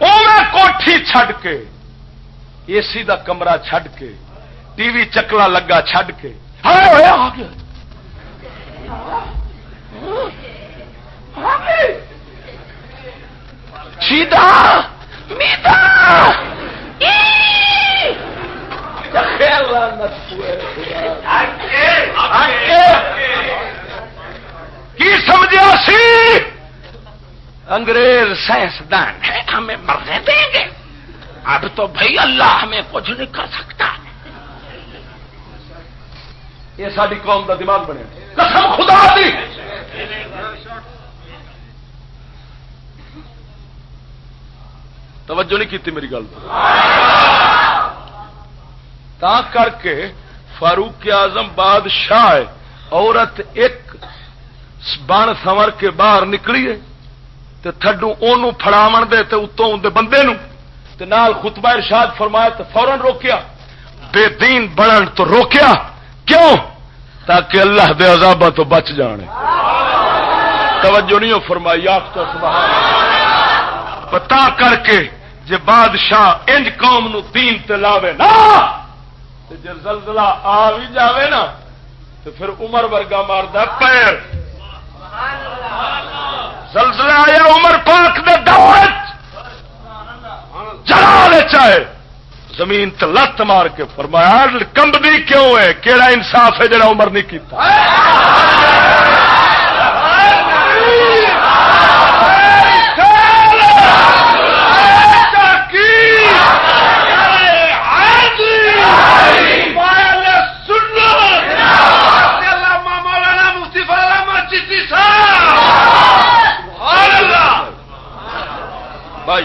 کوٹھی چھڈ کے اے سی دا کمرہ چھڈ کے ٹی وی چکلا لگا چھڈ کے۔ سیدھا۔ میدا کی سمجھا سی؟ انگریز سائنسدان ہے ہمیں مرنے دیں گے۔ اب تو بھائی اللہ ہمیں کچھ نہیں کر سکتا۔ یہ ساری قوم کا دماغ بنے۔ قسم خدا دی۔ توجہ نہیں کی میری گل۔ تا کر کے فاروق اعظم بادشاہ عورت ایک بن سور کے باہر نکلی ہے۔ تھڈو فڑاو دے اتوں بندے نو۔ تے نال خطبہ ارشاد فرمایا تو فورن روکیا۔ بے دین بنن تو روکیا۔ کیوں؟ تاکہ اللہ دے عذابہ تو بچ جانے۔ توجہ نہیں فرمائی آپ تو سبحان پتا کر کے جے بادشاہ انج قوم نو دین تے لاوے نا۔ تے جے زلزلہ آ بھی جاوے نا تو پھر عمر ورگا ماردا پیر۔ زلزلہ آیا عمر پاک دے دور جلال چاہے زمین تے لت مار کے فرمایا کمبنی کیوں ہے؟ کیڑا انصاف ہے جڑا عمر نہیں کیتا مولانا مفتی فضل احمد چشتی صاحب سبحان اللہ بھائی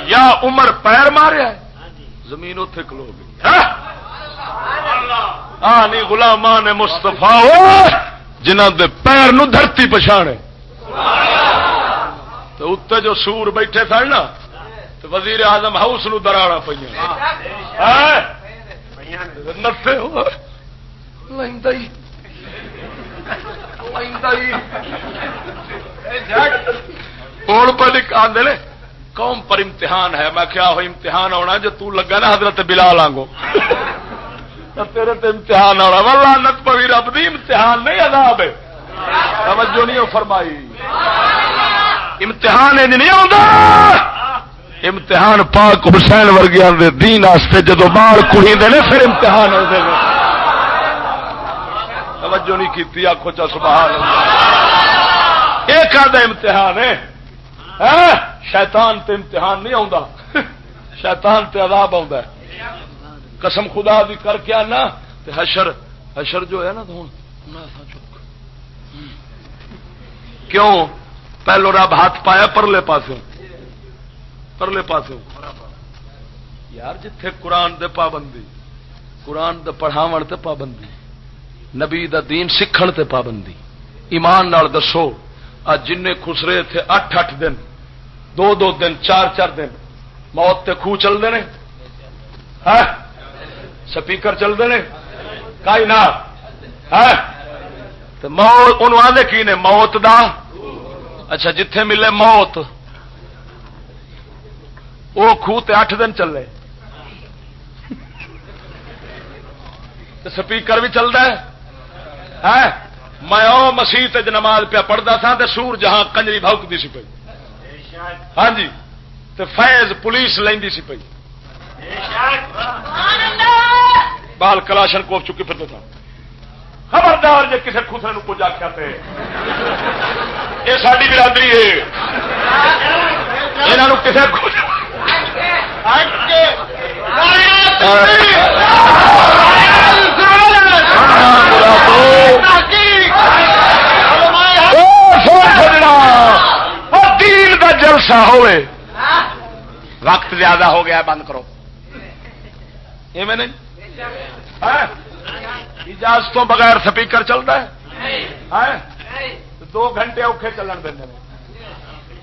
یا عمر پیر ماریا زمین اتے کلو گئی۔ ہاں؟ نہیں غلامان نے مستفا جنہ دے پیر نو دھرتی پچھاڑے۔ تو اتنے جو سور بیٹھے سن نا تو وزیر اعظم ہاؤس نو دراڑا پہ ہاں؟ نفے ہو۔ ہی لیندہ ہی ہوں پہ آدھے نے، قوم پر امتحان ہے۔ میں کیا ہو امتحان ہونا جو تو لگا نا حضرت بلال آنگو۔ تیرے تے امتحان ہونا واللہ نت پوی رب دی امتحان نہیں، عذاب ہے۔ توجہ نہیں فرمائی۔ امتحان انج نہیں آتا امتحان پاک حسین ورگیا دین واسطے جدو بال کڑی دے نے، پھر امتحان ہوتے ہیں توجہ نہیں کی آخو چا سبحان اللہ۔ ایک آدھا امتحان ہے۔ ہاں؟ شیطان تے امتحان نہیں آتا <laughs> شیطان تے عذاب آتا ہے۔ قسم خدا بھی کر کے آنا تے حشر حشر جو ہے نا تو چک کیوں؟ پہلو رب ہاتھ پایا پرلے پاسوں۔ پرلے پاسوں۔ یار جتھے قرآن دے پابندی، قرآن دے پڑھاو تے پابندی، نبی دا دین سکھن تے پابندی۔ ایمان نال دسو۔ جن خسرے تھے اٹھ اٹھ دن، دو دو دن، چار چار دن، موت تے خوہ چلتے ہیں سپیکر چلتے ہیں کئی نہ موت آدھے کی نے؟ موت دا؟ اچھا جتھے ملے موت وہ خوہ تے اٹھ دن چلے۔ سپیکر بھی چلتا ہے؟ ہاں؟ میں او مسیح جی نماز پیا پڑھتا تھا تے سور جہاں کنجری بھوکتی سی پی ہاں جی تے فیض پولیس لینی سی پی بال کلاشن کوف چکی پھرتا تھا۔ خبردار جی کسی خسرے کو کچھ آخیا تے۔ یہ ساری برادری ہے۔ یہاں کسی دین کا جلسہ ہوئے۔ وقت زیادہ ہو گیا، بند کرو۔ ایویں نہیں؟ اجازت تو بغیر سپیکر چلتا ہے۔ دو گھنٹے اوکھے چلن دیں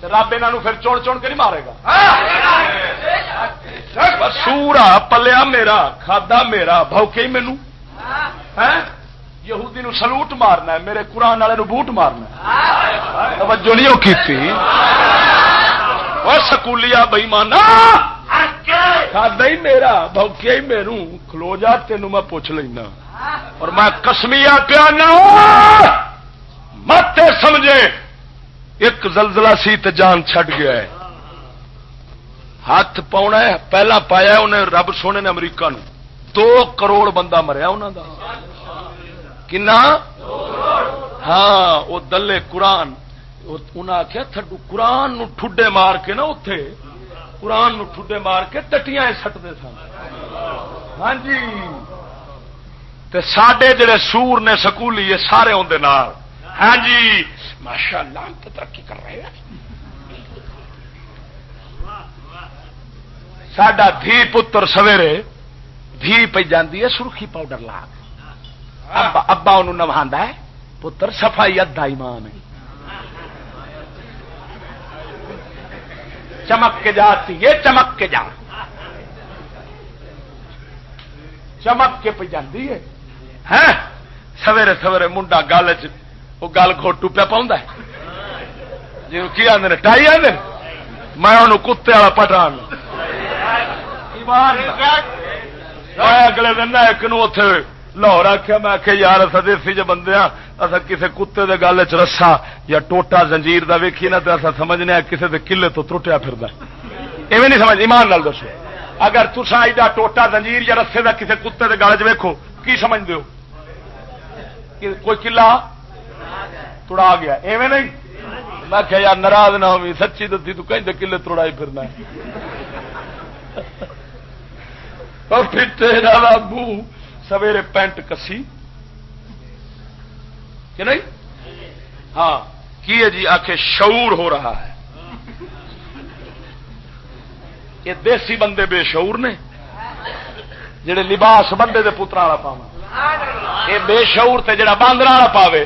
رب یہ پھر چون چون کے نہیں مارے گا؟ سورا پلیا میرا، کھادا میرا بوکے ہی مینو یہودی نو سلوٹ مارنا ہے، میرے قرآن والے نو بوٹ مارنا توجہ نہیں کی وہ سکولیا بئی مانا کھادا ہی میرا بوکیا ہی میرو کھلو جا، تینوں میں پوچھ لینا۔ اور میں کسمیا پیا نہ مت سمجھے، ایک زلزلہ سی تے جان چھٹ گیا ہے۔ ہاتھ پاؤنا ہے، پہلا پایا انہیں رب سونے نے امریکہ نو۔ دو کروڑ بندہ مریا انہوں دا۔ کنا؟ ہاں وہ دلے قرآن۔ انہیں آخیا تھڈو قرآن نو ٹھڈے مار کے نا اتے قرآن نو ٹھڈے مار کے ٹٹیاں سٹتے سن۔ ہاں جی۔ تے ساڈے جڑے سور نے سکولی، یہ سارے اندر ہاں جی۔ ماشاء اللہ ہم تو ترقی کر رہے ہیں۔ سڈا دھی پتر سویرے، دھی پہ جاتی ہے، سرخی پاؤڈر لا کے۔ ابا ابا ان نوا ہے پتر صفائی ادا ایمان ہے۔ چمک کے جاتی ہے چمک کے جا۔ چمک کے پہ جاتی ہے۔ سویرے سویرے منڈا گل وہ گل گھوٹو پیا پاؤں جی کی آدھے ٹائی آدھے میں انہوں کتے والا پٹان اگلے دن ایک نو اتے لاہور آخیا میں آخیا یار اصا دیسی جو بندے ہاں اصا کسی کتے دے گل چ رسا یا ٹوٹا زنجیر دا ویکھی نا تو اصا سمجھنے کسی دے کلے تو ترٹیا پھر ایویں نہیں سمجھ، ایمان نال دسو۔ اگر تسا ایڈا ٹوٹا زنجیر یا رسے دا کسی کتے دے گل چ ویکو کی سمجھ دو کوئی کلا توڑا گیا۔ ایویں نہیں؟ میں کہ یار، ناراض نہ ہوئی سچی دسی، تو کہیں کلے توڑائی پھرنا <laughs> پھر تیرا ابو سویرے پینٹ کسی۔ کہ نہیں؟ ہاں کی ہے جی؟ آخ شعور ہو رہا ہے۔ یہ دیسی بندے بے شعور نے۔ جڑے لباس بندے دے پترا والا پاوا یہ بے شعور تے جڑا باندر والا پاوے،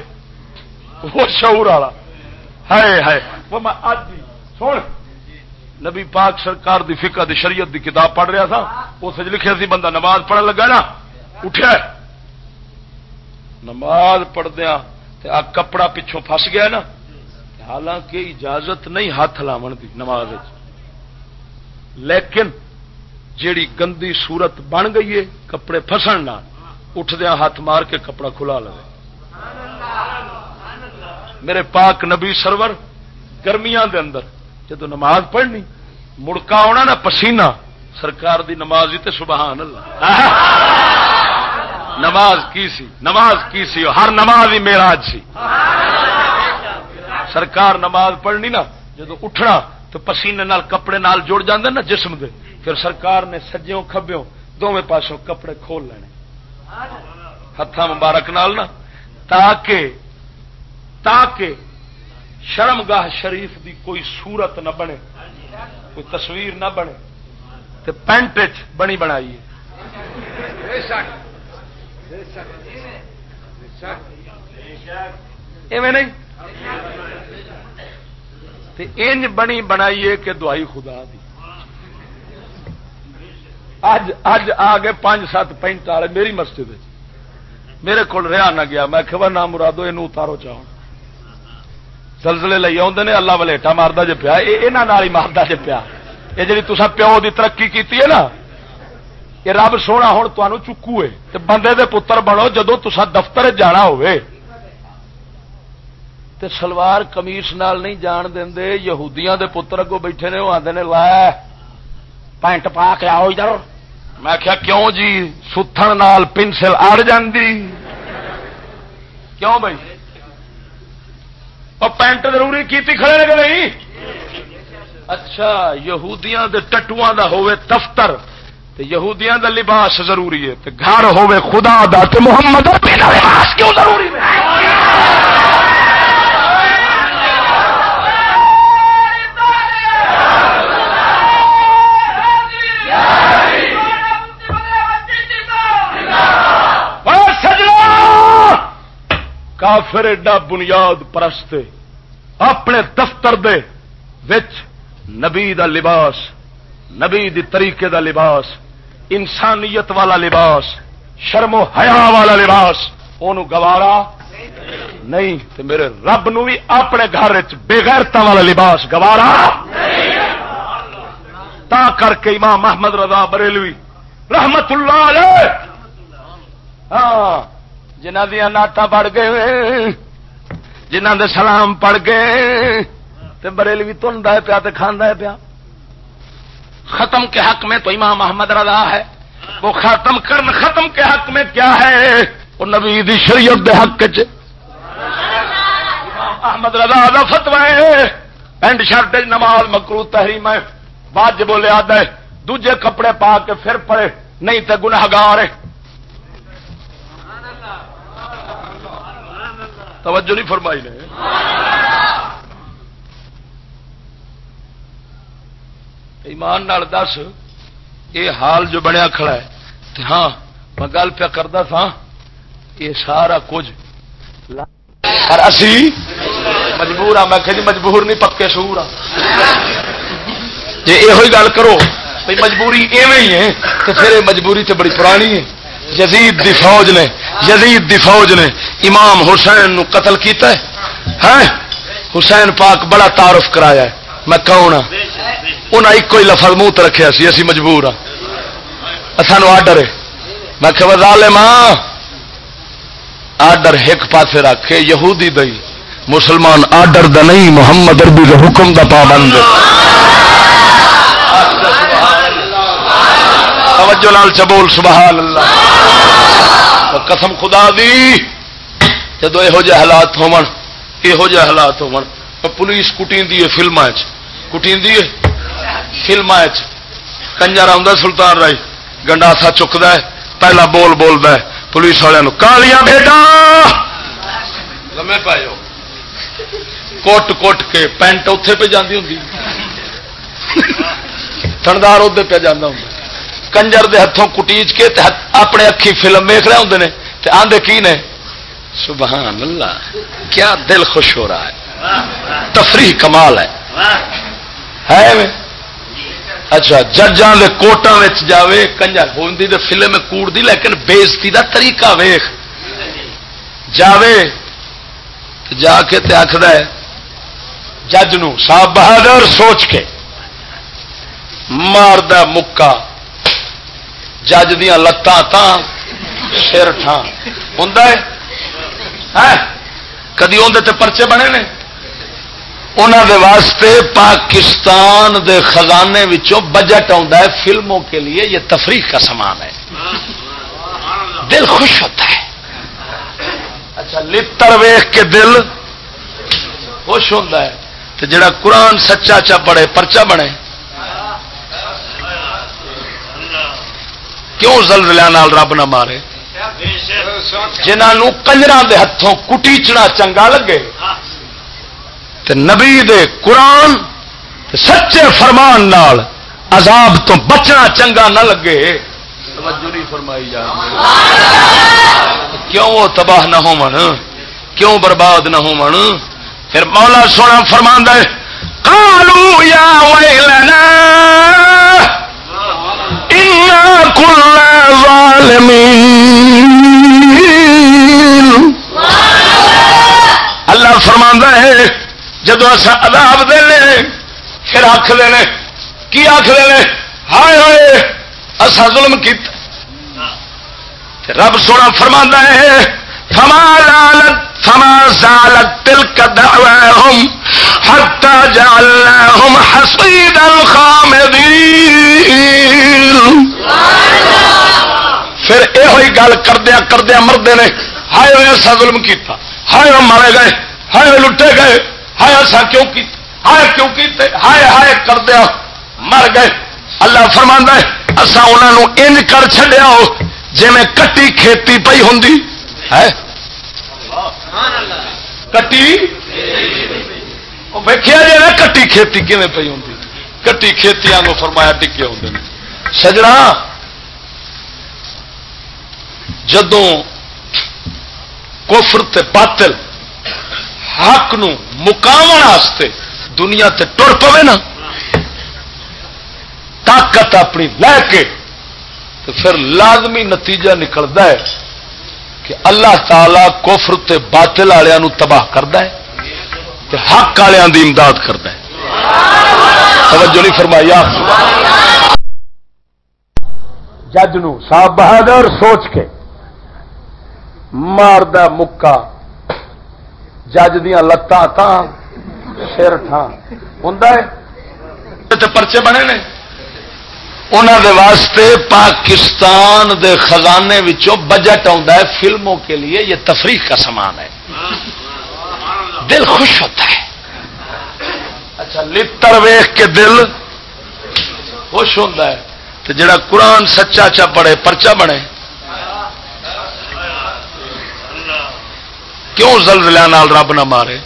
وہ شعور والا۔ ہے ہے وہ میں اج سن۔ نبی پاک سرکار دی فقہ دی شریعت دی کتاب پڑھ رہا تھا، اس لکھا سی، بندہ نماز پڑھن لگا نا۔ اٹھا نماز پڑھدیا کپڑا پچھوں فس گیا نا۔ حالانکہ اجازت نہیں ہاتھ لاو دی نماز لیکن جیڑی گندی صورت بن گئی ہے کپڑے فسن نہ اٹھدیا ہاتھ مار کے کپڑا کھلا لے میرے پاک نبی سرور، گرمیاں دے اندر جدو نماز پڑھنی، مڑکا آنا نا پسینہ، سرکار دی نماز ہی تے سبحان اللہ۔ <laughs> نماز کی سی نماز کی سی، ہر نماز ہی میرا سی۔ سرکار نماز پڑھنی نا، جدو اٹھنا تو پسینے نال کپڑے نال جڑ جاندے نا جسم دے۔ پھر سرکار نے سجیوں کھبیوں دونوں پاسوں کپڑے کھول لینے۔ ہاتھ مبارک نال نا، تاکہ تاکہ شرم گاہ شریف دی کوئی صورت نہ بنے، کوئی تصویر نہ بنے تو پینٹ بنی بنائیے۔ بنائی نہیں؟ انج بنی بنائیے کہ دعائی خدا دی۔ اج اج آ گئے پانچ سات پینٹ والے میری مسجد میرے کو رہا نہ گیا۔ میں خبر نہ مرادو یہ اتارو چاہوں۔ سلسلے لے آدھے اللہ ولیٹا مارتا جی پیا۔ یہ مارتا جی پیا۔ یہ جی تصا پیو کی ترقی کی ہے نا یہ رب سونا ہوں تمہوں چکو ہے بندے دے پتر بنو جدو تسا دفتر جانا ہوئے۔ تے سلوار کمیس نال نہیں جان دے یہودیاں دے پتر اگو بیٹھے نے وہ آدھے نے لا پینٹ پا کے آؤ ادھر۔ میں کیا کیوں جی؟ ستھن نال پنسل اڑ جاندی۔ کیوں بھائی؟ اور پینٹ ضروری کیتی کھڑے لگے نہیں؟ اچھا یہودیاں دے ٹٹواں دا ہوئے دفتر۔ تے یہودیاں دا لباس ضروری ہے تے گھر ہوئے خدا دا تے محمد لباس کیوں ضروری ہے؟ کافر ایڈا بنیاد پرست اپنے دفتر دے وچ نبی دا لباس، نبی دی طریقے دا لباس انسانیت والا لباس، شرم و حیا والا لباس۔ ان گوارا نہیں، تے میرے رب نو بھی اپنے گھر بےغیرتا والا لباس گوارا۔ تا کر کے امام محمد رضا بریلوی رحمت اللہ علیہ۔ ہاں جنہ دیا ناٹا پڑ گئے جنہ دے سلام پڑ گئے، تے بریلوی تندا ہے پیا، تے کھاندا پیا۔ ختم کے حق میں تو امام محمد رضا ہے۔ وہ ختم کرن ختم کے حق میں کیا ہے؟ وہ نبی دی شریعت دے حق چ احمد رضا دا فتوا ہے۔ پینٹ شرٹ نماز مکرو تحریم ہے۔ بعد بولے آدھا دوجے کپڑے پا کے پھر پڑے۔ نہیں تے گناہگار ہے۔ توجہ نہیں فرمائی نے۔ ایمان نال دس یہ حال جو بنیا کھڑا ہے ہاں میں گل پیا کرتا تھا یہ سارا کچھ۔ اسی مجبور ہاں میں کہ جی مجبور نہیں، پکے سور ہاں۔ جی یہ گل کرو بھائی مجبوری ایویں ہی ہے تو پھر مجبوری تو بڑی پرانی ہے۔ یزید دی فوج نے، یزید دی فوج نے امام حسین نو قتل کیتا ہے۔ ہاں؟ حسین پاک بڑا تعارف کرایا ہے۔ میں کون ہاں؟ انہیں ایک ہی لفظ منہ تو رکھا سی، اسی مجبور ہاں۔ سانو آڈر ہے۔ میں کہ ماں۔ آڈر ایک پاسے رکھے یہودی دئی۔ مسلمان آڈر دا نہیں، محمد اربی کے حکم دا پابند توجہ لال چبول، سبحان اللہ۔ قسم خدا دی، جدو یہو جہ حالات ہو یہو جہ حالات ہو پولیس کٹی فلم کٹی فلم کنجر آ سلطان رائی گنڈاسا چکتا ہے پہلا بول بولتا ہے پولیس والوں کالیاں بیٹا لمے پاؤ کوٹ کوٹ کے پینٹ اتے پہ جاتی ہوں تھندار ادھر پہ جانا ہوں کنجر دے ہاتھوں کٹیچ کے اپنے اکھی فلم ویخ رہے ہوں نے آدھے کی نے سبحان اللہ کیا دل خوش ہو رہا ہے تفریح کمال ہے ہے اچھا ججان کے کوٹان جائے کنجر ہوتی تو فلم کوڑ دی لیکن بےزتی دا طریقہ ویخ جاوے جا کے آخر جج نو صاحب بہادر سوچ کے مارد مکا جج دیا لتان سر ٹھان ہوں کدی اندر پرچے بنے نے انہوں دے واسطے پاکستان دے خزانے وچوں بجٹ آتا ہے فلموں کے لیے، یہ تفریح کا سامان ہے۔ دل خوش ہوتا ہے۔ اچھا لڑ ویخ کے دل خوش ہوتا ہے۔ تو جڑا قرآن سچا چا پڑے پرچا بنے۔ کیوں نال رب نہ مارے؟ جنہوں کنجر دے ہاتھوں کٹیچنا چنگا لگے۔ تے نبی دے قرآن تے سچے فرمان نال عذاب تو بچنا چنگا نہ لگے۔ فرمائی جا کیوں وہ تباہ نہ ہو کیوں برباد نہ ہو پھر مولا سونا فرما ہے کالو یا ویلنا انا کل اللہ فرما ہے جدو اصا اداب دے پھر آخ لے کی آخ لے ہائے ہائے اصا ظلم کی رب سونا فرما ہے، فما لالت فما زالت تلك دعواهم حتى جعلناهم حصيدا خامدين۔ پھر یہ گل کردیا کردیا مردے نے، ہائے ہوئے ظلم کیتا۔ ہائے وہ مارے گئے، ہائے لٹے گئے۔ ہائے ایسا کیوں کی ہائے کیوں کیتے ہائے ہائے کردیا مر گئے۔ اللہ فرما ہے اصا انہوں انج کر چڈیا جی میں کٹی کھیتی پی ہوں کٹی؟ ویکیا جی نا، کٹی کھیتی کھے پی ہوں کٹی کھیتی کو فرمایا ٹکے ہوں سجنا، جدوں کفر تے باطل حق نو واسطے دنیا تے ٹر پوے نا۔ طاقت اپنی لے کے تو پھر لازمی نتیجہ نکلتا ہے کہ اللہ تعالی کفر تے باطل والوں تباہ کرتا ہے تے حق والوں کی امداد کرتا ہے۔ توجہ نہیں فرمائی جج نو صاحب بہادر سوچ کے مارد مکا جج دیا لتان سر ٹھان ہوں پرچے بنے نے۔ انہوں دے واسطے پاکستان دے خزانے وچوں بجٹ آتا ہے فلموں کے لیے یہ تفریح کا سامان ہے۔ دل خوش ہوتا ہے۔ اچھا لڑ ویخ کے دل خوش ہوتا ہے۔ تو جڑا قرآن سچا چا پڑے پرچا بنے۔ کیوں نال رب نہ مارے؟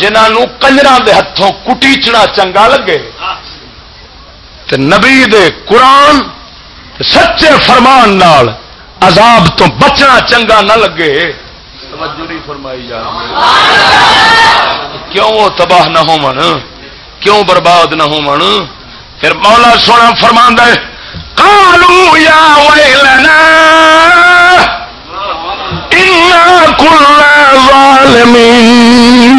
جنہوں کنجر دے ہاتھوں کٹیچنا چنگا لگے نبی دے قرآن سچے فرمان نال عذاب تو بچنا چنگا نہ لگے۔ فرمائی جا کیوں وہ تباہ نہ ہو کیوں برباد نہ ہو پھر مولا سونا فرما ہے کالو یا ویلنا ظالمین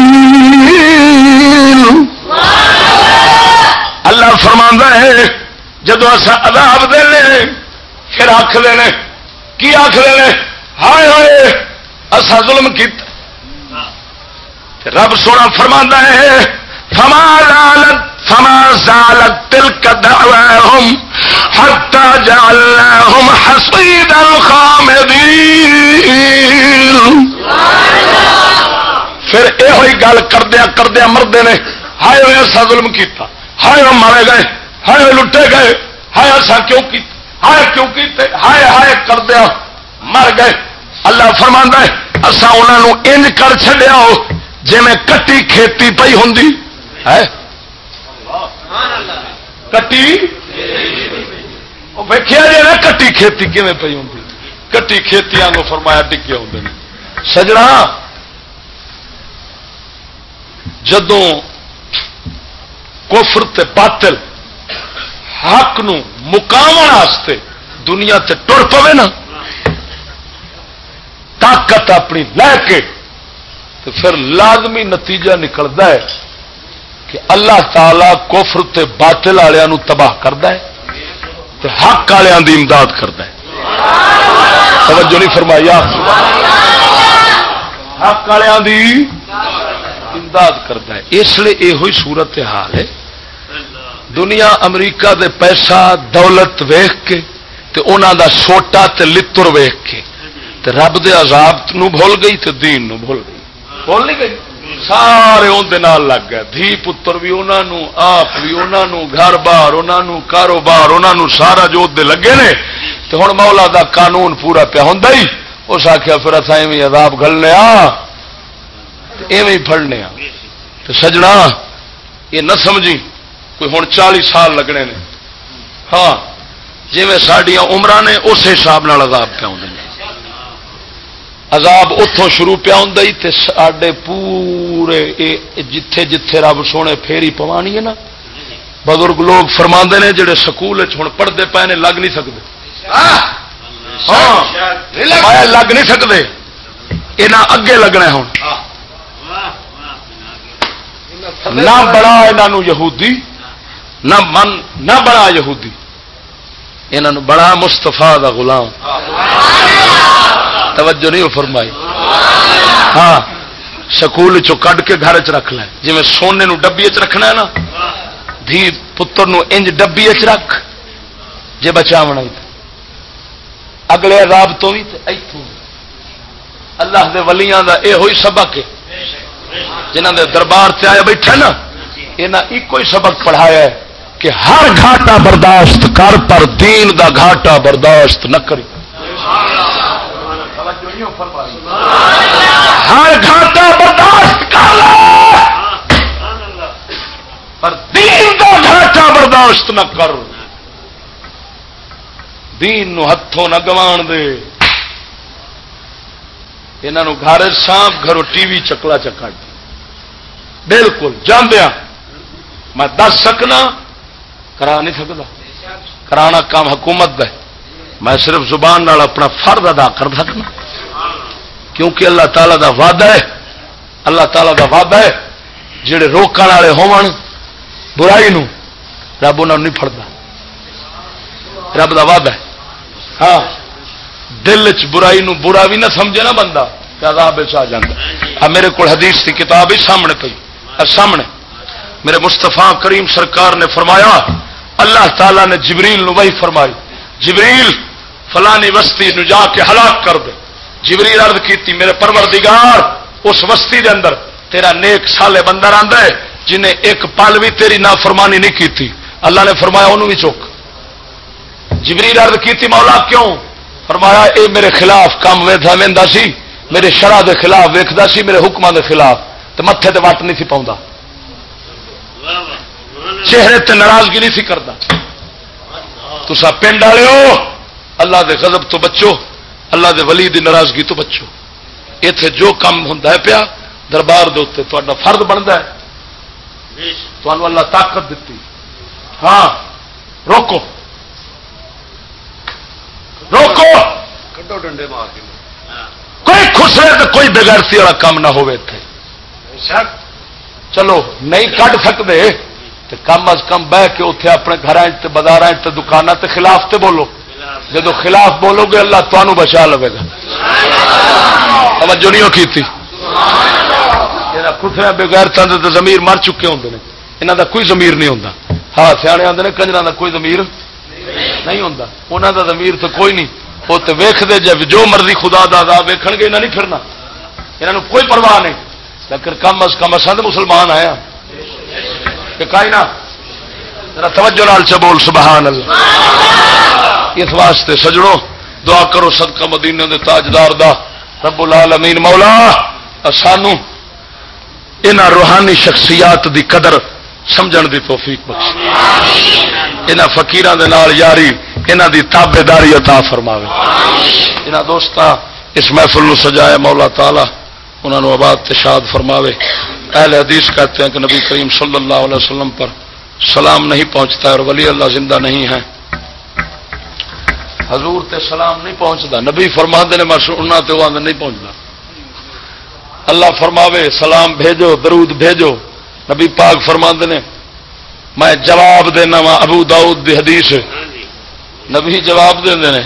اللہ فرما ہے، جدو اصا عذاب دے پھر آخ دینے کی آخ دینے ہائے ہائے اصا ظلم کیتا۔ رب سونا فرما ہے، فما لالت فما زالت تلك دعواهم حتى جعلناهم حصيدا خامدين. پھر یہ ہوئی گل کردیا کردیا مردے نے، ہائے ہوئے ایسا ظلم کیتا، ہائے وہ مارے گئے، ہائے لٹے گئے، ہائے ایسا کیوں کی ہائے کیوں کیتے، ہائے ہائے کردیا مر گئے۔ اللہ فرما ہے اصا انہوں انج کر چڈیا ہو جی میں کٹی کھیتی پی ہوں کٹی؟ ویکیا جی نا، کٹی کھیتی کیون پی ہوں کٹی کھیتی فرمایا ڈگے ہوں سجنا جدوں کفر تے باطل حق نو واسطے دنیا تے ٹر پوے نا، طاقت اپنی لے کے تو پھر لازمی نتیجہ نکلتا ہے۔ کہ اللہ تعالی کفر تے باطل والوں تباہ کرتا ہے تے حق والوں کی امداد کرتا ہے۔ توجہ نہیں فرمایا حق والوں کی امداد کرتا ہے۔ اس لیے یہ صورت حال ہے، دنیا امریکہ دے پیسہ، دولت ویخ کے، تے انہوں دا سوٹا تے لتر ویخ کے، تے رب دے عذاب نو بھول گئی تے دین نو بھول گئی۔ بول نہیں گئی۔ سارے اندر لگ گئے۔ دھی پتر بھی انہوں آپ بھی انہوں گھر بار انہوں کاروبار انہوں سارا جو لگے نے۔ تو ہوں مولا دا قانون پورا پیا ہوں اس آخیا پھر اصا ایویں عذاب گلنے ایویں پڑنے سجنا، یہ نہ سمجھی کوئی ہوں چالی سال لگنے نے۔ ہاں جی سڈیا عمر نے، اس حساب عذاب پہ آدھے عذاب اتوں شروع پیا ہوں سڈے پورے جتھے جتھے رب سونے پھیری پوانی ہے نا۔ بزرگ لوگ فرما نے جڑے سکول ہوں پڑھتے پے نے لگ نہیں سکتے ہاں۔ لگ نہیں سکتے یہاں اگے لگنا ہوں نہ بڑا یہاں یہودی نہ من نہ بڑا یہودی۔ یہاں بڑا مستفا دا غلام۔ توجہ نہیں وہ فرمائی۔ ہاں سکول کڈ کے گھر چ رکھ لیں جی سونے نو ڈبی چ رکھنا ہے نا، دھی پتر نو انج ڈبی چ رکھ جی بچاونا اگلے راب تو بھی اتوں اللہ دے ولیاں دا اے ہوئی سبق ہے۔ جنہ دے دربار سے آیا بیٹھا نا یہاں ایک ہی سبق پڑھایا ہے کہ ہر گھاٹا برداشت کر، پر دین دا گھاٹا برداشت نہ کری ہر گھاٹا برداشت کر پر دین دا گھاٹا برداشت نہ کر۔ دین نو ہاتھوں نہ گوان دے۔ یہاں گھر سانپ گھروں ٹی وی چکلا چکا بالکل جاندیا میں دس سکنا، کرا نہیں سکتا کرانا کام حکومت کا میں صرف زبان اپنا فرد ادا کر سکنا۔ کیونکہ اللہ تعالی دا وعدہ ہے، اللہ تعالی دا وعدہ ہے، جڑے روکن والے ہون، برائی نو رب انہوں نہیں پڑتا رب دا وعدہ ہے۔ ہاں دل چ برائی نو برا بھی نہ سمجھے نا بندہ عذاب آ جاتا میرے کو حدیث کی کتاب ہی سامنے پی سامنے۔ میرے مستفا کریم سرکار نے فرمایا، اللہ تعالی نے جبریل نو وہی فرمائی، جبریل فلانی وسطی نو جا کے ہلاک کر دے۔ جبریل عرض کیتی، میرے پروردگار، اس وسطی دے اندر تیرا نیک سالے بندر آندا ہے جنہیں ایک پل بھی تیری نافرمانی نہیں کیتی۔ اللہ نے فرمایا، انہوں بھی چوک جبریل عرض کیتی، مولا کیوں؟ فرمایا، اے میرے خلاف کام ویدا ویندا سی، میرے شرع دے خلاف ویکھدا سی، میرے حکماں دے خلاف۔ تے متھے تے وٹ نہیں سی پاوندا چہرے تے ناراضگی نہیں سی کرتا تسا پنڈ والے ہو، اللہ دے غضب تو بچو۔ اللہ دے ولی دی ناراضگی تو بچو۔ اتے جو کام ہوں پیا دربار دے تا فرد بنتا ہے۔ تو اللہ طاقت دیتی ہاں روکو۔ روکو۔ ڈنڈے مار کوئی خوش ہے تو کوئی بغیرتی والا کام نہ ہو چلو نہیں کھ سکتے تو کم از کم بہ کے اتنے اپنے گھر بازار دکانوں کے خلاف تے بولو۔ جب خلاف بولو گے اللہ تمہوں بچا لے گا۔ توجہ نہیں کی خسرے بغیر تند زمیر مر چکے ہوں یہاں کا کوئی زمیر نہیں ہوتا ہاں سیانے آتے ہیں کنجر کا کوئی زمیر نہیں ہوتا انہوں کا زمیر تو کوئی نہیں۔ وہ تو ویختے جب جو مرضی خدا دادا ویکھ گے یہاں نہیں پھرنا۔ یہاں کوئی پرواہ نہیں۔ لیکن کم از کم اصل مسلمان آیا ہاں۔ کہ کائنا توجہ لال چبول سبحان اللہ۔ اس واسطے سجڑوں دعا کرو صدقہ مدینے دے تاجدار دا رب العالمین مولا سانو ان روحانی شخصیات دی قدر سمجھن دی توفیق بخش ان فکیران دے نال یاری انہ دی تابے داری عطا فرماوے۔ انہ دوستا اس محفل نو سجایا مولا تعالی انہوں نے آباد تشاد فرماوے۔ اہل حدیث کہتے ہیں کہ نبی کریم صلی اللہ علیہ وسلم پر سلام نہیں پہنچتا اور ولی اللہ زندہ نہیں ہے۔ حضور تے سلام نہیں پہنچتا نبی فرما نے، میں سننا تو وہ نہیں پہنچتا اللہ فرماوے، سلام بھیجو، درود بھیجو۔ نبی پاک فرما نے، میں جواب دینا وا ابو داؤد دی حدیث۔ نبی جواب دے نے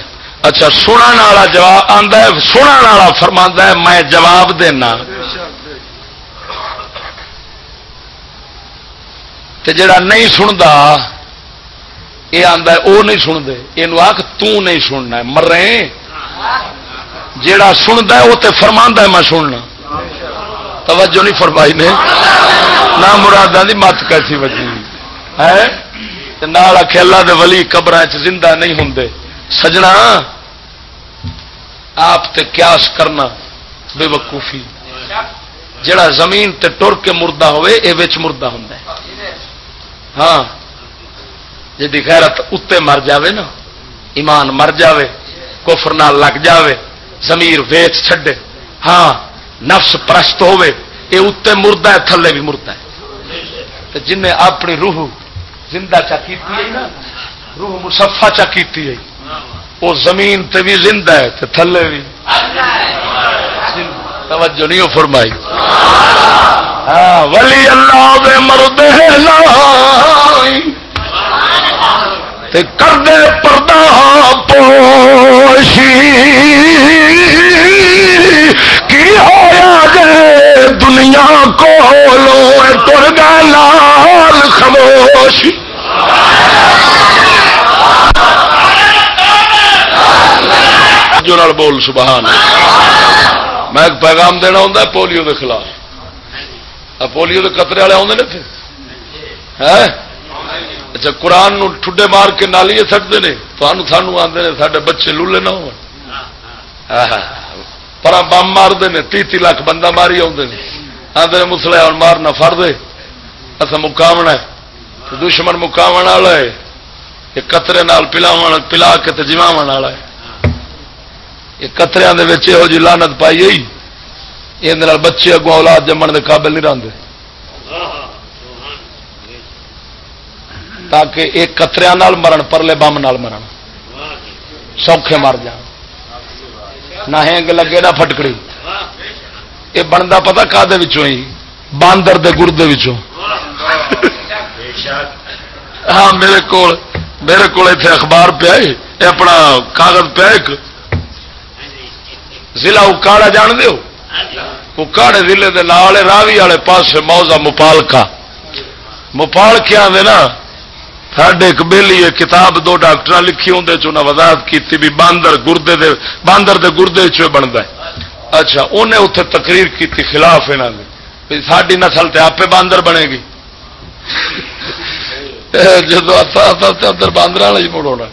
اچھا سنن والا جواب آتا ہے، سنن والا فرما ہے، میں جواب دینا۔ تے جڑا نہیں سنتا یہ آتا ہے وہ نہیں سنتے۔ یہ آخ نہیں سننا مرے؟ جڑا سنتا ہے وہ تو فرما ہے، میں سننا۔ توجہ نہیں فرمائی نے۔ نہ مرادہ دی مت کیسی بچی ہے؟ نال اللہ دے ولی قبر زندہ نہیں ہوں سجنا، آپ تے قیاس کرنا بے وقوفی۔ جڑا زمین تے ٹر کے مردہ ہوئے، اے وچ مردہ ہوں ہاں۔ جی خیرت اتنے مر جاوے نا، ایمان مر جاوے، کفر نال لگ جاوے زمیر ویچ چھڈے ہاں نفس پرست ہوے یہ اتنے مردہ ہے، تھلے بھی مردہ ہے۔ جن اپنی روح زندہ چا کیتی ہے نا، روح مسفا چا کیتی ہے وہ زمین تے بھی زندہ ہے، تے تھلے بھی۔ توجہ نہیں فرمائی۔ ہاں ولی اللہ دے مرد لائی۔ کردے پردہ پوشی۔ کی ہوا جے دنیا کو لو تر گا لال خموشی جو نال بول سبحان۔ میں ایک پیغام دینا ہوں پولیو کے خلاف۔ پولیو کے قطرے والے آتے ہیں اچھا قرآن ٹھڈے مار کے نالیے سٹتے ہیں تو سانو آتے ہیں سارے بچے لولے نہ ہو پر بم مارتے ہیں تی تی لاکھ بندہ ماری آتے مسلے ہوں مارنا فر دے اصا مقامنا ہے دشمن مقام والا ہے۔ یہ قطرے نال پلاو پلا کے جمع والا ہے۔ یہ قطریا یہو جی لانت پائی گئی یہ بچے اگوں اولاد جمن کے قابل نہیں رہتے تاکہ ایک قطریا مرن، پرلے بم نال مرن۔ سوکھے مر جان۔ نہ ہینگ لگے، نہ فٹکڑی یہ بنتا پتا کا باندر دے گردے ہاں میرے کو میرے کو اخبار پیا اپنا کاغذ پیا ایک۔ ضلع اکاڑا جان دو اکاڑے ضلع دے نال راوی والے پاس موزا مپالکا۔ مپالکیا نا ساڈے ایک بہلی کتاب دو ڈاکٹر لکھی اندر چنا وضاحت کی بھی باندر گردے دے باندر دے گردے چ بنتا ہے۔ اچھا انہیں اتے تقریر کی خلاف یہاں کی ساری نسل تے آپ باندر بنے گی۔ جب ادھر باندر والا ہی مڑ ہونا۔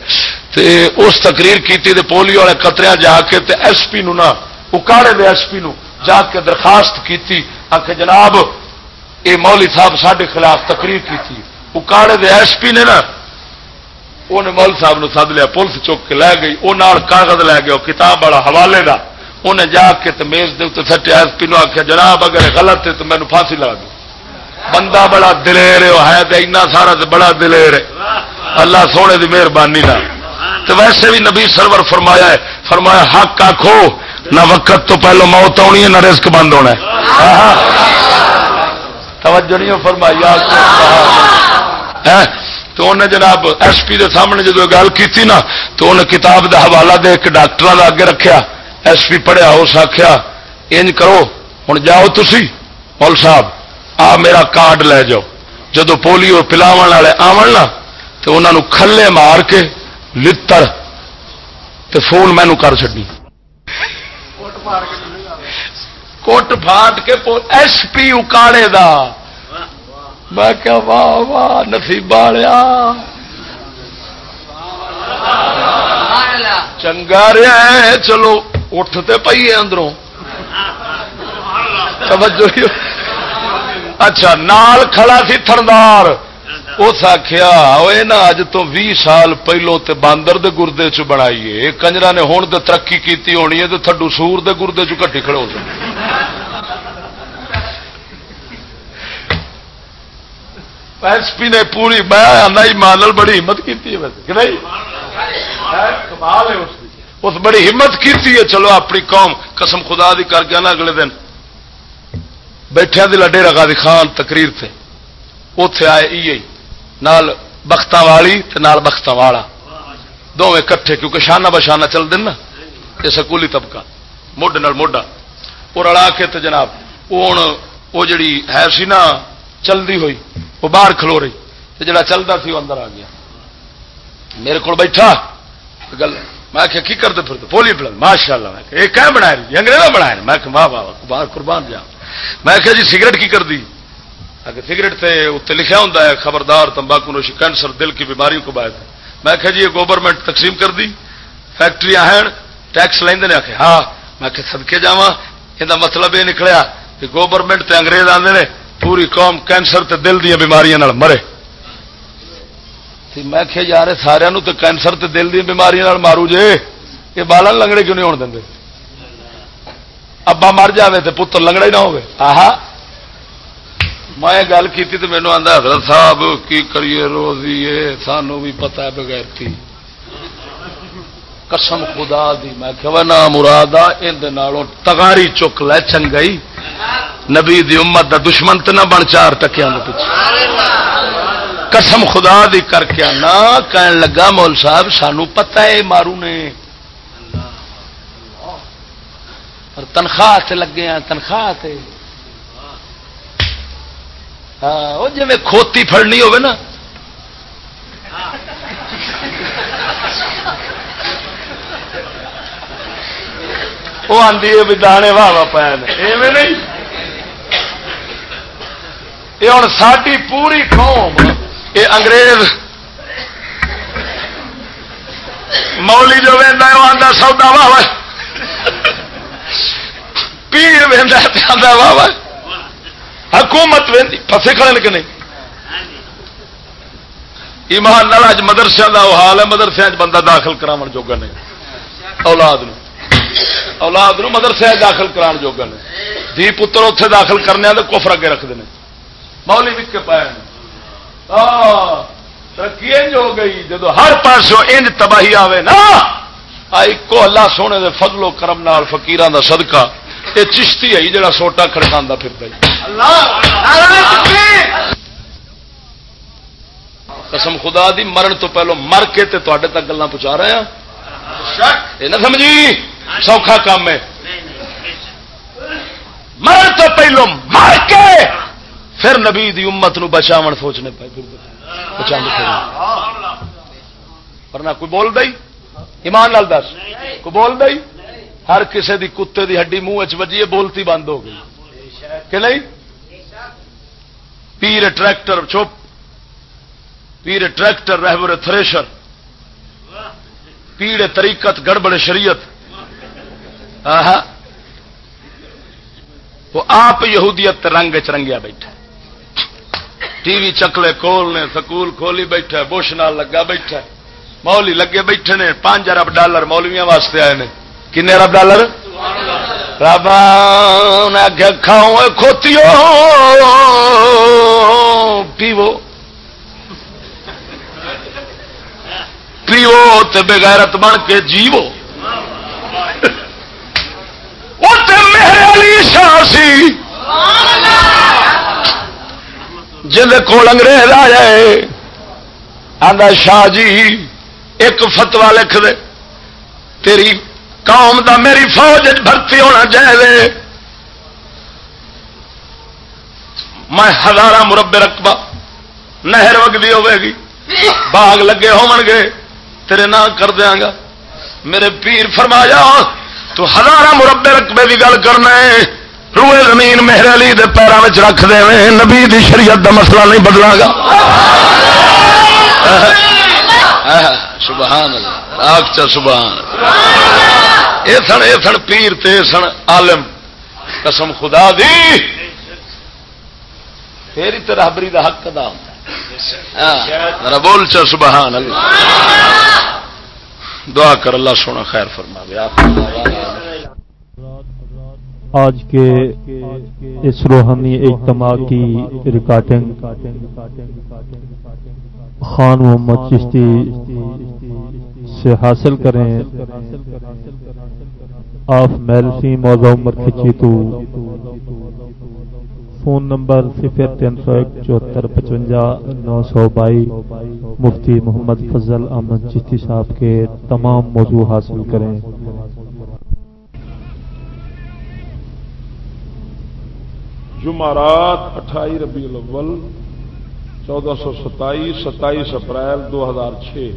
اس تقریر کی پولیو والے قطریا جا کے ایس پی نو نا اکاڑے دے ایس پی نو جا کے درخواست کی آخ جناب یہ مولی صاحب سڈے خلاف تقریر کی اکاڑے دے ایس پی نے نا انہیں مول صاحب نو سد لیا، پولیس چک کے لے گئی وہ کاغذ لے گیا کتاب والا حوالے کا انہیں جا کے تو میز دے سٹیا ایس پی نو آخیا جناب اگر غلط ہے تو مینو پھانسی لگا دو۔ بندہ بڑا دلیر ہے تو اینا سارا تو بڑا دلیر ہے اللہ سونے کی مہربانی نہ تو ویسے بھی نبی سرور فرمایا ہے، فرمایا، حق آخو نہ وقت تو پہلو موت آنی ہے، نہ رسک بند ہونا ہے۔ توجہ نہیں فرمائی تو انہیں جناب ایس پی دے سامنے جب گل کی نا، تو انہیں کتاب دا حوالہ دے کے ڈاکٹر کا اگے رکھا ایس پی پڑھیا اس آخیا انج کرو ہوں جاؤ تھی مول صاحب، آ میرا کارڈ لے جاؤ۔ جدو پولیو پلاو والے آن نا، تو انہوں کھلے مار کے لڑ تو فون مینو کر چڈی کوٹ فاٹ کے ایس پی اکاڑے دا۔ میں کیا واہ واہ، نصیب والیا چنگا رہا ہے، چلو اٹھتے پی ہے اندروں۔ توجہ اچھا نال کھڑا سی تھردار اس آخیا اج تو بھی سال پہلو تے باندر دے گردے چ بنائیے کنجرا نے ہوں تو ترقی کی ہونی ہے تو تھڈو سور دے گردے چ کٹی کھڑے ہو ایس پی نے پوری میں آنا مانل بڑی ہمت کی اس بڑی ہمت کی چلو اپنی قوم قسم خدا دی کر کے نا اگلے دن۔ بیٹھے لڈے رگا دی خان تقریر تھے اتے آئے نال بخت والی نال بخت والا دونوں کٹھے کیونکہ شانہ بشانہ چل دن نا یہ سکولی طبقہ موڈ نال موڈا۔ وہ رلا کے تو جناب وہ وہ جڑی ہے سی نا چلتی ہوئی، وہ باہر کھلو رہی۔ تو جڑا چلتا سی، وہ اندر آ گیا۔ میرے کو بیٹھا۔ گل، میں آخیا کی کرتے پھر پولی پلن ماشاء اللہ میں یہ بنایا جی انگریزا بنایا میں واہ واہ باہر قربان جا میں آخیا جی سگریٹ کی کر دی؟ سگریٹ سے اتنے لکھا ہوں خبردار، تمباکو نوشی، کینسر، دل کی بیماریوں کو باعث۔ میں آخیا جی یہ گورنمنٹ تقسیم کر دی۔ فیکٹری ہیں، ٹیکس لیندے آخر ہاں میں سدکے جا یہ مطلب یہ نکلیا کہ گورنمنٹ تے انگریز آتے ہیں پوری قوم کینسر تے دل دیا بیماریاں مرے۔ میں کہ یار سارا تو کینسر تے دل دیا بیماریاں مارو جے۔ یہ بالن لنگڑے کیوں نہیں ہونے دیں ابا مر جائے تو پتر لنگڑا ہی نہ ہو میں گل کی تو مینو آتا حضرت صاحب کی کریے روزی؟ سانو بھی پتا ہے بغیر تھی قسم خدا دی میں کہ نہ مراد تگاری چک لے چنگئی نبی دی امت دا دشمن تو نہ بن چار ٹکیا پیچھے قسم خدا دی کر کے نہ کہن لگا مول صاحب، سانو پتا ہے، مارو نے۔ اور تنخواہ سے لگے ہیں، تنخواہ سے ہاں وہ جی کھوتی فڑنی ہوگی نا۔ وہ آدھی ہے، بھی دانے واہ واہ پائے ایویں نہیں۔ یہ ہوں ساری پوری قوم یہ انگریز مولی جو وہدا آتا سودا، واہ واہ۔ پیر وہدا واہ واہ۔ حکومت پسے کھڑے کہ نہیں؟ ایمان نال اج مدرسے کا وہ حال ہے مدرسے بندہ داخل کرا جوگا نے اولاد نو۔ اولاد نو مدرسے داخل کرا جوگا نے دھی پتر اتے داخل کرنے تو کفر اگے رکھتے ہیں مولی وک کے پائے ترقی انج ہو گئی جدو ہر پاسوں انج تباہی آئے نا ایکو اللہ سونے دے فضل و کرم نال فقیران دا صدقہ یہ چشتی ہے جڑا سوٹا کھڑکا پھر قسم خدا دی مرن تو پہلو مر کے تے تک گلا پہنچا رہے ہیں یہ نہ سمجھی؟ سوکھا کام ہے۔ مرن تو پہلو مر کے پھر نبی دی امت نو بچاو سوچنے پہ بچا ورنہ کوئی بول دئی؟ ایمان لال دس۔ کوئی بول دئی؟ ہر کسے دی کتے دی ہڈی منہ وجیے، بولتی بند ہو گئی۔ کہ نہیں؟ پیر ٹریکٹر چپ پیر ٹریکٹر، رہبر تھریشر۔ پیڑ طریقت، گڑبڑ شریعت۔ وہ آپ یہودیت رنگ چرنگیا بیٹھا۔ ٹی وی چکلے کھولنے سکول کھولی بیٹھا بوش نال لگا بیٹھا مولی لگے بیٹھے نے، پانچ ارب ڈالر مولویا واسطے آئے کن ارب ڈالر؟ رب کھاؤ کھوتی پیو۔ پیو بغیرت بن کے جیو۔ میرے علی شاہ سی۔ جل کو انگریز آ جائے آدھا شاہ جی ایک فتوا لکھ دے، تیری قوم دا میری فوج بھرتی ہونا چاہیے میں ہزار مربے رقبہ نہر وگتی ہوے گی، باغ لگے ہون گے، تیرے نہ کر دیا گا۔ میرے پیر فرمایا، تو ہزار مربے رقبے کی گل کرنا ہے۔ روئے زمین مہر علی دے پیروں میں رکھ دے نبی دی شریعت دا مسئلہ نہیں بدلا گا۔ سبحان اللہ چا سبحان۔ یہ سن یہ سن، پیر تے سن، عالم۔ قسم خدا دی۔ پھر تو رابری کا حق ادا ہوتا ہاں، بول چا سبحان اللہ۔ دعا کر اللہ سونا خیر فرما گیا آج کے اس روحانی اجتماع کی ریکارڈنگ خان محمد چشتی سے حاصل کریں۔ آپ میلسی موضوع عمر کھچی تو فون نمبر صفر تین سو ایک چوہتر پچوجا نو سو بائی مفتی محمد فضل احمد چشتی صاحب کے تمام موضوع حاصل کریں۔ جمعرات اٹھائی ربیع الاول چودہ سو ستائیس ستائیس اپریل دو ہزار چھ۔